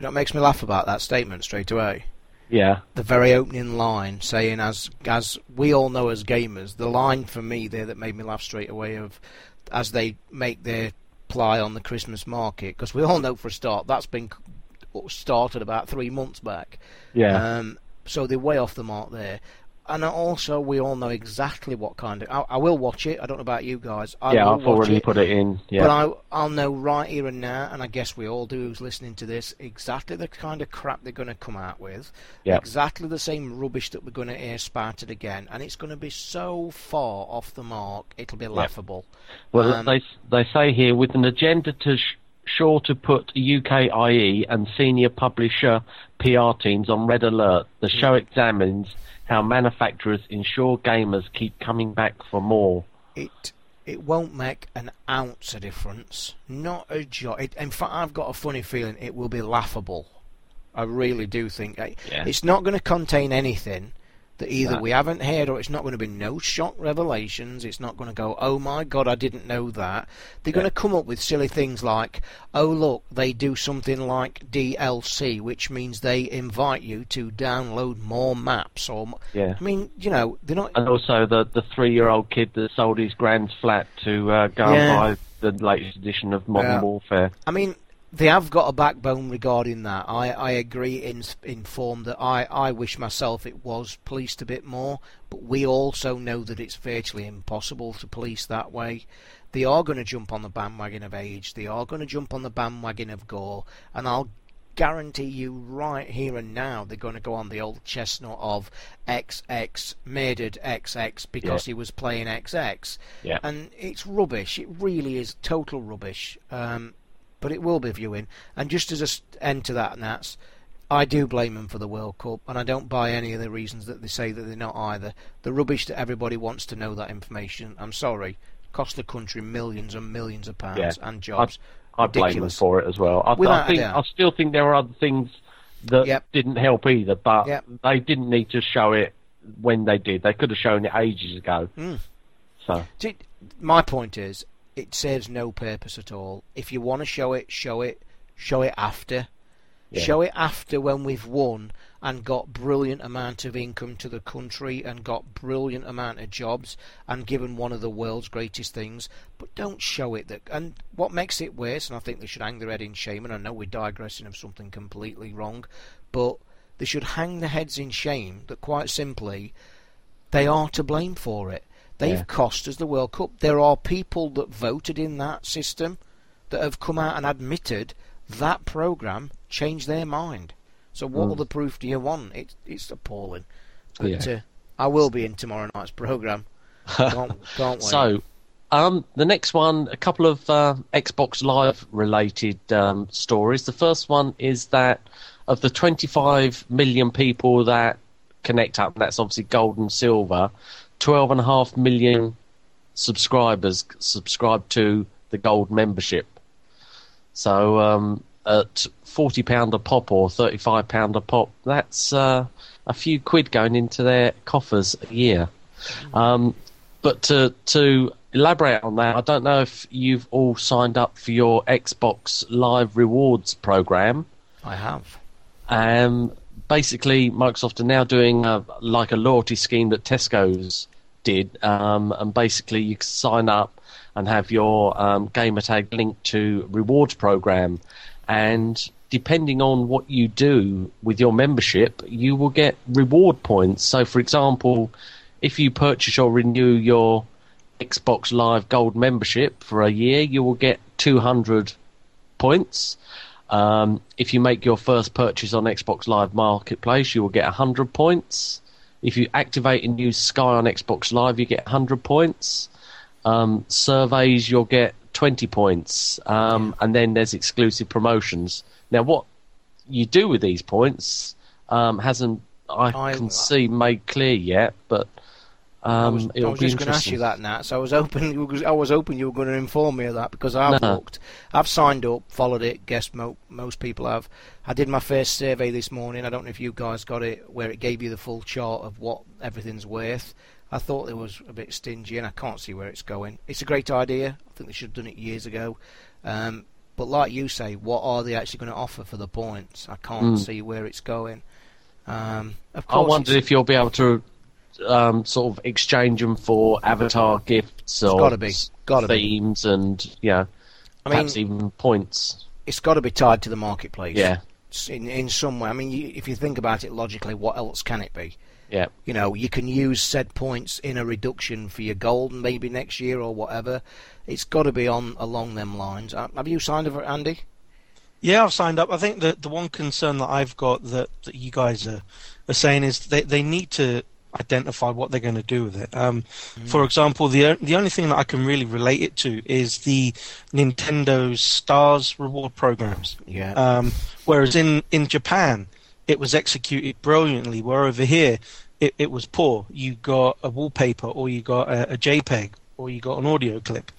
what makes me laugh about that statement straight away? yeah, the very opening line saying as as we all know as gamers the line for me there that made me laugh straight away of as they make their ply on the christmas market because we all know for a start that's been started about three months back. Yeah, um, so they're way off the mark there and also we all know exactly what kind of I, I will watch it i don't know about you guys I yeah, I've already it. put it in. Yeah, But I, I'll know right here and now, and I guess we all do who's listening to this, exactly the kind of crap they're going to come out with. Yeah. Exactly the same rubbish that we're going to hear spouted again. And it's going to be so far off the mark, it'll be laughable. Well, Um, they they say here with an agenda to sh- sure to put UKIE and senior publisher PR teams on red alert. The Hmm. show examines how manufacturers ensure gamers keep coming back for more. It it won't make an ounce of difference. Not a jot. In fact, I've got a funny feeling it will be laughable. I really do think. I- Yeah. It's not going to contain anything that either No. we haven't heard or it's not going to be no shock revelations. It's not going to go, oh my god, I didn't know that. They're going to come up with silly things like, oh look, they do something like DLC, which means they invite you to download more maps. Or, Yeah. I mean, you know, they're not. And also the the three year old kid that sold his grand's flat to uh, go Yeah. and buy the latest edition of Modern Yeah. Warfare. I mean, they have got a backbone regarding that. I, I agree in in form that I, I wish myself it was policed a bit more, but we also know that it's virtually impossible to police that way. They are going to jump on the bandwagon of age. They are going to jump on the bandwagon of gore, and I'll guarantee you right here and now they're going to go on the old chestnut of XX murdered XX because Yeah. he was playing XX Yeah. and it's rubbish. It really is total rubbish. Um, but it will be viewing. And just as a s- end to that, Nats, I do blame them for the World Cup, and I don't buy any of the reasons that they say that they're not either. The rubbish that everybody wants to know that information. I'm sorry, cost the country millions and millions of pounds Yeah. and jobs. I blame them for it as well. I, I think. I still think there are other things that Yep. didn't help either, but Yep. they didn't need to show it when they did. They could have shown it ages ago. Mm. So my point is, it serves no purpose at all. If you want to show it, show it. Show it after. Yeah. Show it after when we've won and got brilliant amount of income to the country and got brilliant amount of jobs and given one of the world's greatest things. But don't show it that. And what makes it worse, and I think they should hang their head in shame. And I know we're digressing of something completely wrong, but they should hang their heads in shame that quite simply they are to blame for it. They've Yeah. cost us the World Cup. There are people that voted in that system that have come out and admitted that program changed their mind. So what Mm. other proof do you want? It's it's appalling. But Yeah. uh, I will be in tomorrow night's program. *laughs* Can't, can't wait. So, um, the next one, a couple of uh, Xbox Live related um, stories. The first one is that of the 25 million people that connect up, that's obviously gold and silver, 12.5 million subscribers subscribe to the gold membership. So, um, at £40 a pop or £35 a pop, that's uh, a few quid going into their coffers a year. Um, but to to elaborate on that, I don't know if you've all signed up for your Xbox Live Rewards program. I have. Um, basically, Microsoft are now doing a, like a loyalty scheme that Tesco's did, um, and basically you sign up and have your um, gamer tag linked to rewards program, and depending on what you do with your membership, you will get reward points. So, for example, if you purchase or renew your Xbox Live Gold membership for a year, you will get 200 points. Um, if you make your first purchase on Xbox Live Marketplace, you will get 100 points. if you activate and use Sky on Xbox Live, you get 100 points. Um, surveys, you'll get 20 points. Um, and then there's exclusive promotions. Now, what you do with these points um, hasn't, I, I- can see, made clear yet, but um, I was, I was just going to ask you that, Nat. So I was hoping I was hoping you were going to inform me of that because I've looked, I've signed up, followed it. Guess mo- most people have. I did my first survey this morning. I don't know if you guys got it, where it gave you the full chart of what everything's worth. I thought it was a bit stingy, and I can't see where it's going. It's a great idea. I think they should have done it years ago. Um, but like you say, what are they actually going to offer for the points? I can't Mm. see where it's going. Um, of I course, wonder if you'll be able to um, sort of exchange them for avatar gifts or gotta be. Gotta be. themes and yeah, I mean, perhaps even points. it's got to be tied to the marketplace. Yeah, in in some way. I mean, you, if you think about it logically, what else can it be? yeah. You know, you can use said points in a reduction for your gold, maybe next year or whatever. It's got to be on along them lines. Uh, have you signed up, Andy? Yeah, I've signed up. I think the the one concern that I've got that, that you guys are, are saying is they, they need to identify what they're going to do with it. Um, For example, the the only thing that I can really relate it to is the Nintendo's Stars reward programs. Yeah. Um, whereas in, in Japan, it was executed brilliantly. Where over here, it, it was poor. You got a wallpaper, or you got a, a JPEG, or you got an audio clip.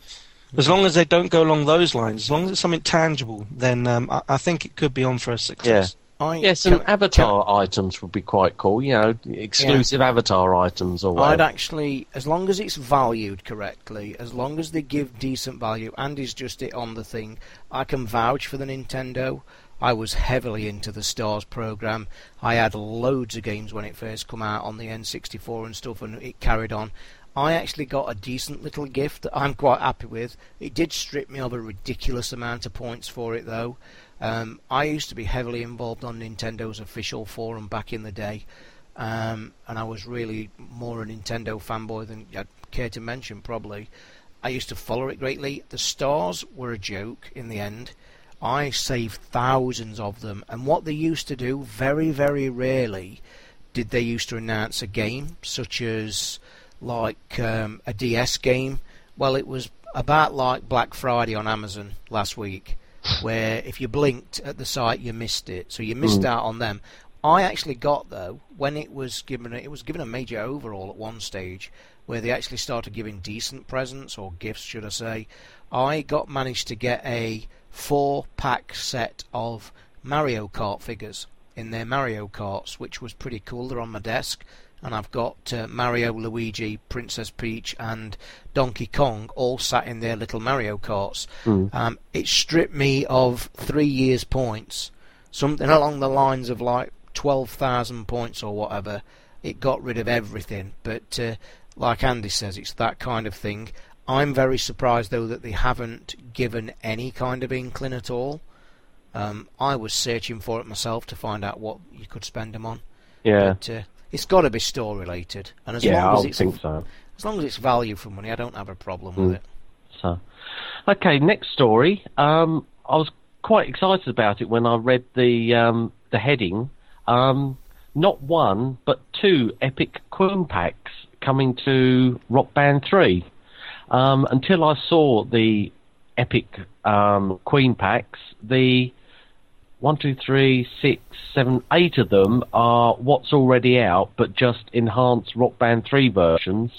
As long as they don't go along those lines, as long as it's something tangible, then um, I, I think it could be on for a success. I, Yeah, some can- avatar items would be quite cool. You know, exclusive avatar items or I'd actually, as long as it's valued correctly, as long as they give decent value, and is just it on the thing. I can vouch for the Nintendo. I was heavily into the Stars program. I had loads of games when it first come out on the N64 and stuff, and it carried on. I actually got a decent little gift that I'm quite happy with. It did strip me of a ridiculous amount of points for it, though. Um, I used to be heavily involved on Nintendo's official forum back in the day, um, and I was really more a Nintendo fanboy than I'd care to mention, probably. I used to follow it greatly. The stars were a joke in the end. I saved thousands of them, and what they used to do, very, very rarely, did they used to announce a game, such as like um, a DS game. Well, it was about like Black Friday on Amazon last week, where if you blinked at the site, you missed it. So you missed mm. out on them. I actually got though when it was given it was given a major overhaul at one stage where they actually started giving decent presents or gifts, should I say. I got managed to get a four pack set of Mario Kart figures in their Mario Karts, which was pretty cool. They're on my desk, and I've got uh, Mario, Luigi, Princess Peach, and Donkey Kong all sat in their little Mario Karts. Um, it stripped me of three years' points, something along the lines of like twelve thousand points or whatever. It got rid of everything, but uh, like Andy says, it's that kind of thing. I'm very surprised though that they haven't given any kind of inkling at all. Um, I was searching for it myself to find out what you could spend them on. yeah, But uh, it's got to be store related, and as yeah, long as would it's think so. as long as it's value for money, I don't have a problem with Mm. it. So, okay, next story. Um, I was quite excited about it when I read the um, the heading. Um, not one, but two epic Queen packs coming to Rock Band Three. Um, until I saw the epic um, Queen packs, the one, two, three, six, seven, eight of them are what's already out, but just enhanced Rock Band 3 versions.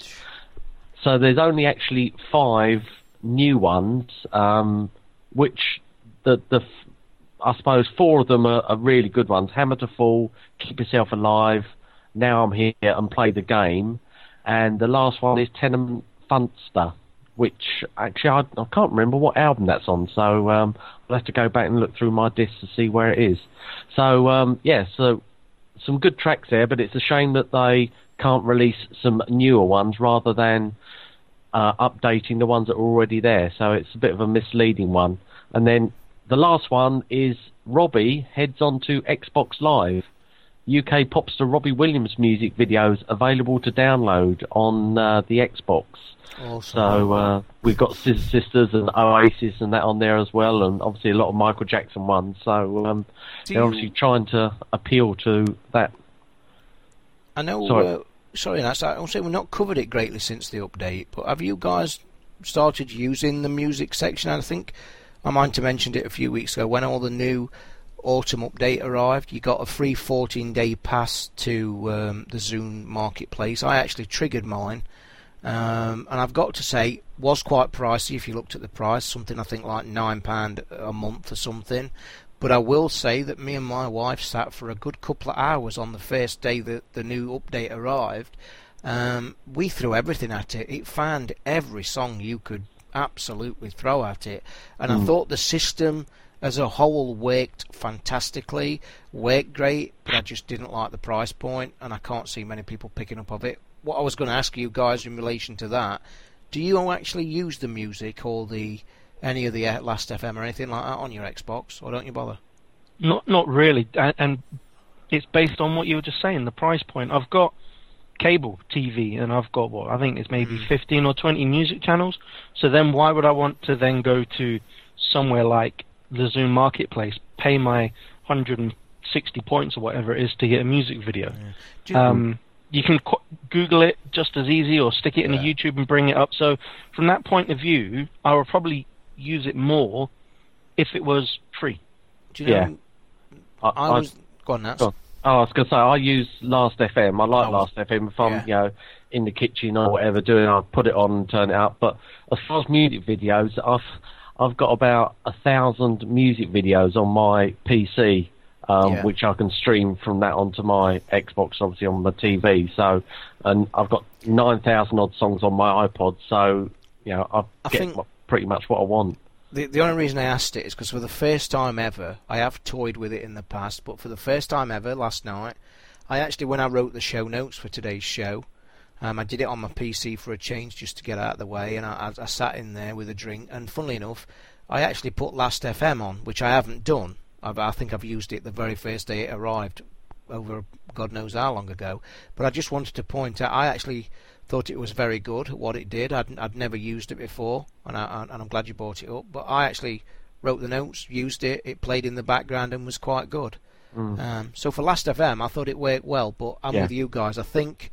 So there's only actually five new ones, um, which the the I suppose four of them are, are really good ones. Hammer to Fall, Keep Yourself Alive, Now I'm Here and Play the Game, and the last one is Tenement Funster, which actually I, I can't remember what album that's on, so um, I'll have to go back and look through my discs to see where it is. So um, yeah, so some good tracks there, but it's a shame that they can't release some newer ones rather than uh, updating the ones that are already there. So it's a bit of a misleading one. And then the last one is Robbie heads on to Xbox Live. UK popstar Robbie Williams music videos available to download on uh, the Xbox. Also, So uh, we've got Scissor Sisters and Oasis and that on there as well, and obviously a lot of Michael Jackson ones. So um, they're you- obviously trying to appeal to that. I know sorry. uh, sorry, that's I'm saying we've not covered it greatly since the update, but have you guys started using the music section? I think I might have mentioned it a few weeks ago when all the new autumn update arrived. You got a free 14 day pass to um, the Zune marketplace. I actually triggered mine, um, and I've got to say, was quite pricey if you looked at the price, something I think like nine pound a month or something. But I will say that me and my wife sat for a good couple of hours on the first day that the new update arrived. Um, we threw everything at it. It found every song you could absolutely throw at it, and mm. I thought the system as a whole worked fantastically, worked great, but I just didn't like the price point, and I can't see many people picking up of it. What I was going to ask you guys in relation to that, do you actually use the music or the any of the uh, Last FM or anything like that on your Xbox, or don't you bother? Not not really, and it's based on what you were just saying. The price point. I've got cable TV, and I've got what I think it's maybe mm. 15 or 20 music channels. So then, why would I want to then go to somewhere like the Zune Marketplace, pay my 160 points or whatever it is to get a music video? Yeah. Um, you can qu- Google it just as easy, or stick it in yeah. YouTube and bring it up. So from that point of view, I would probably use it more if it was free. Do you know? Yeah. I, I, I was. Go on, Nats. Go on. Oh, I was going to say I use Last FM. I like oh, Last FM. If I'm, yeah. you know, in the kitchen or whatever doing, I'll put it on and turn it up. But as far as music videos, I've I've got about a thousand music videos on my PC, um, yeah. which I can stream from that onto my Xbox, obviously on my TV. So, and I've got nine thousand odd songs on my iPod. So, you know, I, I get think... pretty much what I want. The, the only reason I asked it is because for the first time ever, I have toyed with it in the past, but for the first time ever last night, I actually, when I wrote the show notes for today's show, um, I did it on my PC for a change just to get out of the way, and I, I, I sat in there with a drink, and funnily enough, I actually put Last FM on, which I haven't done. I've, I think I've used it the very first day it arrived, over God knows how long ago. But I just wanted to point out, I actually thought it was very good what it did. I'd, I'd never used it before, and, I, and I'm glad you brought it up. But I actually wrote the notes, used it, it played in the background, and was quite good. Mm. Um, so for Last FM, I thought it worked well. But I'm yeah. with you guys. I think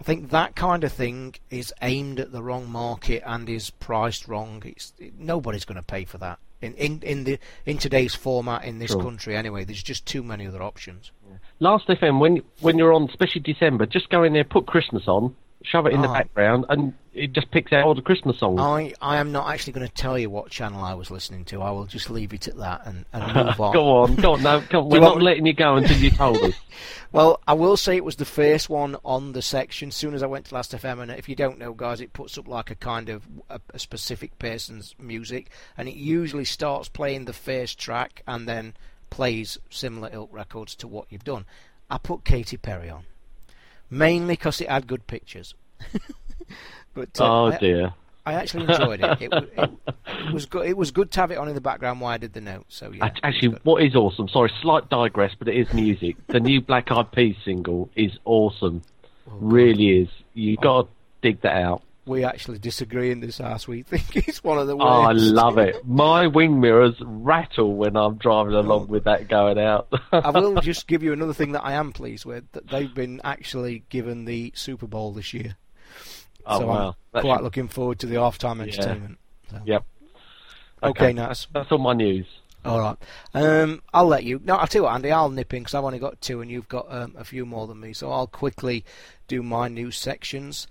I think that kind of thing is aimed at the wrong market and is priced wrong. It's, it, nobody's going to pay for that in, in in the in today's format in this True. country. Anyway, there's just too many other options. Yeah. Last FM, when when you're on, especially December, just go in there, put Christmas on, shove it in oh. the background, and it just picks out all the Christmas songs. I, I am not actually going to tell you what channel I was listening to. I will just leave it at that and, and move *laughs* on. go on, go on. No, *laughs* go on. We're not letting you go until you told us. *laughs* well, I will say it was the first one on the section. As soon as I went to Last FM, and if you don't know, guys, it puts up like a kind of a, a specific person's music, and it usually starts playing the first track and then plays similar ilk records to what you've done. I put Katy Perry on mainly because it had good pictures. *laughs* but uh, oh dear. I, I actually enjoyed it. It, it. it, *laughs* was good. It was good to have it on in the background while I did the notes. So yeah. Actually, what is awesome? Sorry, slight digress, but it is music. the new Black Eyed Peas single is awesome. Oh, really is. You oh. got to dig that out we actually disagree in this house. We think *laughs* it's one of the worst. Oh, I love it. *laughs* My wing mirrors rattle when I'm driving along with that going out. I will *laughs* just give you another thing that I am pleased with that they've been actually given the Super Bowl this year. Oh so wow! I'm quite should... looking forward to the halftime entertainment. Yeah. So. Yep. Okay, okay Nats. That's all my news. All right. Um, I'll let you. No, I'll tell you what, Andy. I'll nip in because I've only got two, and you've got um, a few more than me. So I'll quickly do my news sections.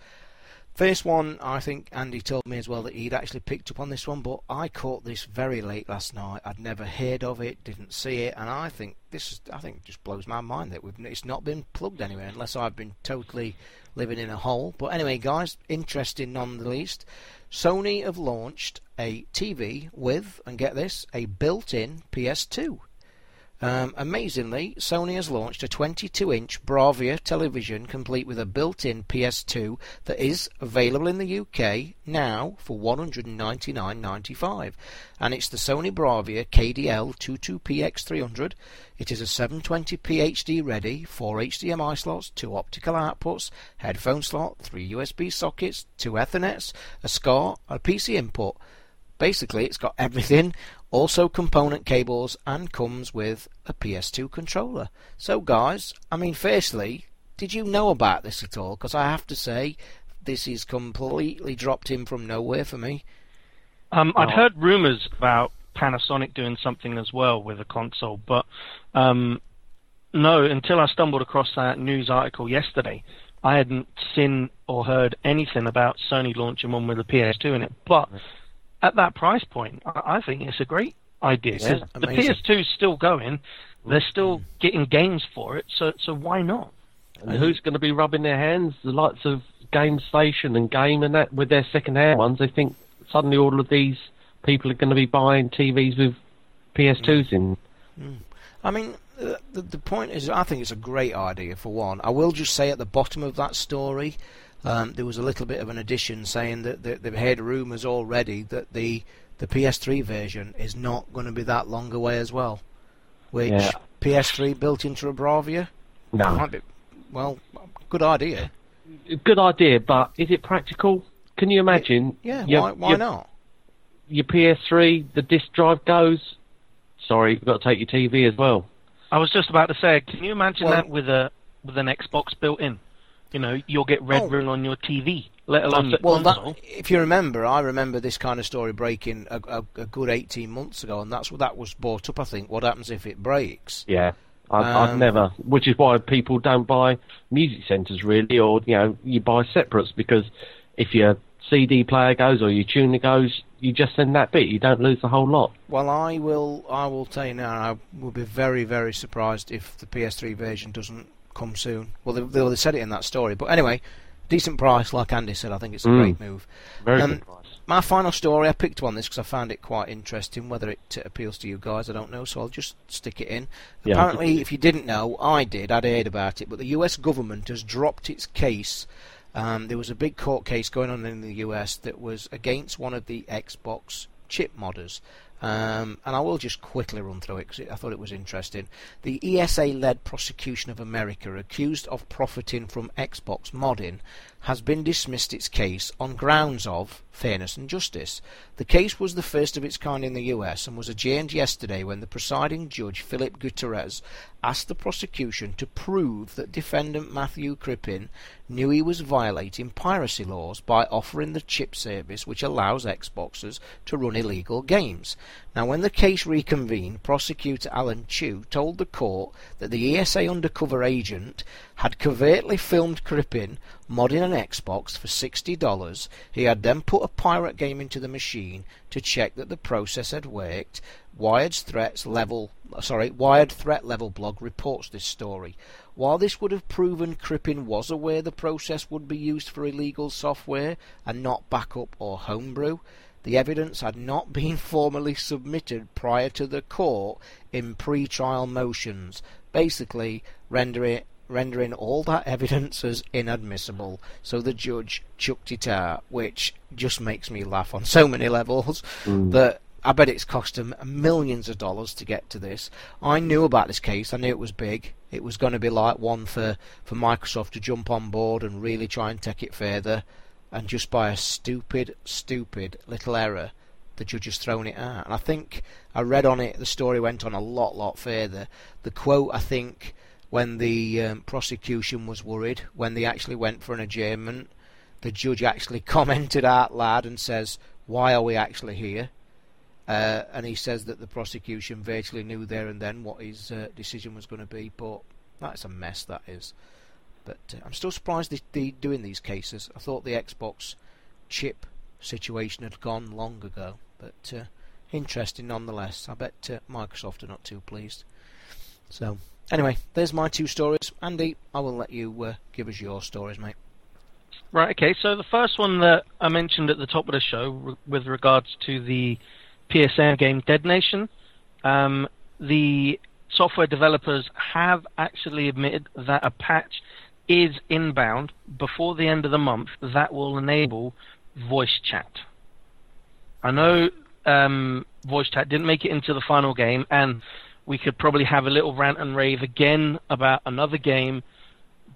First one, I think Andy told me as well that he'd actually picked up on this one, but I caught this very late last night. I'd never heard of it, didn't see it, and I think this, I think, just blows my mind that it's not been plugged anywhere unless I've been totally living in a hole. But anyway, guys, interesting none the least. Sony have launched a TV with, and get this, a built-in PS2. Um, amazingly, Sony has launched a 22-inch Bravia television complete with a built-in PS2 that is available in the UK now for $199.95. and it's the Sony Bravia KDL 22PX300. It is a 720p HD ready, four HDMI slots, two optical outputs, headphone slot, three USB sockets, two Ethernets, a SCART, a PC input. Basically, it's got everything also component cables and comes with a PS2 controller. So guys, I mean firstly, did you know about this at all? Because I have to say, this is completely dropped in from nowhere for me. Um, I'd Oh. heard rumours about Panasonic doing something as well with a console, but um, no, until I stumbled across that news article yesterday, I hadn't seen or heard anything about Sony launching one with a PS2 in it. But at that price point, I, I think it's a great idea. Yeah, the. PS2 is still going. They're still mm. getting games for it, so so why not? And who's going to be rubbing their hands? The likes of Game Station and Game and that with their second-hand ones. They think suddenly all of these people are going to be buying TVs with PS2s mm. in. Mm. I mean, uh, the, the point is, I think it's a great idea for one. I will just say at the bottom of that story, um, there was a little bit of an addition saying that, that they've heard rumours already that the the PS3 version is not going to be that long away as well. Which Yeah. PS3 built into a Bravia? No, be, well, good idea. good idea, but is it practical? Can you imagine? Yeah, your, why, why your, not? Your PS3, the disc drive goes. Sorry, you've got to take your TV as well. I was just about to say, can you imagine Well- that with a with an Xbox built in? You know, you'll get Red Oh. Ring on your TV, let alone your Well, that, if you remember, I remember this kind of story breaking a, a, a good 18 months ago, and that's what that was brought up. I think. What happens if it breaks? Yeah. I've, I've Um, never, which is why people don't buy music centres really, or you know, you buy separates because if your CD player goes or your tuner goes, you just send that bit. You don't lose the whole lot. Well, I will. I will tell you now. I will be very, very surprised if the PS3 version doesn't come soon. Well, they, they, they said it in that story, but anyway, decent price, like Andy said. I think it's a Mm. great move. Very Um, good price. My final story. I picked one this because I found it quite interesting. Whether it appeals to you guys, I don't know. So I'll just stick it in. Yeah. Apparently, if you didn't know, I did. I'd heard about it, but the U.S. government has dropped its case. Um, there was a big court case going on in the U.S. that was against one of the Xbox chip modders. Um, and I will just quickly run through it because I thought it was interesting. The ESA led prosecution of America, accused of profiting from Xbox modding, has been dismissed its case on grounds of fairness and justice. The case was the first of its kind in the US and was adjourned yesterday when the presiding judge, Philip Gutierrez, asked the prosecution to prove that defendant Matthew Crippen knew he was violating piracy laws by offering the chip service which allows Xboxers to run illegal games. Now, when the case reconvened, prosecutor Alan Chu told the court that the ESA undercover agent had covertly filmed Crippen modding an Xbox for $60. He had then put a pirate game into the machine to check that the process had worked. Wired's threats level sorry, Wired Threat Level blog reports this story. While this would have proven Crippen was aware the process would be used for illegal software and not backup or homebrew, the evidence had not been *laughs* formally submitted prior to the court in pre-trial motions, basically rendering rendering all that evidence as inadmissible. So the judge chucked it out, which just makes me laugh on so many levels. Mm. That I bet it's cost them millions of dollars to get to this. I knew about this case. I knew it was big. It was going to be like one for, for Microsoft to jump on board and really try and take it further. And just by a stupid, stupid little error, the judge has thrown it out. And I think I read on it, the story went on a lot, lot further. The quote, I think, when the um, prosecution was worried, when they actually went for an adjournment, the judge actually *laughs* commented out loud and says, Why are we actually here? Uh, and he says that the prosecution virtually knew there and then what his uh, decision was going to be, but that's a mess, that is. But uh, I'm still surprised they, they doing these cases. I thought the Xbox chip situation had gone long ago, but uh, interesting nonetheless. I bet uh, Microsoft are not too pleased. So, anyway, there's my two stories. Andy, I will let you uh, give us your stories, mate. Right, okay, so the first one that I mentioned at the top of the show with regards to the PSN game Dead Nation, um, the software developers have actually admitted that a patch is inbound before the end of the month that will enable voice chat. I know um, voice chat didn't make it into the final game, and we could probably have a little rant and rave again about another game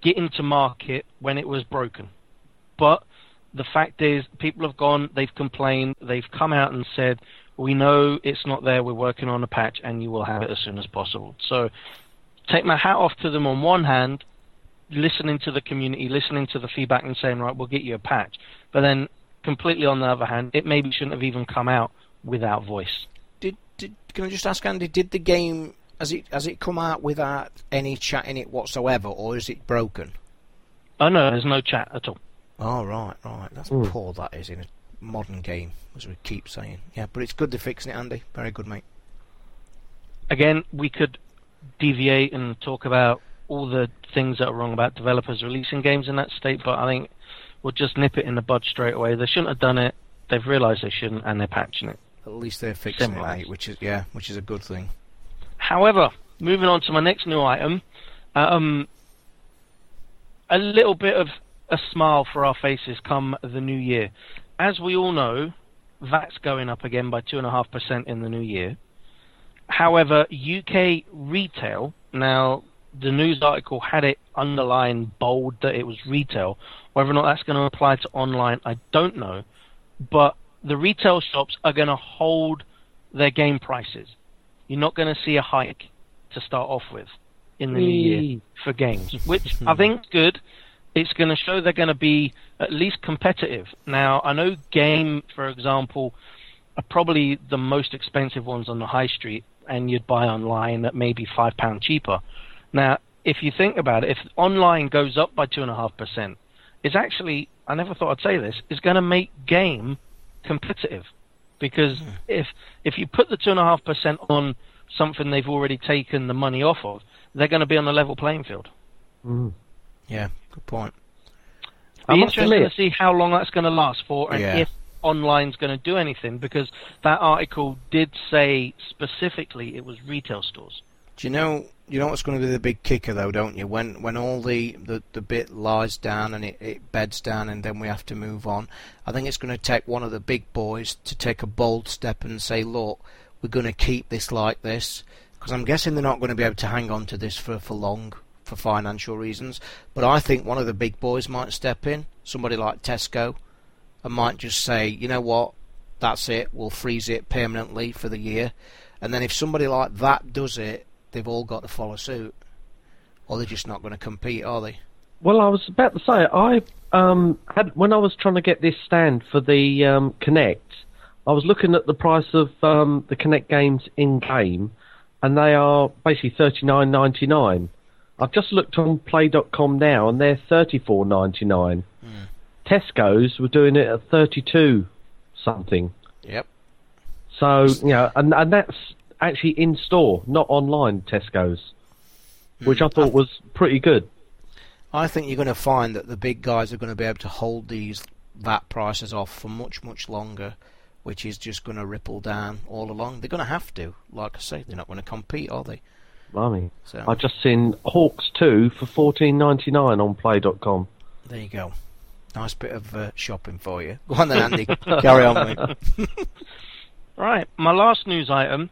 getting to market when it was broken. But the fact is, people have gone, they've complained, they've come out and said, we know it's not there, we're working on a patch, and you will have it as soon as possible. So, take my hat off to them on one hand, listening to the community, listening to the feedback, and saying, right, we'll get you a patch. But then, completely on the other hand, it maybe shouldn't have even come out without voice. Did, did can I just ask Andy? Did the game has it has it come out without any chat in it whatsoever, or is it broken? Oh no, there's no chat at all. Oh right, right. That's Hmm. poor. That is in a modern game, as we keep saying. Yeah, but it's good they're fixing it, Andy. Very good, mate. Again, we could deviate and talk about all the things that are wrong about developers releasing games in that state, but I think we'll just nip it in the bud straight away. They shouldn't have done it. They've realised they shouldn't, and they're patching it. At least they're fixing Simple it, mate, which is yeah, which is a good thing. However, moving on to my next new item, um, a little bit of a smile for our faces come the new year. As we all know, VAT's going up again by 2.5% in the new year. However, UK retail, now the news article had it underlined bold that it was retail. Whether or not that's going to apply to online, I don't know. But the retail shops are going to hold their game prices. You're not going to see a hike to start off with in the new year for games, which I think is good. It's going to show they're going to be at least competitive. Now, I know Game, for example, are probably the most expensive ones on the high street, and you'd buy online at maybe five pound cheaper. Now, if you think about it, if online goes up by two and a half percent, it's actually I never thought I'd say this. It's going to make game competitive because if if you put the two and a half percent on something they've already taken the money off of, they're going to be on a level playing field. Mm. Yeah, good point. I Be must interesting to see how long that's going to last for, and Yeah. if online's going to do anything, because that article did say specifically it was retail stores. Do you know? You know what's going to be the big kicker, though, don't you? When when all the, the, the bit lies down and it, it beds down, and then we have to move on. I think it's going to take one of the big boys to take a bold step and say, "Look, we're going to keep this like this," because I'm guessing they're not going to be able to hang on to this for for long for financial reasons. But I think one of the big boys might step in, somebody like Tesco, and might just say, "You know what? That's it. We'll freeze it permanently for the year." And then if somebody like that does it, they've all got to follow suit, or they're just not going to compete, are they? Well, I was about to say I um, had when I was trying to get this stand for the um, Kinect, I was looking at the price of um, the Kinect games in game, and they are basically thirty nine ninety nine. I've just looked on Play.com now, and they're thirty four ninety nine. Tesco's were doing it at thirty two something. Yep. So you know, and and that's actually in store, not online. Tesco's, which I thought was pretty good. I think you're going to find that the big guys are going to be able to hold these VAT prices off for much, much longer, which is just going to ripple down all along. They're going to have to. Like I say, they're not going to compete, are they? Blimey. So I just seen HAWX 2 for fourteen ninety nine on play.com. there you go. Nice bit of uh, shopping for you. Go on then, Andy. *laughs* Carry on, mate. *laughs* *laughs* Right, my last news item.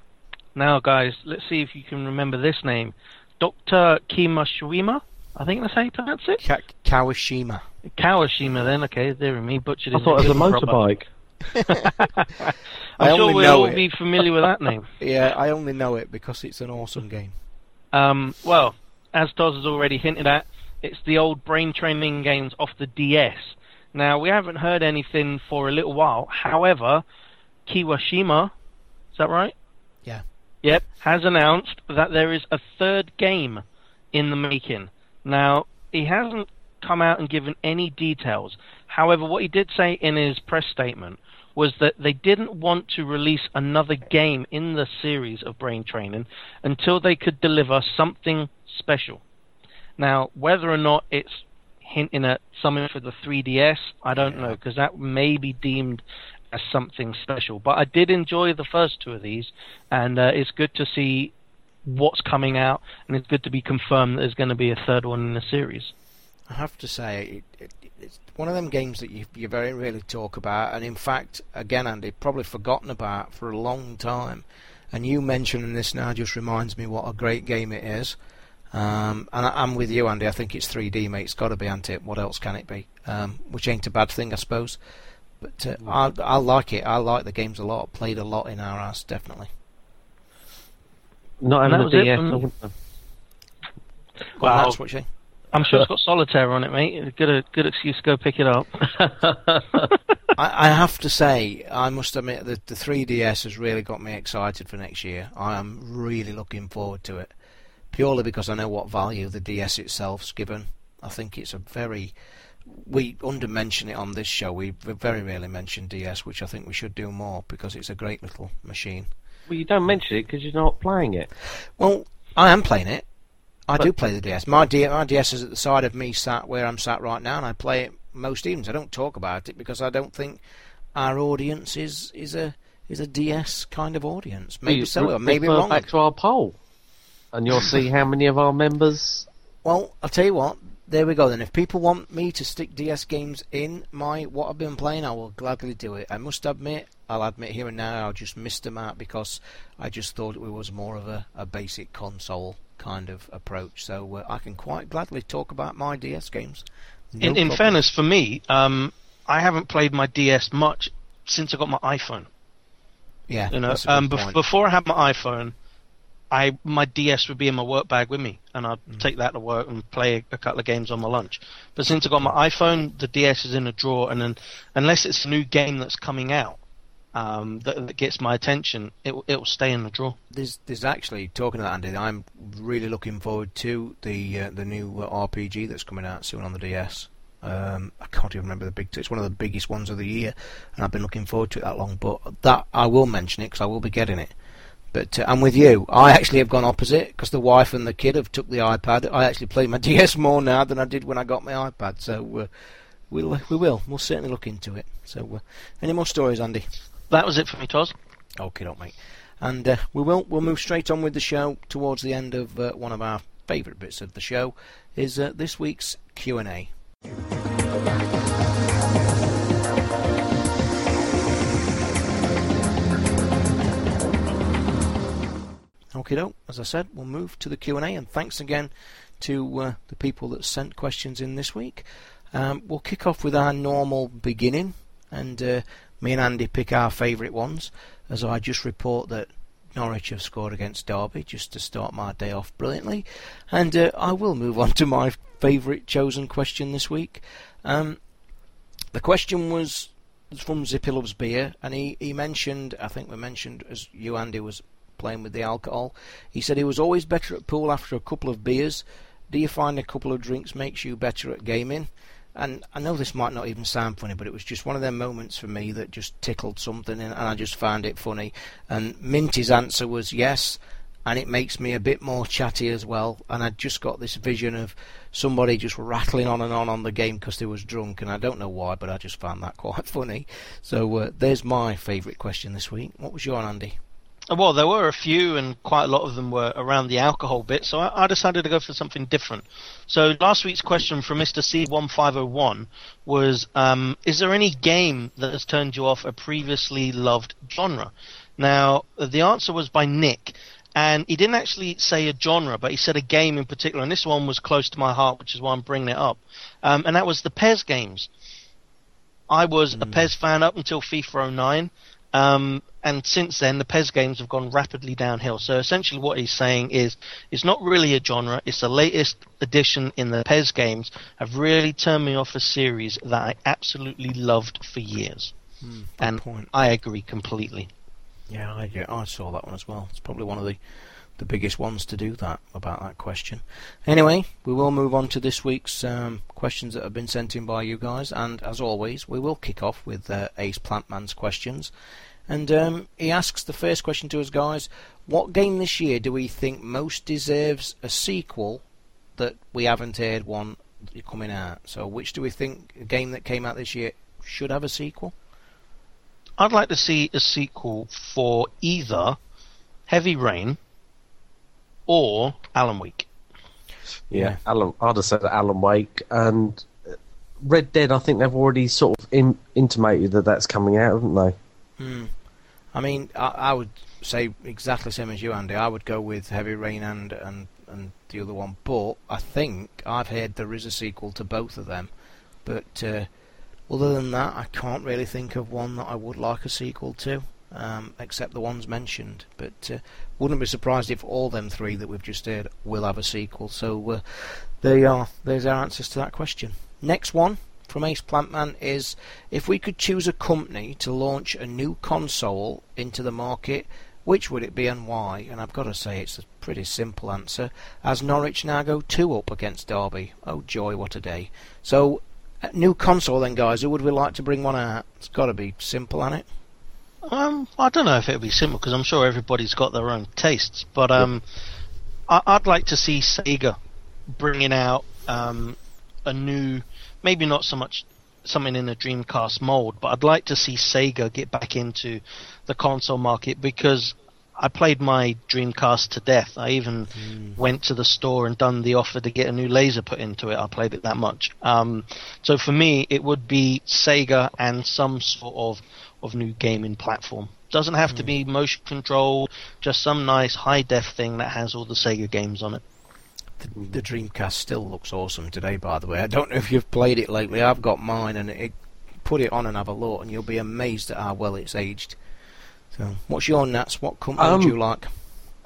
Now, guys, let's see if you can remember this name, Doctor Kimashima. I think that's how you pronounce it. Ka- Kawashima. Kawashima. Then, okay, there me butchered. I thought it was a motorbike. *laughs* I I'm sure only we'll know all it. be familiar with that name. *laughs* Yeah, I only know it because it's an awesome game. Um, well, as Toz has already hinted at, it's the old brain training games off the DS. Now, we haven't heard anything for a little while. However, Kiwashima, is that right? Yeah. Yep, has announced that there is a third game in the making. Now, he hasn't come out and given any details. However, what he did say in his press statement was that they didn't want to release another game in the series of brain training until they could deliver something special. Now, whether or not it's hinting at something for the 3DS, I don't know, because that may be deemed as something special. But I did enjoy the first two of these, and uh, it's good to see what's coming out, and it's good to be confirmed that there's going to be a third one in the series. I have to say, it, it, it's one of them games that you, you very rarely talk about, and in fact, again, Andy, probably forgotten about for a long time. And you mentioning this now just reminds me what a great game it is. Um, and I, I'm with you, Andy. I think it's 3D, mate. It's got to be, ain't it? What else can it be? Um, which ain't a bad thing, I suppose. But uh, I, I like it. I like the games a lot. Played a lot in our house, definitely. Not And having that a was it DS. from- I wouldn't have- Well, Wow. that's what you. I'm sure it's got solitaire on it, mate. Good, a good excuse to go pick it up. *laughs* *laughs* I, I have to say, I must admit that the 3DS has really got me excited for next year. I am really looking forward to it, purely because I know what value the DS itself's given. I think it's a very we undermention it on this show. We very rarely mention DS, which I think we should do more because it's a great little machine. Well, you don't mention it because you're not playing it. Well, I am playing it. I but do play the DS. My, D- my DS is at the side of me, sat where I'm sat right now, and I play it most evenings. I don't talk about it because I don't think our audience is is a is a DS kind of audience. Maybe you, so, or maybe wrong. Back to our poll, and you'll see how many of our members. Well, I'll tell you what there we go then. If people want me to stick DS games in my what I've been playing, I will gladly do it. I must admit, I'll admit here and now, I just missed them out because I just thought it was more of a, a basic console kind of approach. So uh, I can quite gladly talk about my DS games. No in, in fairness, for me, um, I haven't played my DS much since I got my iPhone. Yeah, you know, um, before I had my iPhone, I my DS would be in my work bag with me, and I'd mm. take that to work and play a couple of games on my lunch. But since I got my iPhone, the DS is in a drawer, and then unless it's a new game that's coming out um, that, that, gets my attention, it it will stay in the drawer. There's there's actually talking about Andy. I'm really looking forward to the uh, the new uh, RPG that's coming out soon on the DS. Um, I can't even remember the big. T- it's one of the biggest ones of the year, and I've been looking forward to it that long. But that I will mention it because I will be getting it. But uh, I'm with you. I actually have gone opposite because the wife and the kid have took the iPad. I actually play my *laughs* DS more now than I did when I got my iPad. So uh, we'll uh, we will we'll certainly look into it. So uh, any more stories, Andy? That was it for me, Toz. Okay, don't mate. And uh, we will we'll move straight on with the show towards the end of uh, one of our favourite bits of the show is this week's Q and A. Okay, doke. As I said, we'll move to the Q and A, and thanks again to uh, the people that sent questions in this week. Um, we'll kick off with our normal beginning, and uh, me and Andy pick our favourite ones. As I just report that Norwich have scored against Derby, just to start my day off brilliantly, and uh, I will move on *laughs* to my favourite chosen question this week. Um, the question was from Zippy Loves Beer, and he, he mentioned, I think we mentioned, as you, Andy, was playing with the alcohol. He said he was always better at pool after a couple of beers. Do you find a couple of drinks makes you better at gaming? And I know this might not even sound funny, but it was just one of them moments for me that just tickled something, and, I just found it funny. And Minty's answer was yes, and it makes me a bit more chatty as well. And I just got this vision of somebody just rattling on and on on the game because they was drunk, and I don't know why, but I just found that *laughs* quite funny. So uh, there's my favourite question this week. What was your Andy? Well, there were a few, and quite a lot of them were around the alcohol bit, so I, I decided to go for something different. So last week's question from Mr. C1501 was um, Is there any game that has turned you off a previously loved genre? Now, the answer was by Nick, and he didn't actually say a genre, but he said a game in particular, and this one was close to my heart, which is why I'm bringing it up. Um, and that was the PES games. I was mm. a hmm. PES fan up until FIFA 09. Um, and since then, the PES games have gone rapidly downhill. So essentially, what he's saying is, it's not really a genre. It's the latest addition in the PES games have really turned me off a series that I absolutely loved for years. Mm, and point. I agree completely. Yeah, I, I saw that one as well. It's probably one of the the biggest ones to do that about that question. Anyway, we will move on to this week's um, questions that have been sent in by you guys, and as always, we will kick off with uh, Ace Plantman's questions. And um, he asks the first question to us guys: What game this year do we think most deserves a sequel that we haven't heard one coming out? So, which do we think a game that came out this year should have a sequel? I'd like to see a sequel for either Heavy Rain or Alan Wake. Yeah, yeah. Alan. I'd have said Alan Wake and Red Dead. I think they've already sort of in, intimated that that's coming out, haven't they? Hmm. I mean, I, I, would say exactly the same as you, Andy. I would go with Heavy Rain and, and and the other one, but I think I've heard there is a sequel to both of them. But uh, other than that, I can't really think of one that I would like a sequel to. um, except the ones mentioned. But uh, wouldn't be surprised if all them three that we've just heard will have a sequel. So uh, there you are. There's our answers to that question. Next one from Ace Plantman is if we could choose a company to launch a new console into the market, which would it be and why? And I've got to say it's a pretty simple answer, as Norwich now go 2 up against Derby. Oh joy, what a day. So, a new console then, guys, who would we like to bring one out? It's got to be simple, hasn't it? Um, I don't know if it would be simple because I'm sure everybody's got their own tastes, but um, I- I'd like to see Sega bringing out um, a new, maybe not so much something in a Dreamcast mold, but I'd like to see Sega get back into the console market because I played my Dreamcast to death. I even went to the store and done the offer to get a new laser put into it. I played it that much. Um, so for me, it would be Sega and some sort of of new gaming platform. Doesn't have to be motion control, just some nice high def thing that has all the Sega games on it. The, the Dreamcast still looks awesome today, by the way. I don't know if you've played it lately. I've got mine, and it, put it on and have a look, and you'll be amazed at how well it's aged. So, what's your Nats? What company Um, would you like?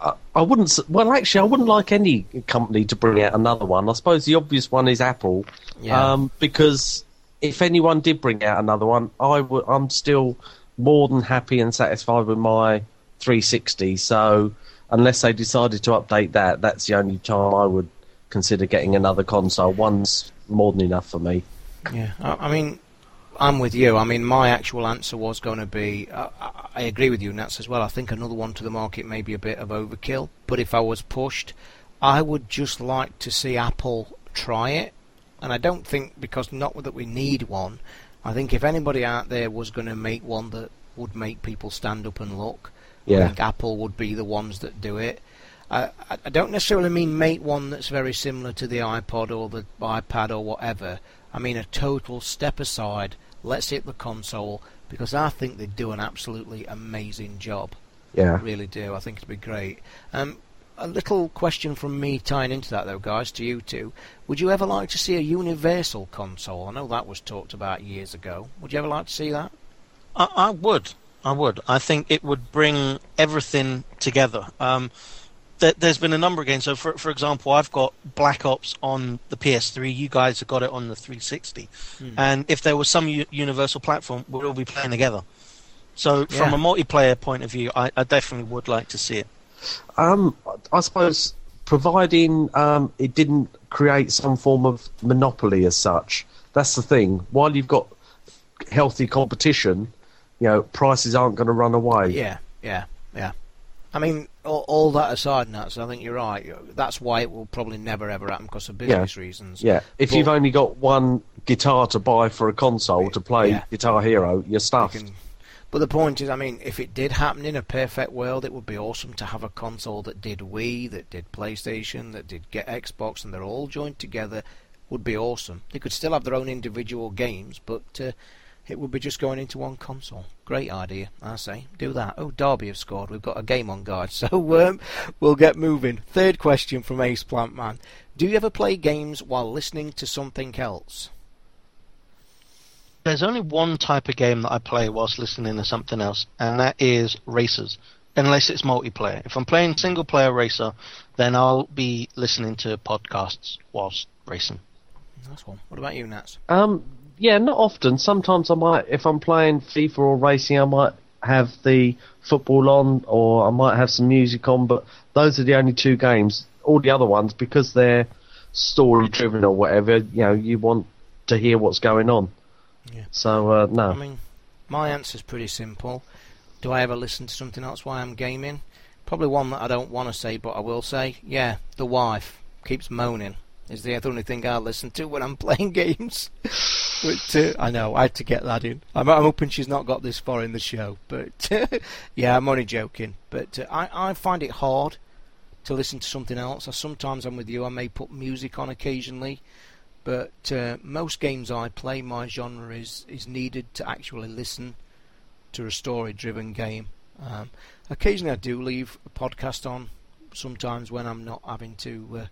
I, I wouldn't. Well, actually, I wouldn't like any company to bring out another one. I suppose the obvious one is Apple, Yeah. um, because if anyone did bring out another one, I would. I'm still more than happy and satisfied with my 360. So unless they decided to update that, that's the only time I would consider getting another console. One's more than enough for me. Yeah, I, I mean, I'm with you. I mean, my actual answer was going to be. I, I, I agree with you, Nats, as well. I think another one to the market may be a bit of overkill. But if I was pushed, I would just like to see Apple try it. And I don't think because not that we need one. I think if anybody out there was going to make one that would make people stand up and look, I think Apple would be the ones that do it. I, I I don't necessarily mean make one that's very similar to the iPod or the iPad or whatever. I mean a total step aside. Let's hit the console because I think they do an absolutely amazing job. Yeah. I really do. I think it'd be great. Um, a little question from me tying into that though, guys, to you two. Would you ever like to see a universal console? I know that was talked about years ago. Would you ever like to see that? I, I would. I would. I think it would bring everything together. Um, there, there's been a number of games. So, for for example, I've got Black Ops on the PS3. You guys have got it on the 360. And if there was some u- universal platform, we'd all be playing together. So, from Yeah. a multiplayer point of view, I, I definitely would like to see it. Um, I suppose providing um, it didn't create some form of monopoly as such. That's the thing. While you've got healthy competition, you know, prices aren't going to run away. Yeah, yeah, yeah. I mean, all, all that aside, Nats, I think you're right. That's why it will probably never ever happen because of business reasons. Yeah. If But- you've only got one guitar to buy for a console to play Yeah. Guitar Hero, you're You can- But the point is, I mean, if it did happen in a perfect world, it would be awesome to have a console that did Wii, that did PlayStation, that did get Xbox, and they're all joined together. Would be awesome. They could still have their own individual games, but uh, it would be just going into one console. Great idea, I say. Do that. Oh, Derby have scored. We've got a game on, guard, *laughs* So um, we'll get moving. Third question from Ace Plantman: Do you ever play games while listening to something else? There's only one type of game that I play whilst listening to something else, and that is racers. Unless it's multiplayer. If I'm playing single player racer, then I'll be listening to podcasts whilst racing. That's one. What about you, Nats? Um, yeah, not often. Sometimes I might, if I'm playing FIFA or racing, I might have the football on, or I might have some music on. But those are the only two games. All the other ones, because they're story driven or whatever, you know, you want to hear what's going on. Yeah. So uh, no. I mean, my answer's pretty simple. Do I ever listen to something else while I'm gaming? Probably one that I don't want to say, but I will say. Yeah, the wife keeps moaning. Is the only thing I listen to when I'm *laughs* playing games. but uh, I know I had to get that in. I'm, I'm hoping she's not got this far in the show. But *laughs* yeah, I'm only joking. But uh, I I find it hard to listen to something else. I, sometimes I'm with you. I may put music on occasionally. But uh, most games I play, my genre is, is needed to actually listen to a story-driven game. Um, occasionally, I do leave a podcast on. Sometimes when I'm not having to uh,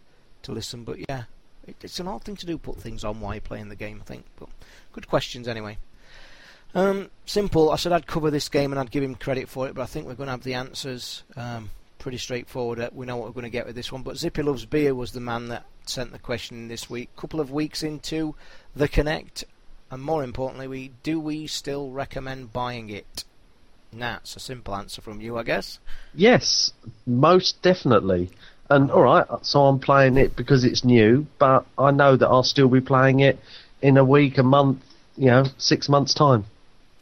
to listen, but yeah, it, it's an odd thing to do. Put things on while you're playing the game. I think. But good questions anyway. Um, simple. I said I'd cover this game and I'd give him credit for it, but I think we're going to have the answers um, pretty straightforward. Uh, We know what we're going to get with this one. But Zippy Loves Beer was the man that sent the question this week. Couple of weeks into the Kinect, and more importantly, we do we still recommend buying it? That's a simple answer from you, I guess. Yes, most definitely. And all right, so I'm playing it because it's new, but I know that I'll still be playing it in a week, a month, you know, six months time.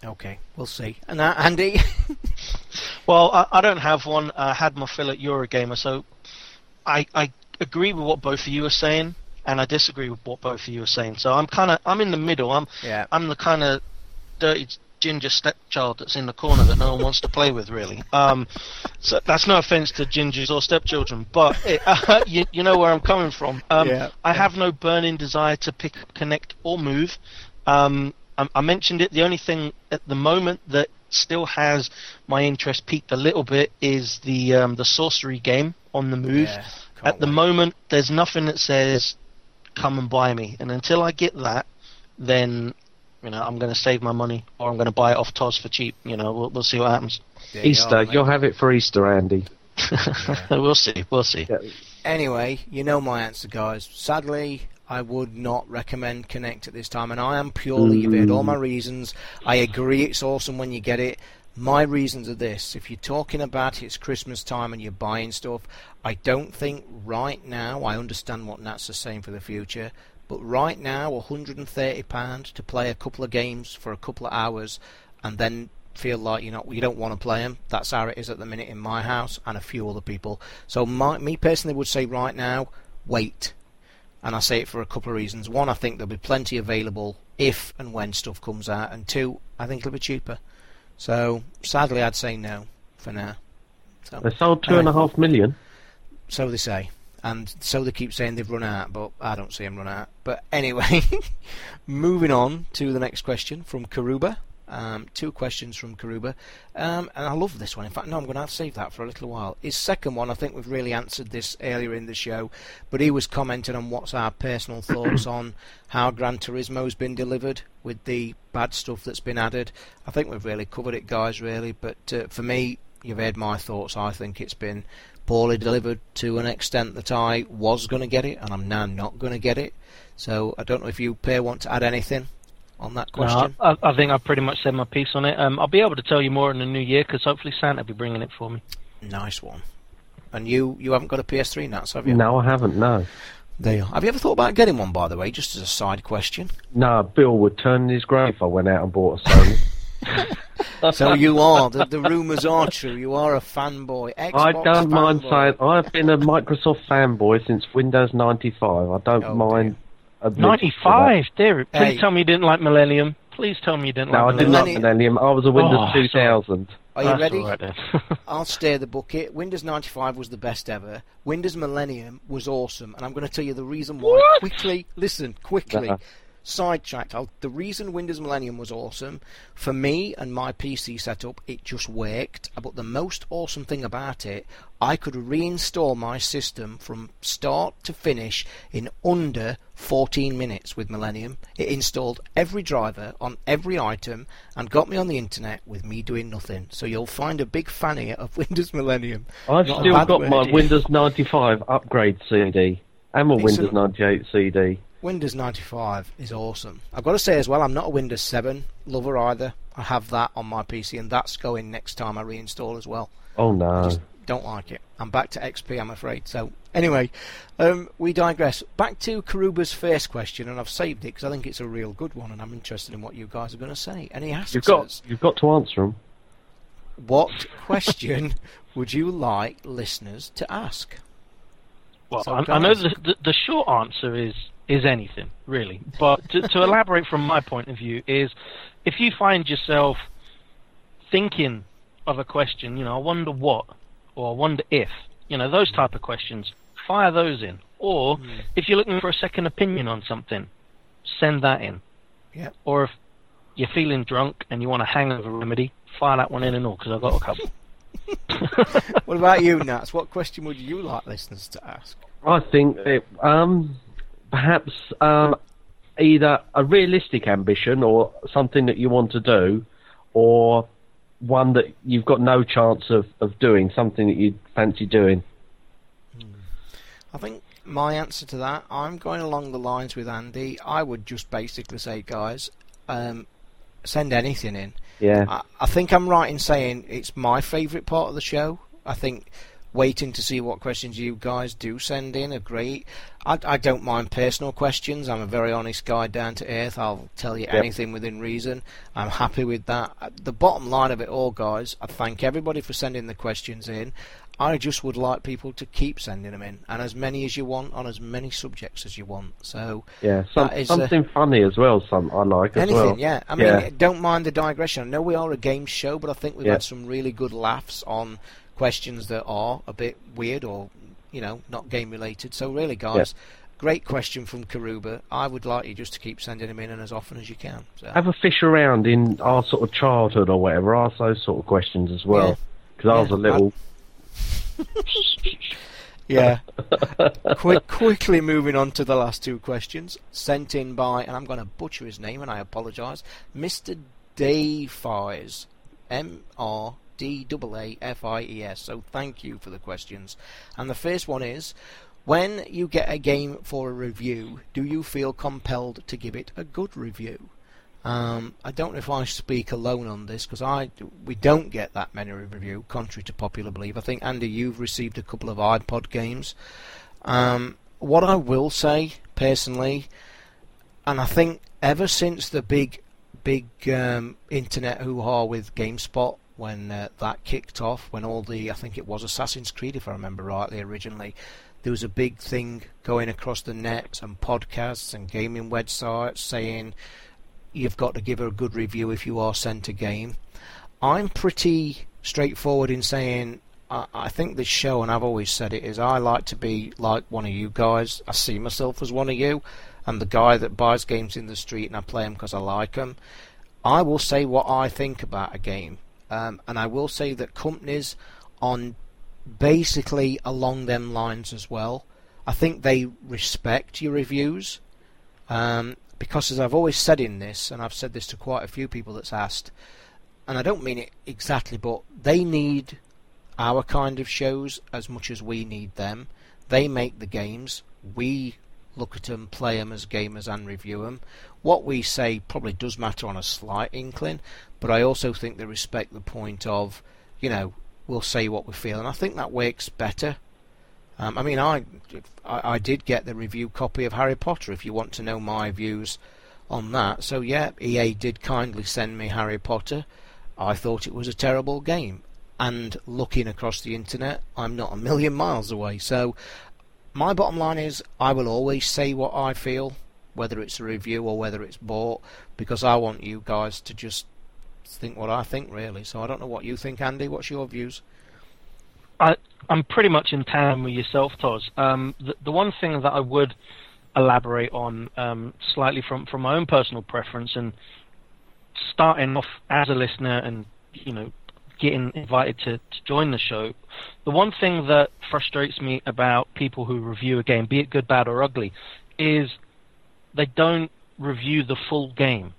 Okay, we'll see. And uh, Andy, *laughs* Well, I, I don't have one. I had my fill at Eurogamer, so I, I agree with what both of you are saying, and I disagree with what both of you are saying. So I'm kind of I'm in the middle. I'm yeah, I'm the kind of dirty ginger stepchild that's in the corner that no one wants to play with, really. Um, so that's no offense to gingers or stepchildren, but it, *laughs* uh, you, you know where I'm coming from. Um, Yeah. I have no burning desire to pick, Kinect, or move. Um, I, I mentioned it. The only thing at the moment that still has my interest peaked a little bit is the um, the sorcery game on the move. yeah, At the wait. moment, there's nothing that says "come and buy me," and until I get that, then you know I'm going to save my money or I'm going to buy it off Toz for cheap. You know, we'll, we'll see what happens. There you Easter, are, you'll have it for Easter, Andy. *laughs* we'll see. We'll see. Yeah. Anyway, you know my answer, guys. Sadly, I would not recommend Kinect at this time, and I am purely. You've heard all my mm. reasons. I agree it's awesome when you get it. My reasons are this: if you're talking about it's Christmas time and you're buying stuff, I don't think right now. I understand what Nats are saying for the future, but right now, 130 pound to play a couple of games for a couple of hours, and then feel like you know you don't want to play them. That's how it is at the minute in my house and a few other people. So my, me personally would say right now, wait. And I say it for a couple of reasons. One, I think there'll be plenty available if and when stuff comes out, and two, I think it'll be cheaper. So sadly, I'd say no for now. So, They sold two and a uh, half million. so they say, and so they keep saying they've run out, but I don't see them run out. But anyway, *laughs* moving on to the next question from Karuba. Um, two questions from Karuba, um, and I love this one. In fact, no, I'm going to have to save that for a little while. His second one, I think we've really answered this earlier in the show, but he was commenting on what's our personal *coughs* thoughts on how Gran Turismo's been delivered with the bad stuff that's been added. I think we've really covered it, guys, really. But uh, for me, you've heard my thoughts. I think it's been poorly delivered to an extent that I was going to get it, and I'm now not going to get it. So I don't know if you, Per, want to add anything on that No, question. I, I think I've pretty much said my piece on it. Um, I'll be able to tell you more in the new year because hopefully Santa will be bringing it for me. Nice one. And you, you haven't got a PS3 Nats, have you? No, I haven't. No, There you are. Have you ever thought about getting one, by the way, just as a side question? no. Bill would turn in his grave if I went out and bought a Sony. *laughs* so *laughs* you are. The, the rumours are true. You are a fanboy. Xbox I don't mind saying I've been a Microsoft fanboy since Windows 95. I don't Oh, mind. admitting to that. Ninety-five, dear. Please Hey. tell me you didn't like Millennium. Please tell me you didn't No, I like didn't Millennium. like Millennium. I was a Windows Oh, 2000. Are you That's ready? all right then. *laughs* I'll steer the bucket. Windows 95 was the best ever. Windows Millennium was awesome, and I'm going to tell you the reason why. Quickly, listen, quickly. Uh-huh. Sidetracked. I'll, the reason Windows Millennium was awesome for me and my PC setup, it just worked. But the most awesome thing about it, I could reinstall my system from start to finish in under 14 minutes with Millennium. It installed every driver on every item and got me on the internet with me doing nothing. So you'll find a big fan here of *laughs* Windows Millennium. I've Not still got word, my. Windows 95 upgrade CD and my It's Windows a- 98 CD. Windows 95 is awesome. I've got to say as well, I'm not a Windows 7 lover either. I have that on my PC, and that's going next time I reinstall as well. Oh no. I Just don't like it. I'm back to XP, I'm afraid. So anyway, um, we digress. Back to Karuba's first question, and I've saved it because I think it's a real good one, and I'm interested in what you guys are going to say. And he asks You've got us, you've got to answer them. "What question *laughs* would you like listeners to ask?" Well, So, I, I know the, the the short answer is is anything really, but to, to elaborate from my point of view is if you find yourself thinking of a question, you know, I wonder what or I wonder if, you know, those type of questions, fire those in. Or if you're looking for a second opinion on something, send that in. Yeah. Or if you're feeling drunk and you want a hangover remedy, fire that one in and all because I've got a couple. *laughs* *laughs* What about you, Nats? What question would you like listeners to ask? I think it, um, perhaps um, either a realistic ambition or something that you want to do, or one that you've got no chance of, of doing, something that you fancy doing? I think my answer to that, I'm going along the lines with Andy. I would just basically say, guys, um, send anything in. Yeah. I, I think I'm right in saying it's my favourite part of the show. I think waiting to see what questions you guys do send in are great. I, I don't mind personal questions. I'm a very honest guy, down to earth. I'll tell you Yep. anything within reason. I'm happy with that. Uh, The bottom line of it all, guys, I thank everybody for sending the questions in. I just would like people to keep sending them in, and as many as you want on as many subjects as you want. So Yeah, some, uh, something funny as well. Some I like as well. Anything, well. yeah. I mean, Yeah. don't mind the digression. I know we are a game show, but I think we've Yeah. had some really good laughs on questions that are a bit weird or, you know, not game related. So really, guys, great question from Karuba. I would like you just to keep sending them in and as often as you can. So. Have a fish around in our sort of childhood or whatever. Ask those sort of questions as well. Because I was a little. *laughs* Yeah. Quick, quickly moving on to the last two questions sent in by, and I'm going to butcher his name, and I apologise, Mr. Dayfies, M R D A A F I E S. So thank you for the questions. And the first one is. When you get a game for a review, do you feel compelled to give it a good review? Um, I don't know if I speak alone on this because I we don't get that many review, contrary to popular belief. I think Andy, you've received a couple of iPod games. Um, what I will say personally, and I think ever since the big, big um, internet hoo-ha with GameSpot when uh, that kicked off, when all the I think it was Assassin's Creed, if I remember rightly, originally. There was a big thing going across the net and podcasts and gaming websites saying you've got to give a good review if you are sent a game. I'm pretty straightforward in saying I, I think this show, and I've always said it, is I like to be like one of you guys. I see myself as one of you. I'm the guy that buys games in the street and I play them because I like them. I will say what I think about a game, um, and I will say that companies on basically along them lines as well. I think they respect your reviews. Um, because as I've always said in this, and I've said this to quite a few people that's asked, and I don't mean it exactly, but they need our kind of shows as much as we need them. They make the games. We look at them, play them as gamers, and review them. What we say probably does matter on a slight inkling, but I also think they respect the point of, you know, we'll say what we feel, and I think that works better. Um, I mean, I, I I did get the review copy of Harry Potter. If you want to know my views on that, so yeah, EA did kindly send me Harry Potter. I thought it was a terrible game, and looking across the internet, I'm not a million miles away. So my bottom line is, I will always say what I feel, whether it's a review or whether it's bought, because I want you guys to just think what I think, really. So I don't know what you think, Andy. What's your views? I, I'm pretty much in tandem with yourself, Toz. Um, the, the one thing that I would elaborate on um, slightly from, from my own personal preference and starting off as a listener and you know getting invited to, to join the show, the one thing that frustrates me about people who review a game, be it good, bad, or ugly, is they don't review the full game.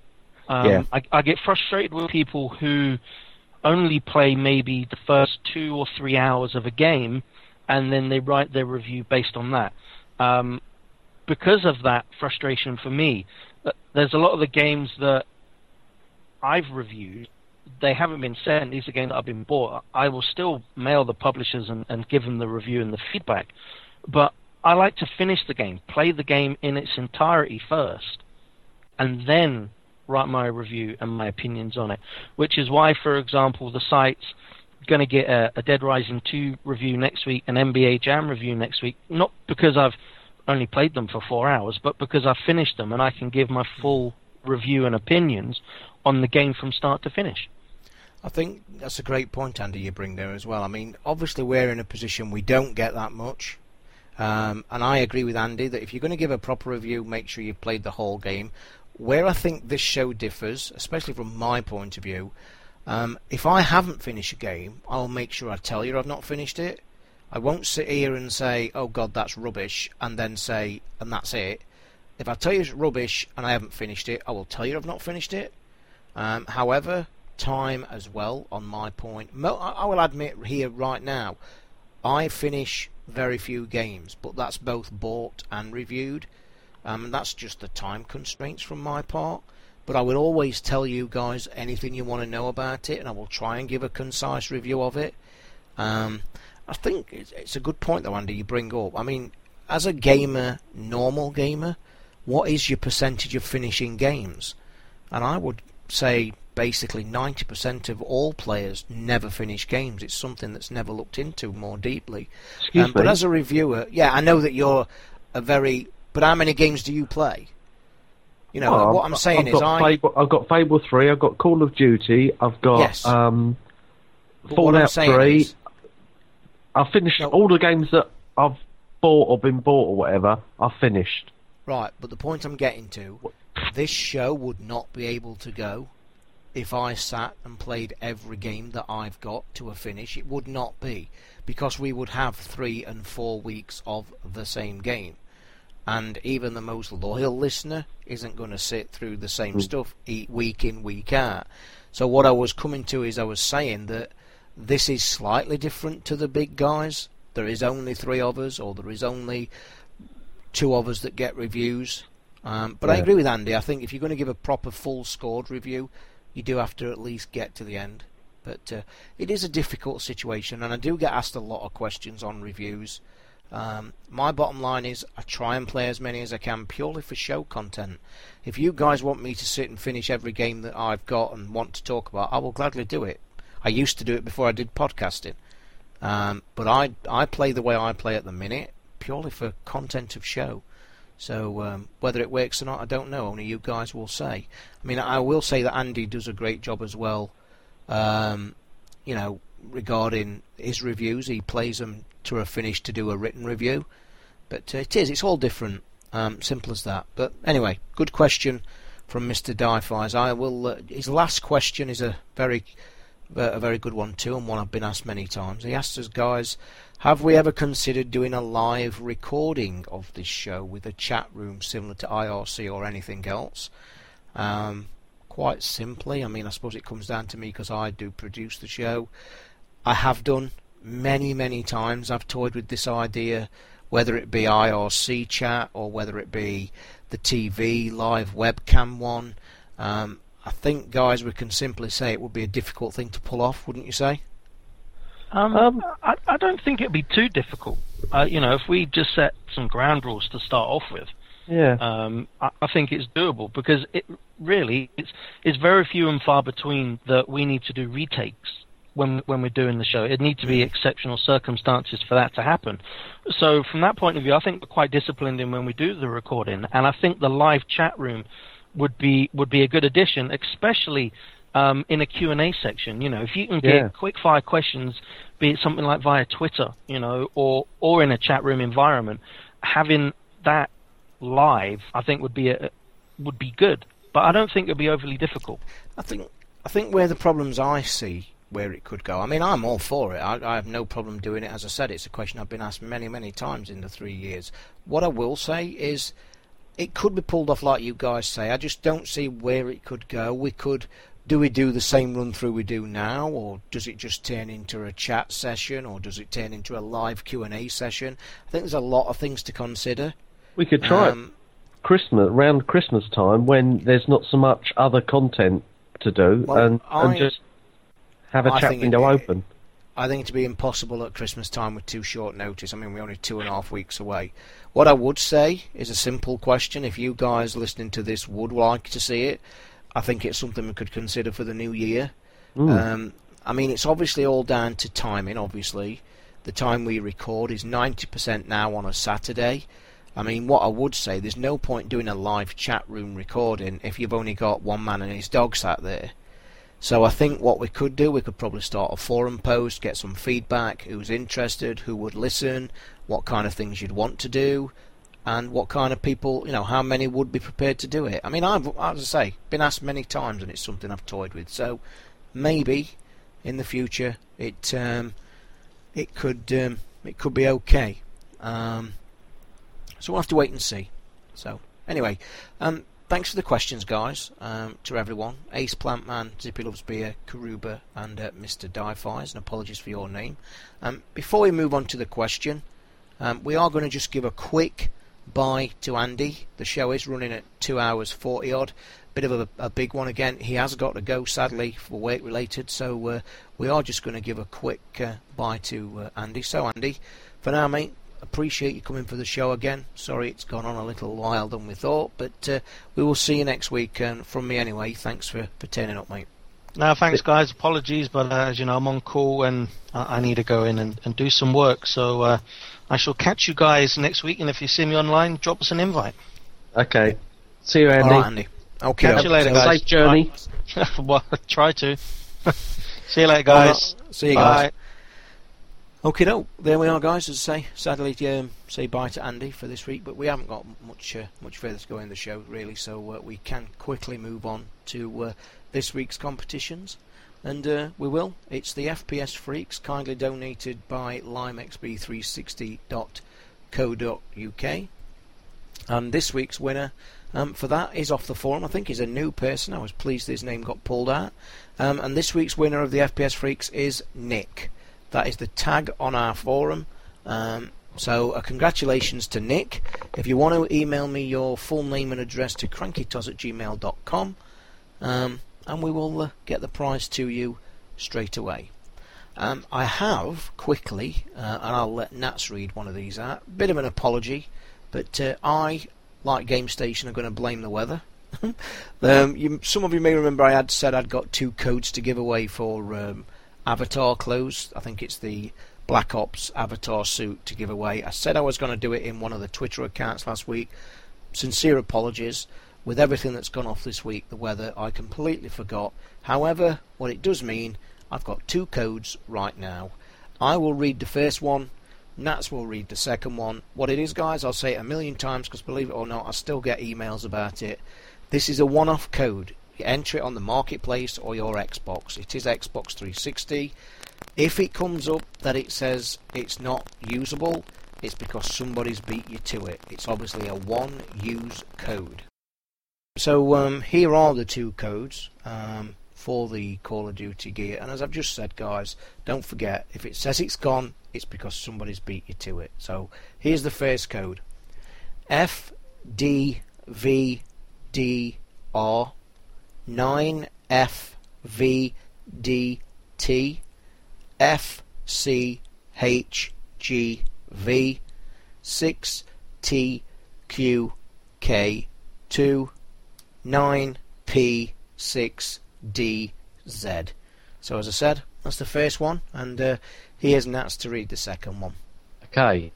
Um, Yeah. I, I get frustrated with people who only play maybe the first two or three hours of a game, and then they write their review based on that. Um, because of that frustration for me, uh, there's a lot of the games that I've reviewed. They haven't been sent. These are games that I've been bought. I will still mail the publishers and, and give them the review and the feedback. But I like to finish the game, play the game in its entirety first, and then write my review and my opinions on it. Which is why, for example, the site's going to get a, a Dead Rising 2 review next week, an NBA Jam review next week, not because I've only played them for four hours, but because I've finished them and I can give my full review and opinions on the game from start to finish. I think that's a great point, Andy, you bring there as well. I mean, obviously, we're in a position we don't get that much. Um, and I agree with Andy that if you're going to give a proper review, make sure you've played the whole game. Where I think this show differs, especially from my point of view, um, if I haven't finished a game, I'll make sure I tell you I've not finished it. I won't sit here and say, "Oh God, that's rubbish," and then say, "and that's it." if I tell you it's rubbish and I haven't finished it, I will tell you I've not finished it. Um, however, time as well on my point. I will admit here right now, I finish very few games, but that's both bought and reviewed. Um, and that's just the time constraints from my part. But I will always tell you guys anything you want to know about it, and I will try and give a concise review of it. Um, I think it's, it's a good point, though, Andy, you bring up. I mean, as a gamer, normal gamer, what is your percentage of finishing games? And I would say basically 90% of all players never finish games. It's something that's never looked into more deeply. Excuse Um, but as a reviewer, yeah, I know that you're a very. But how many games do you play? You know, Well, what I'm saying I've is, I. Fable, I've got Fable Three. I've got Call of Duty. I've got Yes. um, but what I'm Fallout Three. is- I've finished No. all the games that I've bought or been bought or whatever. I've finished. Right, but the point I'm getting to, this show would not be able to go if I sat and played every game that I've got to a finish. It would not be because we would have three and four weeks of the same game. And even the most loyal listener isn't going to sit through the same stuff e- week in, week out. So what I was coming to is I was saying that this is slightly different to the big guys. There is only three of us, or there is only two of us that get reviews. Um, but I agree with Andy. I think if you're going to give a proper full scored review, you do have to at least get to the end. But uh, it is a difficult situation, and I do get asked a lot of questions on reviews. Um, my bottom line is I try and play as many as I can purely for show content. If you guys want me to sit and finish every game that I've got and want to talk about, I will gladly do it. I used to do it before I did podcasting. Um, but I I play the way I play at the minute purely for content of show. So um, whether it works or not, I don't know. Only you guys will say. I mean, I will say that Andy does a great job as well. Um, you know, regarding his reviews, he plays them to a finish to do a written review. But uh, it is, it's all different. Um, simple as that. But anyway, good question from Mr. Difies. I will. Uh, his last question is a very, a very good one too, and one I've been asked many times. He asked us, guys, have we ever considered doing a live recording of this show with a chat room similar to IRC or anything else? Um, quite simply, I mean, I suppose it comes down to me because I do produce the show. I have done many, many times. I've toyed with this idea, whether it be IRC chat or whether it be the TV live webcam one. Um, I think, guys, we can simply say it would be a difficult thing to pull off, wouldn't you say? Um, Um, I, I don't think it'd be too difficult. Uh, you know, if we just set some ground rules to start off with, Yeah. um, I, I think it's doable because it really it's it's very few and far between that we need to do retakes when when we're doing the show. It needs to be exceptional circumstances for that to happen. So from that point of view, I think we're quite disciplined in when we do the recording, and I think the live chat room would be would be a good addition, especially. Um, in a Q&A section, you know, if you can get Yeah. quick fire questions, be it something like via Twitter, you know, or or in a chat room environment, having that live, I think would be a, would be good. But I don't think it'd be overly difficult. I think I think where the problems I see where it could go. I mean, I'm all for it. I, I have no problem doing it. As I said, it's a question I've been asked many, many times in the three years. What I will say is, it could be pulled off like you guys say. I just don't see where it could go. We could. Do we do the same run through we do now, or does it just turn into a chat session, or does it turn into a live Q and A session? I think there's a lot of things to consider. We could try it Um, Christmas around Christmas time when there's not so much other content to do, Well, and I- and just have a I chat window it- open. I think it'd be impossible at Christmas time with too short notice. I mean, we're only two and a half weeks away. What I would say is a simple question. If you guys listening to this would like to see it, I think it's something we could consider for the new year. Mm. Um, I mean, it's obviously all down to timing, obviously. The time we record is 90% now on a Saturday. I mean, what I would say, there's no point doing a live chat room recording if you've only got one man and his dog sat there. So I think what we could do, we could probably start a forum post, get some feedback, who's interested, who would listen, what kind of things you'd want to do, and what kind of people, you know, how many would be prepared to do it. I mean, I've, as I say, been asked many times, and it's something I've toyed with. So maybe in the future it um, it could um, it could be okay. Um, so we'll have to wait and see. So Anyway, um, thanks for the questions, guys, um, to everyone. Ace Plantman, Zippy Loves Beer, Karuba, and uh, Mr. Difies, and apologies for your name. Um, before we move on to the question, um, we are going to just give a quick bye to Andy. The show is running at 2 hours 40 odd. Bit of a, a big one again. He has got to go, sadly, for work related, so uh, we are just going to give a quick uh, bye to uh, Andy. So, Andy, for now, mate, appreciate you coming for the show again. Sorry it's gone on a little while than we thought, but uh, we will see you next week. And from me anyway, thanks for, for turning up, mate. No, thanks, guys. Apologies, but uh, as you know, I'm on call and I, I need to go in and, and do some work. So uh, I shall catch you guys next week. And if you see me online, drop us an invite. Okay. See you, Andy. All right, Andy. Okay. Catch you later, guys. Safe journey. *laughs* well, *laughs* try to. *laughs* see you later, guys. See you guys. Okay, no, there we are, guys. As I say, sadly, um, say bye to Andy for this week, but we haven't got much uh, much further to go in the show, really. So uh, we can quickly move on to uh, this week's competitions, and uh, we will. It's the FPS Freeks, kindly donated by LimeXB360.co.uk, and this week's winner um, for that is off the forum. I think he's a new person. I was pleased his name got pulled out. Um, and this week's winner of the FPS Freeks is Nick. That is the tag on our forum. Um, so, uh, congratulations to Nick. If you want to email me your full name and address to crankytoz at gmail.com, um, and we will uh, get the prize to you straight away. Um, I have quickly, uh, and I'll let Nats read one of these out. Bit of an apology, but uh, I, like Game Station, are going to blame the weather. *laughs* um, you, some of you may remember I had said I'd got two codes to give away for um, Avatar clothes. I think it's the Black Ops Avatar suit to give away. I said I was going to do it in one of the Twitter accounts last week. Sincere apologies. With everything that's gone off this week, the weather, I completely forgot. However, what it does mean, I've got two codes right now. I will read the first one. Nats will read the second one. What it is, guys, I'll say it a million times because believe it or not, I still get emails about it. This is a one off code. Enter it on the marketplace or your Xbox. It is Xbox 360. If it comes up that it says it's not usable, it's because somebody's beat you to it. It's obviously a one use code. So um, here are the two codes um, for the Call of Duty gear. And as I've just said, guys, don't forget if it says it's gone, it's because somebody's beat you to it. So here's the first code: F D V D R nine F V D T F C H G V six T Q K two 9P6DZ. So as I said, that's the first one, and uh, here's Nats to read the second one. Okay.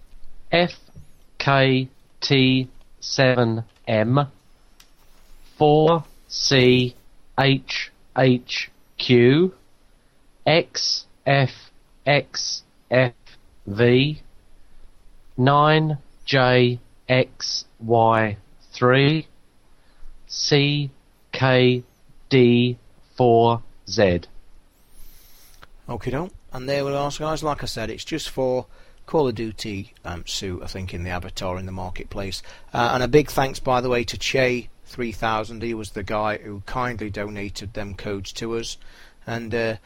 FKT7M 4CHHQ 9JXY3 CKD4Z. Okay, don't. And there we are, guys. Like I said, it's just for Call of Duty um, suit, I think, in the avatar in the marketplace. Uh, and a big thanks, by the way, to Che. 3000 he was the guy who kindly donated them codes to us and uh,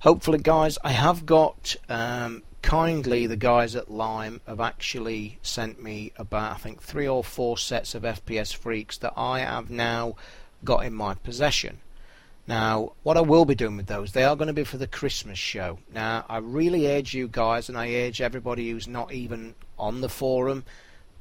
hopefully guys I have got um, kindly the guys at Lime have actually sent me about I think three or four sets of FPS Freeks that I have now got in my possession. Now, what I will be doing with those, they are going to be for the Christmas show. Now, I really urge you guys, and I urge everybody who's not even on the forum,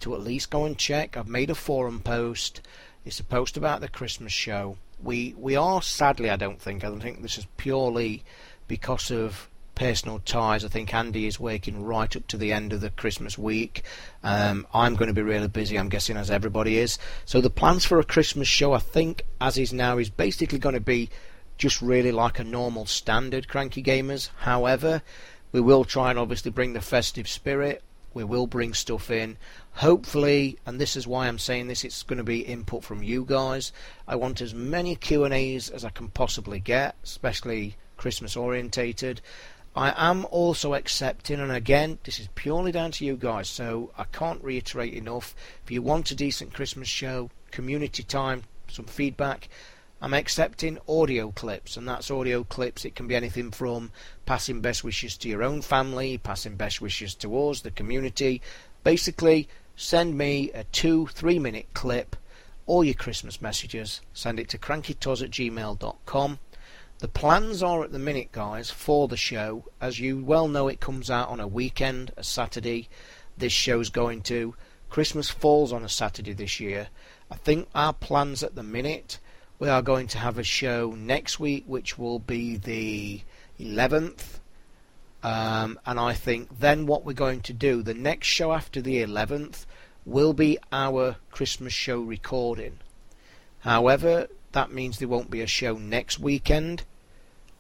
to at least go and check. I've made a forum post. It's a post about the Christmas show. We we are sadly, I don't think. I don't think this is purely because of personal ties. I think Andy is working right up to the end of the Christmas week. Um, I'm going to be really busy, I'm guessing, as everybody is. So the plans for a Christmas show, I think, as is now, is basically going to be just really like a normal standard Cranky Gamers. However, we will try and obviously bring the festive spirit. We will bring stuff in. Hopefully, and this is why I'm saying this, it's going to be input from you guys. I want as many Q&As as I can possibly get, especially Christmas orientated. I am also accepting, and again, this is purely down to you guys, so I can't reiterate enough. If you want a decent Christmas show, community time, some feedback. I'm accepting audio clips, and that's audio clips. It can be anything from passing best wishes to your own family, passing best wishes to us, the community. Basically, send me a two, three minute clip, all your Christmas messages. Send it to crankytoz at gmail.com. The plans are at the minute, guys, for the show. As you well know, it comes out on a weekend, a Saturday. This show's going to. Christmas falls on a Saturday this year. I think our plans at the minute we are going to have a show next week, which will be the 11th. Um, and I think then what we're going to do, the next show after the 11th, will be our Christmas show recording. However, that means there won't be a show next weekend.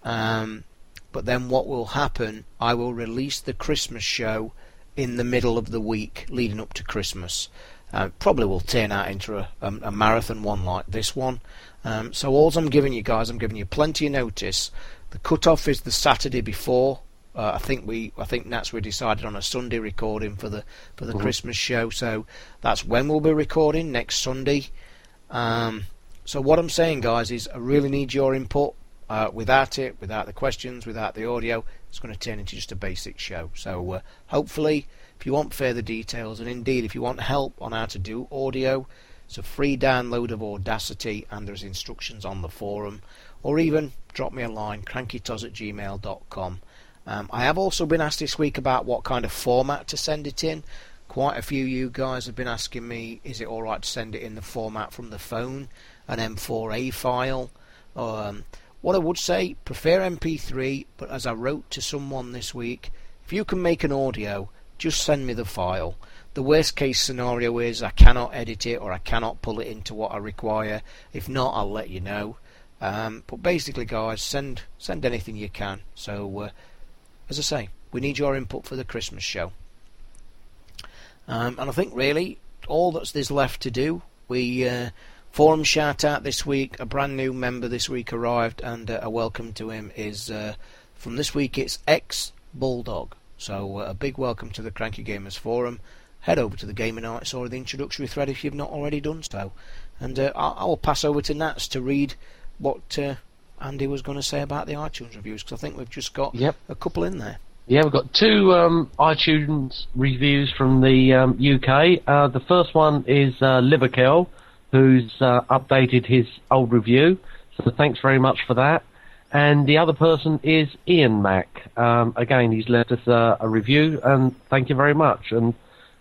Um, but then what will happen, I will release the Christmas show in the middle of the week leading up to Christmas. Uh, probably will turn out into a, a, a marathon one like this one. Um, so all I'm giving you guys, I'm giving you plenty of notice. The cut-off is the Saturday before. Uh, I think we, I think that's we decided on a Sunday recording for the for the mm-hmm. Christmas show. So that's when we'll be recording next Sunday. Um, so what I'm saying, guys, is I really need your input. Uh, without it, without the questions, without the audio, it's going to turn into just a basic show. So uh, hopefully, if you want further details, and indeed if you want help on how to do audio, it's a free download of Audacity and there's instructions on the forum. Or even drop me a line, crankytoz at gmail.com. Um, I have also been asked this week about what kind of format to send it in. Quite a few of you guys have been asking me, is it alright to send it in the format from the phone, an M4A file? Um, what I would say, prefer MP3, but as I wrote to someone this week, if you can make an audio, just send me the file. The worst case scenario is I cannot edit it or I cannot pull it into what I require. If not, I'll let you know. Um, but basically, guys, send send anything you can. So, uh, as I say, we need your input for the Christmas show. Um, and I think really all that's there's left to do. We uh, forum shout out this week. A brand new member this week arrived, and uh, a welcome to him is uh, from this week. It's X Bulldog. So uh, a big welcome to the Cranky Gamers forum head over to the Gaming Nights or the introductory thread if you've not already done so. And uh, I, will pass over to Nats to read what uh, Andy was going to say about the iTunes reviews because I think we've just got yep. a couple in there. Yeah, we've got two um, iTunes reviews from the um, UK. Uh, the first one is uh, Liverkill, who's uh, updated his old review. So thanks very much for that. And the other person is Ian Mack. Um, again, he's left us uh, a review, and thank you very much. And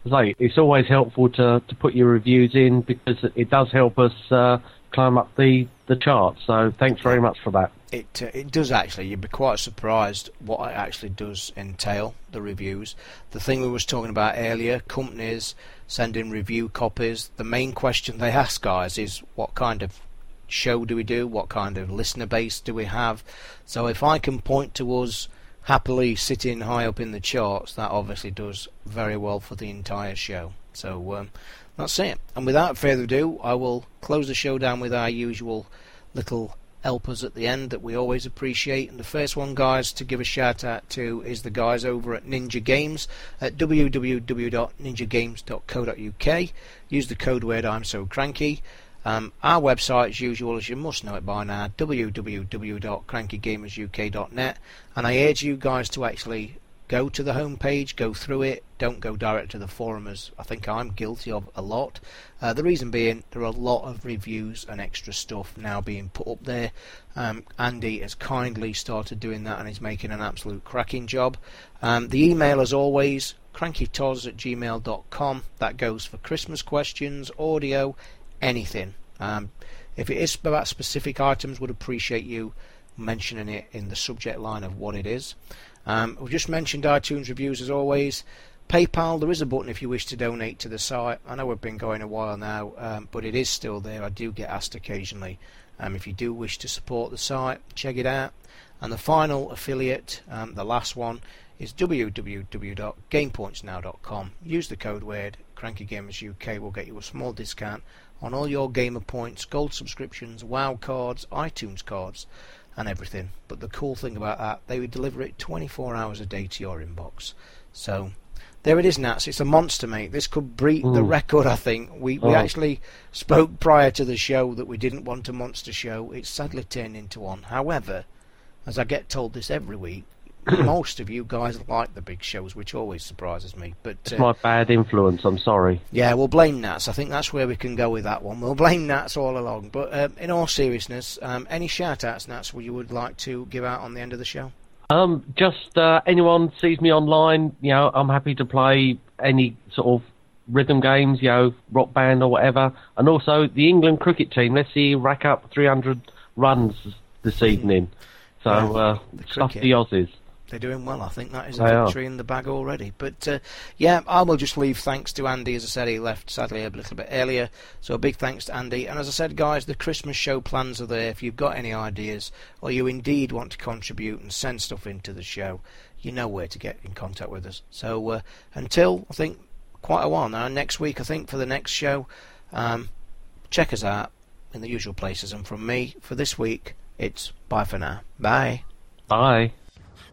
like it's always helpful to to put your reviews in because it does help us uh, climb up the the chart. So thanks very much for that. It uh, it does actually. You'd be quite surprised what it actually does entail the reviews. The thing we was talking about earlier, companies sending review copies. The main question they *laughs* ask guys is what kind of show do we do? What kind of listener base do we have? So if I can point to us happily sitting high up in the charts, that obviously does very well for the entire show. So um, that's it. And without further ado, I will close the show down with our usual little helpers at the end that we always appreciate. And the first one, guys, to give a shout out to is the guys over at Ninja Games at www.ninjagames.co.uk. Use the code word I'm so cranky. Um, our website, as usual, as you must know it by now, www.crankygamersuk.net, and I urge you guys to actually go to the homepage, go through it, don't go direct to the forum as I think I'm guilty of a lot. Uh, the reason being, there are a lot of reviews and extra stuff now being put up there. Um, Andy has kindly started doing that and is making an absolute cracking job. Um, the email, as always, crankytoz at gmail.com. That goes for Christmas questions, audio, anything. Um, if it is about specific items, would appreciate you mentioning it in the subject line of what it is. Um, we've just mentioned iTunes reviews as always. PayPal, there is a button if you wish to donate to the site. I know we've been going a while now, um, but it is still there. I do get asked occasionally. Um, if you do wish to support the site, check it out. And the final affiliate, um, the last one, is www.gamepointsnow.com. Use the code word CrankyGamersUK will get you a small discount on all your gamer points, gold subscriptions, WoW cards, iTunes cards, and everything. But the cool thing about that, they would deliver it 24 hours a day to your inbox. So There it is, Nats. It's a monster, mate. This could break the Mm. record, I think. We, we Oh. actually spoke prior to the show that we didn't want a monster show. It's sadly turned into one. However, as I get told this every week, *clears throat* most of you guys like the big shows, which always surprises me. But It's uh, my bad influence. I'm sorry. yeah, we'll blame Nats. I think that's where we can go with that one. We'll blame Nats all along. But um, in all seriousness, um, any shout outs, Nats, you would like to give out on the end of the show? Um, just uh, anyone sees me online, you know, I'm happy to play any sort of rhythm games, you know, rock band or whatever. And also the England cricket team. Let's see, rack up 300 runs this evening. So uh, the stuff cricket. the Aussies. They're doing well. I think that is a They are. victory in the bag already. But uh, yeah, I will just leave thanks to Andy. As I said, he left sadly a little bit earlier. So a big thanks to Andy. And as I said, guys, the Christmas show plans are there. If you've got any ideas or you indeed want to contribute and send stuff into the show, you know where to get in contact with us. So uh, until I think quite a while now, next week I think for the next show, um, check us out in the usual places. And from me for this week, it's bye for now. Bye. Bye.